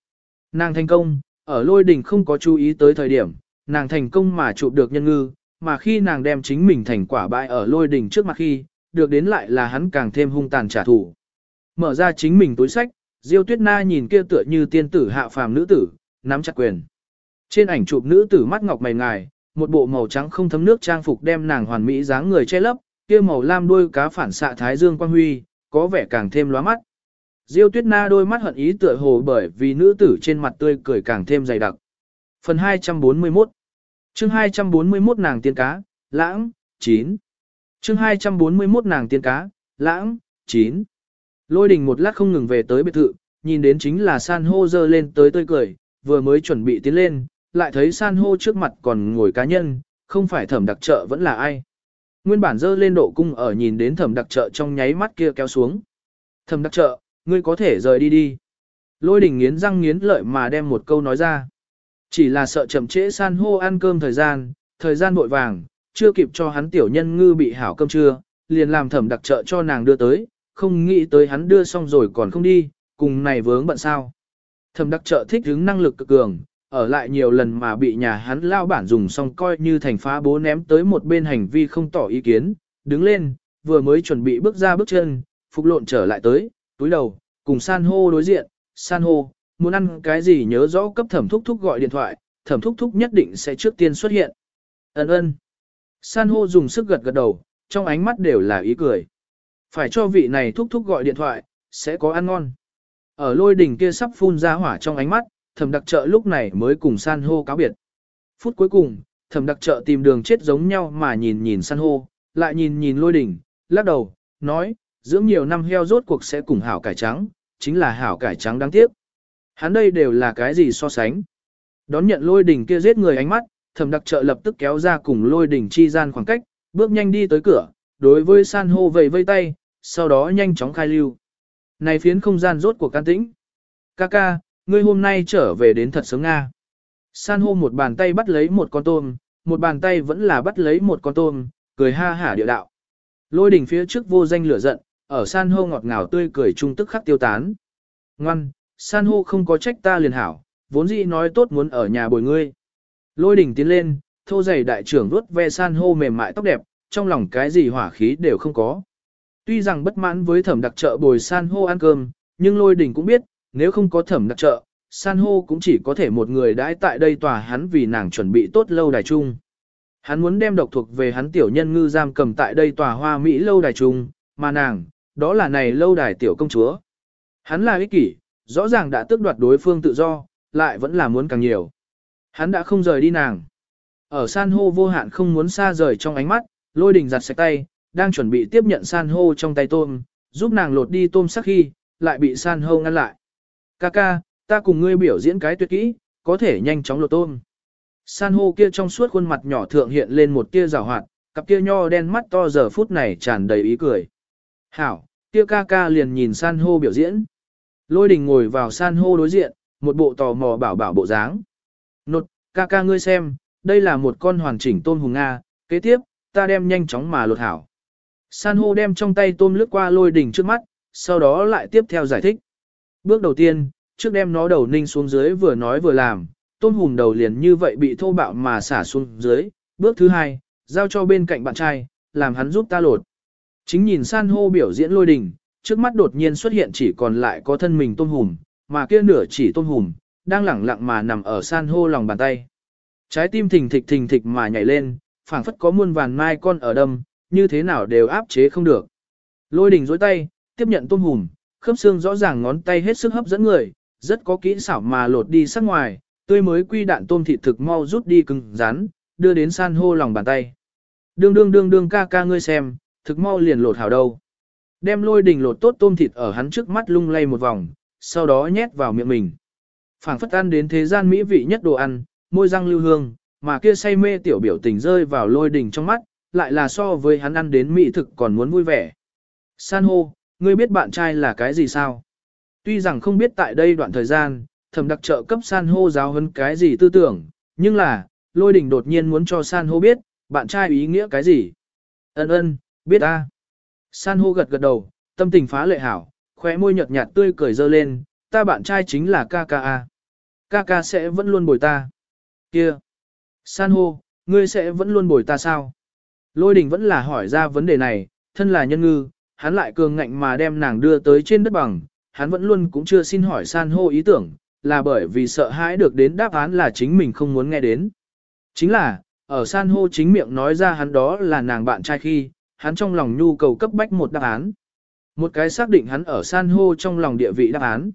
Nàng thành công, ở lôi đình không có chú ý tới thời điểm, nàng thành công mà chụp được nhân ngư, mà khi nàng đem chính mình thành quả bại ở lôi đỉnh trước mặt khi, được đến lại là hắn càng thêm hung tàn trả thù. Mở ra chính mình túi sách, Diêu Tuyết Na nhìn kia tựa như tiên tử hạ phàm nữ tử, nắm chặt quyền. Trên ảnh chụp nữ tử mắt ngọc mày ngài, một bộ màu trắng không thấm nước trang phục đem nàng hoàn mỹ dáng người che lấp, kia màu lam đuôi cá phản xạ thái dương quang huy, có vẻ càng thêm lóa mắt. Diêu Tuyết Na đôi mắt hận ý tựa hồ bởi vì nữ tử trên mặt tươi cười càng thêm dày đặc. Phần 241 Chương 241 nàng tiên cá, lãng, 9. Chương 241 nàng tiên cá, lãng, 9. Lôi đình một lát không ngừng về tới biệt thự, nhìn đến chính là san hô dơ lên tới tươi cười, vừa mới chuẩn bị tiến lên, lại thấy san hô trước mặt còn ngồi cá nhân, không phải thẩm đặc trợ vẫn là ai. Nguyên bản dơ lên độ cung ở nhìn đến thẩm đặc trợ trong nháy mắt kia kéo xuống. Thẩm đặc trợ, ngươi có thể rời đi đi. Lôi Đỉnh nghiến răng nghiến lợi mà đem một câu nói ra. Chỉ là sợ chậm trễ san hô ăn cơm thời gian, thời gian vội vàng, chưa kịp cho hắn tiểu nhân ngư bị hảo cơm trưa, liền làm thẩm đặc trợ cho nàng đưa tới, không nghĩ tới hắn đưa xong rồi còn không đi, cùng này vướng bận sao. Thẩm đặc trợ thích hứng năng lực cực cường, ở lại nhiều lần mà bị nhà hắn lao bản dùng xong coi như thành phá bố ném tới một bên hành vi không tỏ ý kiến, đứng lên, vừa mới chuẩn bị bước ra bước chân, phục lộn trở lại tới, túi đầu, cùng san hô đối diện, san hô, muốn ăn cái gì nhớ rõ cấp thẩm thúc thúc gọi điện thoại, thẩm thúc thúc nhất định sẽ trước tiên xuất hiện. Ấn ơn. San hô dùng sức gật gật đầu, trong ánh mắt đều là ý cười. Phải cho vị này thúc thúc gọi điện thoại, sẽ có ăn ngon. Ở lôi đỉnh kia sắp phun ra hỏa trong ánh mắt, thẩm đặc trợ lúc này mới cùng san hô cáo biệt. Phút cuối cùng, thẩm đặc trợ tìm đường chết giống nhau mà nhìn nhìn san hô, lại nhìn nhìn lôi đỉnh, lắc đầu, nói, dưỡng nhiều năm heo rốt cuộc sẽ cùng hảo cải trắng, chính là hảo cải trắng đáng tiếc. Hắn đây đều là cái gì so sánh. Đón nhận lôi đỉnh kia giết người ánh mắt, thẩm đặc trợ lập tức kéo ra cùng lôi đỉnh chi gian khoảng cách, bước nhanh đi tới cửa, đối với san hô vầy vây tay, sau đó nhanh chóng khai lưu. Này phiến không gian rốt của can tĩnh. Kaka, ngươi hôm nay trở về đến thật sớm Nga. San hô một bàn tay bắt lấy một con tôm, một bàn tay vẫn là bắt lấy một con tôm, cười ha hả địa đạo. Lôi đỉnh phía trước vô danh lửa giận, ở san hô ngọt ngào tươi cười trung tức khắc tiêu tán. Ngoan, san hô không có trách ta liền hảo, vốn dĩ nói tốt muốn ở nhà bồi ngươi. Lôi đỉnh tiến lên, thô giày đại trưởng vuốt ve san hô mềm mại tóc đẹp, trong lòng cái gì hỏa khí đều không có. Tuy rằng bất mãn với thẩm đặc trợ bồi san hô ăn cơm, nhưng lôi đỉnh cũng biết, nếu không có thẩm đặc trợ, san hô cũng chỉ có thể một người đãi tại đây tòa hắn vì nàng chuẩn bị tốt lâu đài chung. Hắn muốn đem độc thuộc về hắn tiểu nhân ngư giam cầm tại đây tòa hoa Mỹ lâu đài chung, mà nàng, đó là này lâu đài tiểu công chúa. Hắn là ích kỷ, rõ ràng đã tước đoạt đối phương tự do, lại vẫn là muốn càng nhiều. Hắn đã không rời đi nàng. Ở san hô vô hạn không muốn xa rời trong ánh mắt, lôi đình giặt sạch tay, đang chuẩn bị tiếp nhận san hô trong tay tôm, giúp nàng lột đi tôm sắc khi, lại bị san hô ngăn lại. Kaka, ta cùng ngươi biểu diễn cái tuyệt kỹ, có thể nhanh chóng lột tôm. San hô kia trong suốt khuôn mặt nhỏ thượng hiện lên một tia rào hoạt, cặp kia nho đen mắt to giờ phút này tràn đầy ý cười. Hảo, kia ca ca liền nhìn san hô biểu diễn. Lôi đình ngồi vào san hô đối diện, một bộ tò mò bảo bảo bộ dáng. Nột, ca ca ngươi xem, đây là một con hoàn chỉnh tôm hùng Nga, kế tiếp, ta đem nhanh chóng mà lột hảo. San hô đem trong tay tôm lướt qua lôi đình trước mắt, sau đó lại tiếp theo giải thích. Bước đầu tiên, trước đem nó đầu ninh xuống dưới vừa nói vừa làm, tôm hùm đầu liền như vậy bị thô bạo mà xả xuống dưới. Bước thứ hai, giao cho bên cạnh bạn trai, làm hắn giúp ta lột. Chính nhìn san hô biểu diễn lôi đình, trước mắt đột nhiên xuất hiện chỉ còn lại có thân mình tôm hùm, mà kia nửa chỉ tôm hùm, đang lẳng lặng mà nằm ở san hô lòng bàn tay. Trái tim thình thịch thình thịch mà nhảy lên, phảng phất có muôn vàn mai con ở đâm, như thế nào đều áp chế không được. Lôi đình dối tay, tiếp nhận tôm hùm, khớp xương rõ ràng ngón tay hết sức hấp dẫn người, rất có kỹ xảo mà lột đi sắc ngoài, tươi mới quy đạn tôm thịt thực mau rút đi cứng rắn, đưa đến san hô lòng bàn tay. Đương đương đương đương ca ca ngươi xem, thực mau liền lột hảo đâu. Đem lôi đình lột tốt tôm thịt ở hắn trước mắt lung lay một vòng, sau đó nhét vào miệng mình. phảng phất ăn đến thế gian mỹ vị nhất đồ ăn, môi răng lưu hương, mà kia say mê tiểu biểu tình rơi vào lôi đình trong mắt, lại là so với hắn ăn đến mỹ thực còn muốn vui vẻ. San hô, ngươi biết bạn trai là cái gì sao? Tuy rằng không biết tại đây đoạn thời gian, thầm đặc trợ cấp san hô giáo hơn cái gì tư tưởng, nhưng là, lôi đình đột nhiên muốn cho san hô biết, bạn trai ý nghĩa cái gì? Ân ân, biết ta. San hô gật gật đầu, tâm tình phá lệ hảo, khóe môi nhợt nhạt tươi cười dơ lên, ta bạn trai chính là Kaka. Kaka sẽ vẫn luôn bồi ta. Kia. San hô, ngươi sẽ vẫn luôn bồi ta sao? Lôi đình vẫn là hỏi ra vấn đề này, thân là nhân ngư, hắn lại cường ngạnh mà đem nàng đưa tới trên đất bằng, hắn vẫn luôn cũng chưa xin hỏi san hô ý tưởng, là bởi vì sợ hãi được đến đáp án là chính mình không muốn nghe đến. Chính là, ở san hô chính miệng nói ra hắn đó là nàng bạn trai khi, hắn trong lòng nhu cầu cấp bách một đáp án. Một cái xác định hắn ở san hô trong lòng địa vị đáp án.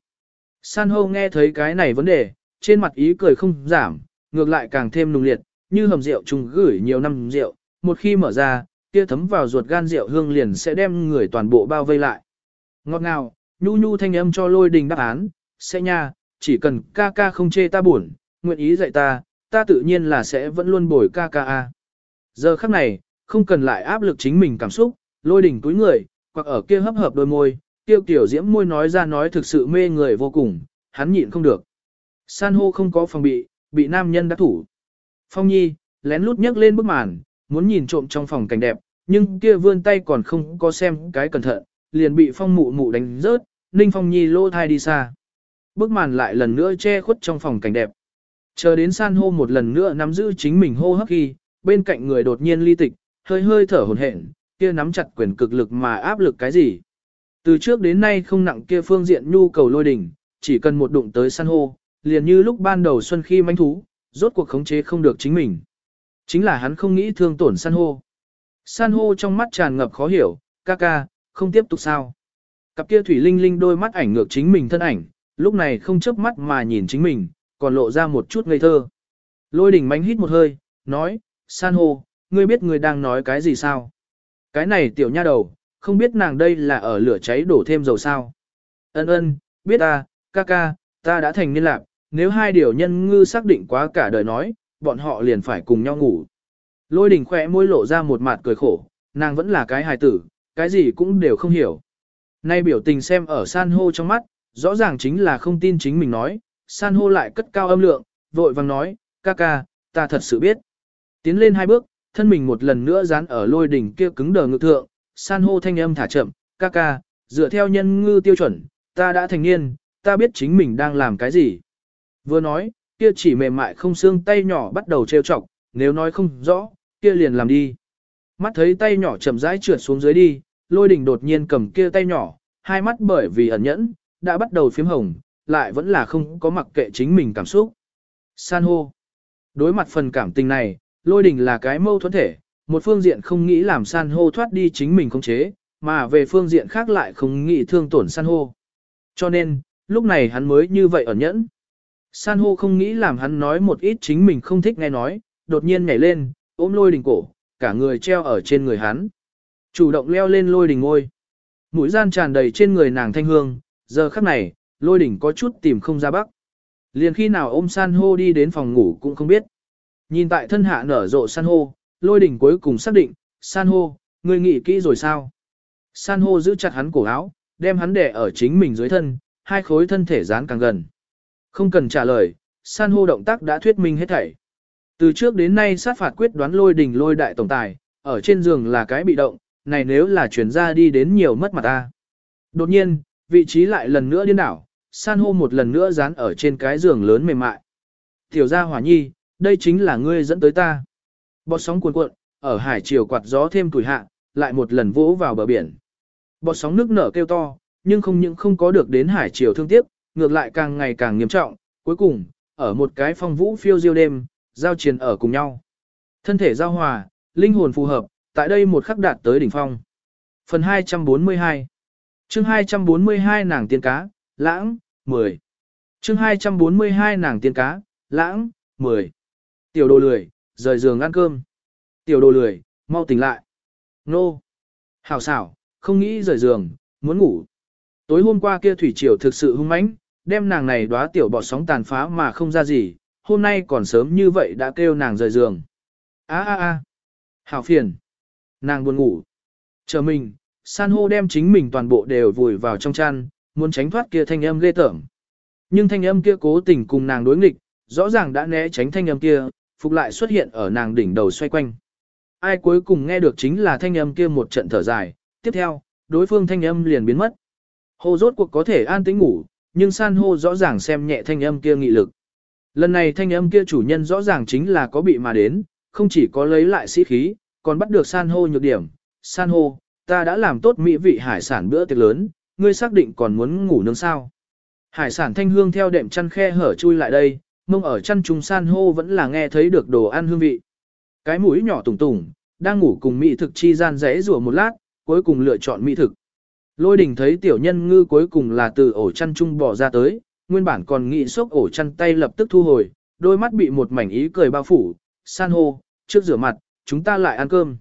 San hô nghe thấy cái này vấn đề, trên mặt ý cười không giảm, ngược lại càng thêm nùng liệt, như hầm rượu trùng gửi nhiều năm rượu, một khi mở ra, kia thấm vào ruột gan rượu hương liền sẽ đem người toàn bộ bao vây lại. Ngọt ngào, nhu nhu thanh âm cho lôi đình đáp án, sẽ nha, chỉ cần ca ca không chê ta buồn, nguyện ý dạy ta, ta tự nhiên là sẽ vẫn luôn bồi ca ca a. Giờ khắc này, không cần lại áp lực chính mình cảm xúc, lôi đỉnh túi người, hoặc ở kia hấp hợp đôi môi, tiêu tiểu diễm môi nói ra nói thực sự mê người vô cùng, hắn nhịn không được. San hô không có phòng bị, bị nam nhân đã thủ. Phong nhi, lén lút nhấc lên bức màn, muốn nhìn trộm trong phòng cảnh đẹp, nhưng kia vươn tay còn không có xem cái cẩn thận, liền bị phong mụ mụ đánh rớt, ninh phong nhi lô thai đi xa. Bức màn lại lần nữa che khuất trong phòng cảnh đẹp. Chờ đến san hô một lần nữa nắm giữ chính mình hô hấp khi, bên cạnh người đột nhiên ly tịch, hơi hơi thở hồn hển, kia nắm chặt quyền cực lực mà áp lực cái gì. Từ trước đến nay không nặng kia phương diện nhu cầu lôi đỉnh, chỉ cần một đụng tới san hô, liền như lúc ban đầu xuân khi manh thú, rốt cuộc khống chế không được chính mình. Chính là hắn không nghĩ thương tổn san hô. San hô trong mắt tràn ngập khó hiểu, ca ca, không tiếp tục sao. Cặp kia thủy linh linh đôi mắt ảnh ngược chính mình thân ảnh, lúc này không chớp mắt mà nhìn chính mình, còn lộ ra một chút ngây thơ. Lôi đỉnh mánh hít một hơi, nói, san hô, ngươi biết ngươi đang nói cái gì sao? Cái này tiểu nha đầu, không biết nàng đây là ở lửa cháy đổ thêm dầu sao? Ân ân, biết ta, ca ca, ta đã thành niên lạc, nếu hai điều nhân ngư xác định quá cả đời nói, bọn họ liền phải cùng nhau ngủ. Lôi đỉnh khỏe môi lộ ra một mặt cười khổ, nàng vẫn là cái hài tử, cái gì cũng đều không hiểu. Nay biểu tình xem ở san hô trong mắt, rõ ràng chính là không tin chính mình nói, san hô lại cất cao âm lượng, vội vàng nói, ca ca, ta thật sự biết. Tiến lên hai bước, thân mình một lần nữa dán ở lôi đỉnh kia cứng đờ ngực thượng, san hô thanh âm thả chậm, ca ca, dựa theo nhân ngư tiêu chuẩn, ta đã thành niên, ta biết chính mình đang làm cái gì. Vừa nói, kia chỉ mềm mại không xương tay nhỏ bắt đầu trêu chọc, nếu nói không rõ, kia liền làm đi. Mắt thấy tay nhỏ chậm rãi trượt xuống dưới đi, lôi đình đột nhiên cầm kia tay nhỏ, hai mắt bởi vì ẩn nhẫn, đã bắt đầu phím hồng, lại vẫn là không có mặc kệ chính mình cảm xúc. San hô. Đối mặt phần cảm tình này, lôi đình là cái mâu thuẫn thể, một phương diện không nghĩ làm san hô thoát đi chính mình không chế, mà về phương diện khác lại không nghĩ thương tổn san hô. Cho nên, lúc này hắn mới như vậy ẩn nhẫn. San hô không nghĩ làm hắn nói một ít chính mình không thích nghe nói, đột nhiên nhảy lên, ôm lôi đình cổ, cả người treo ở trên người hắn. Chủ động leo lên lôi đình ngôi. Mũi gian tràn đầy trên người nàng thanh hương, giờ khắc này, lôi đỉnh có chút tìm không ra bắc. Liền khi nào ôm san hô đi đến phòng ngủ cũng không biết. Nhìn tại thân hạ nở rộ san hô, lôi đỉnh cuối cùng xác định, san hô, ngươi nghĩ kỹ rồi sao? San hô giữ chặt hắn cổ áo, đem hắn đè ở chính mình dưới thân, hai khối thân thể dán càng gần. Không cần trả lời, san hô động tác đã thuyết minh hết thảy. Từ trước đến nay sát phạt quyết đoán lôi đình lôi đại tổng tài, ở trên giường là cái bị động, này nếu là chuyển ra đi đến nhiều mất mặt ta. Đột nhiên, vị trí lại lần nữa điên đảo, san hô một lần nữa dán ở trên cái giường lớn mềm mại. Tiểu gia hỏa nhi, đây chính là ngươi dẫn tới ta. Bọt sóng cuồn cuộn, ở hải chiều quạt gió thêm tuổi hạ, lại một lần vỗ vào bờ biển. Bọt sóng nước nở kêu to, nhưng không những không có được đến hải chiều thương tiếc, ngược lại càng ngày càng nghiêm trọng, cuối cùng, ở một cái phong vũ phiêu diêu đêm, giao chiến ở cùng nhau. Thân thể giao hòa, linh hồn phù hợp, tại đây một khắc đạt tới đỉnh phong. Phần 242 chương 242 nàng tiên cá, lãng, 10. chương 242 nàng tiên cá, lãng, 10. Tiểu đồ lười, rời giường ăn cơm. Tiểu đồ lười, mau tỉnh lại. Nô. Hảo xảo, không nghĩ rời giường, muốn ngủ. Tối hôm qua kia thủy triều thực sự hung mãnh, đem nàng này đóa tiểu bọt sóng tàn phá mà không ra gì, hôm nay còn sớm như vậy đã kêu nàng rời giường. a a a Hảo phiền. Nàng buồn ngủ. Chờ mình, san hô đem chính mình toàn bộ đều vùi vào trong chăn, muốn tránh thoát kia thanh âm ghê tởm. Nhưng thanh âm kia cố tình cùng nàng đối nghịch, rõ ràng đã né tránh thanh âm kia, phục lại xuất hiện ở nàng đỉnh đầu xoay quanh. Ai cuối cùng nghe được chính là thanh âm kia một trận thở dài, tiếp theo, đối phương thanh âm liền biến mất. Hồ rốt cuộc có thể an tĩnh ngủ, nhưng san hô rõ ràng xem nhẹ thanh âm kia nghị lực. Lần này thanh âm kia chủ nhân rõ ràng chính là có bị mà đến, không chỉ có lấy lại sĩ khí, còn bắt được san hô nhược điểm. San hô, ta đã làm tốt mỹ vị hải sản bữa tiệc lớn, ngươi xác định còn muốn ngủ nướng sao. Hải sản thanh hương theo đệm chăn khe hở chui lại đây, mông ở chăn trùng san hô vẫn là nghe thấy được đồ ăn hương vị. Cái mũi nhỏ tùng tùng, đang ngủ cùng mỹ thực chi gian rẽ rùa một lát, cuối cùng lựa chọn mỹ thực. Lôi đình thấy tiểu nhân ngư cuối cùng là từ ổ chăn chung bỏ ra tới, nguyên bản còn nghĩ xốc ổ chăn tay lập tức thu hồi, đôi mắt bị một mảnh ý cười bao phủ, san hô, trước rửa mặt, chúng ta lại ăn cơm.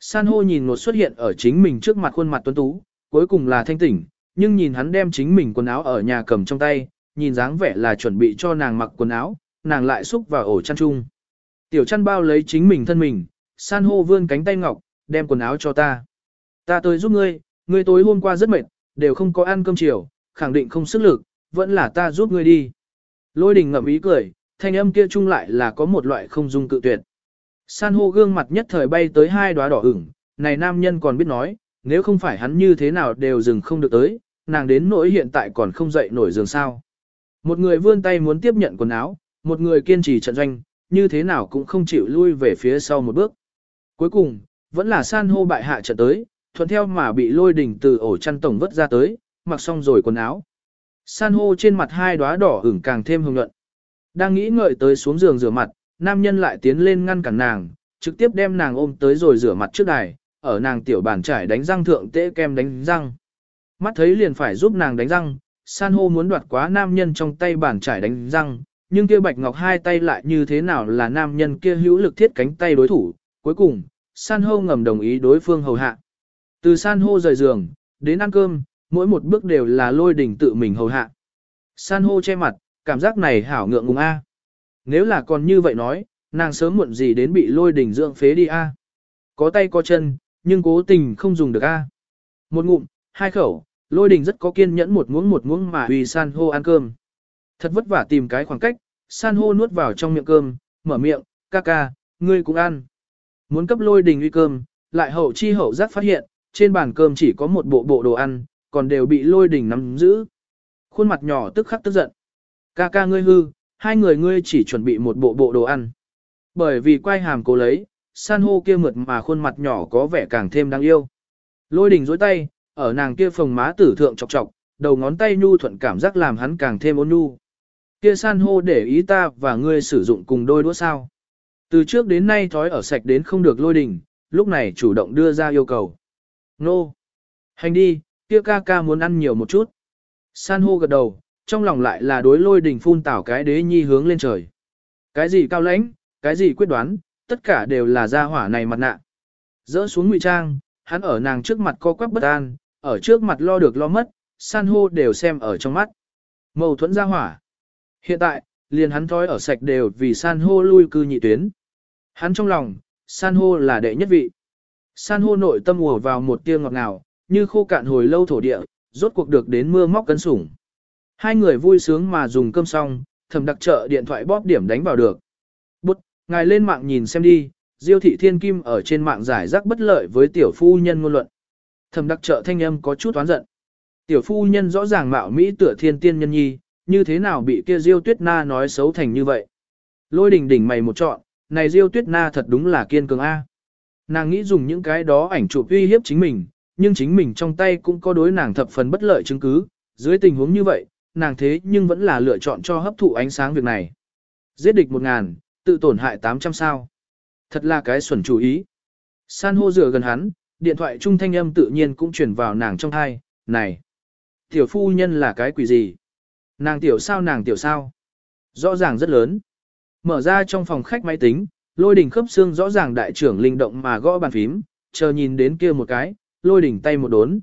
San hô nhìn một xuất hiện ở chính mình trước mặt khuôn mặt tuấn tú, cuối cùng là thanh tỉnh, nhưng nhìn hắn đem chính mình quần áo ở nhà cầm trong tay, nhìn dáng vẻ là chuẩn bị cho nàng mặc quần áo, nàng lại xúc vào ổ chăn chung. Tiểu chăn bao lấy chính mình thân mình, san hô vươn cánh tay ngọc, đem quần áo cho ta. Ta tới giúp ngươi, ngươi tối hôm qua rất mệt, đều không có ăn cơm chiều, khẳng định không sức lực, vẫn là ta giúp ngươi đi. Lôi đình ngậm ý cười, thanh âm kia chung lại là có một loại không dung cự tuyệt. San hô gương mặt nhất thời bay tới hai đóa đỏ ửng, này nam nhân còn biết nói, nếu không phải hắn như thế nào đều dừng không được tới, nàng đến nỗi hiện tại còn không dậy nổi giường sao. Một người vươn tay muốn tiếp nhận quần áo, một người kiên trì trận doanh, như thế nào cũng không chịu lui về phía sau một bước. Cuối cùng, vẫn là san hô bại hạ trận tới, thuận theo mà bị lôi đỉnh từ ổ chăn tổng vất ra tới, mặc xong rồi quần áo. San hô trên mặt hai đóa đỏ ửng càng thêm hồng nhuận. Đang nghĩ ngợi tới xuống giường rửa mặt, nam nhân lại tiến lên ngăn cản nàng, trực tiếp đem nàng ôm tới rồi rửa mặt trước đài, ở nàng tiểu bàn trải đánh răng thượng tễ kem đánh răng. Mắt thấy liền phải giúp nàng đánh răng, san hô muốn đoạt quá nam nhân trong tay bàn trải đánh răng, nhưng kia bạch ngọc hai tay lại như thế nào là nam nhân kia hữu lực thiết cánh tay đối thủ. Cuối cùng, san hô ngầm đồng ý đối phương hầu hạ. Từ san hô rời giường, đến ăn cơm, mỗi một bước đều là lôi đỉnh tự mình hầu hạ. San hô che mặt, cảm giác này hảo ngượng ngùng a. Nếu là còn như vậy nói, nàng sớm muộn gì đến bị lôi đỉnh dưỡng phế đi a. Có tay có chân, nhưng cố tình không dùng được a. Một ngụm, hai khẩu, lôi đỉnh rất có kiên nhẫn một muỗng một muỗng mà uy san hô ăn cơm. Thật vất vả tìm cái khoảng cách, san hô nuốt vào trong miệng cơm, mở miệng, ca ca, ngươi cũng ăn. Muốn cấp lôi đình uy cơm, lại hậu chi hậu giác phát hiện, trên bàn cơm chỉ có một bộ bộ đồ ăn, còn đều bị lôi đình nắm giữ. Khuôn mặt nhỏ tức khắc tức giận. Ca ca ngươi hư, hai người ngươi chỉ chuẩn bị một bộ bộ đồ ăn. Bởi vì quay hàm cố lấy, san hô kia mượt mà khuôn mặt nhỏ có vẻ càng thêm đáng yêu. Lôi đình dối tay, ở nàng kia phồng má tử thượng chọc chọc, đầu ngón tay nhu thuận cảm giác làm hắn càng thêm ôn nhu. Kia san hô để ý ta và ngươi sử dụng cùng đôi đũa sao. Từ trước đến nay thói ở sạch đến không được lôi đình, lúc này chủ động đưa ra yêu cầu. Nô! Hành đi, kia ca ca muốn ăn nhiều một chút. San hô gật đầu, trong lòng lại là đối lôi đình phun tảo cái đế nhi hướng lên trời. Cái gì cao lãnh, cái gì quyết đoán, tất cả đều là gia hỏa này mặt nạ. Dỡ xuống ngụy trang, hắn ở nàng trước mặt co quắp bất an, ở trước mặt lo được lo mất, san hô đều xem ở trong mắt. Mâu thuẫn gia hỏa. Hiện tại, liền hắn thói ở sạch đều vì san hô lui cư nhị tuyến. Hắn trong lòng, san hô là đệ nhất vị. San hô nội tâm ùa vào một tia ngọt ngào, như khô cạn hồi lâu thổ địa, rốt cuộc được đến mưa móc cân sủng. Hai người vui sướng mà dùng cơm xong, thầm đặc trợ điện thoại bóp điểm đánh vào được. Bút, ngài lên mạng nhìn xem đi, Diêu thị thiên kim ở trên mạng giải rác bất lợi với tiểu phu nhân ngôn luận. Thầm đặc trợ thanh âm có chút oán giận. Tiểu phu nhân rõ ràng mạo Mỹ tựa thiên tiên nhân nhi, như thế nào bị kia Diêu tuyết na nói xấu thành như vậy. Lôi đỉnh đỉnh mày một trọn, này Diêu tuyết na thật đúng là kiên cường A. Nàng nghĩ dùng những cái đó ảnh chụp uy hiếp chính mình, nhưng chính mình trong tay cũng có đối nàng thập phần bất lợi chứng cứ, dưới tình huống như vậy, nàng thế nhưng vẫn là lựa chọn cho hấp thụ ánh sáng việc này. Giết địch một ngàn, tự tổn hại 800 sao. Thật là cái xuẩn chủ ý. San hô rửa gần hắn, điện thoại trung thanh âm tự nhiên cũng chuyển vào nàng trong thai, này. Tiểu phu nhân là cái quỷ gì? Nàng tiểu sao nàng tiểu sao? Rõ ràng rất lớn. Mở ra trong phòng khách máy tính, lôi đỉnh khớp xương rõ ràng đại trưởng linh động mà gõ bàn phím, chờ nhìn đến kia một cái, lôi đỉnh tay một đốn.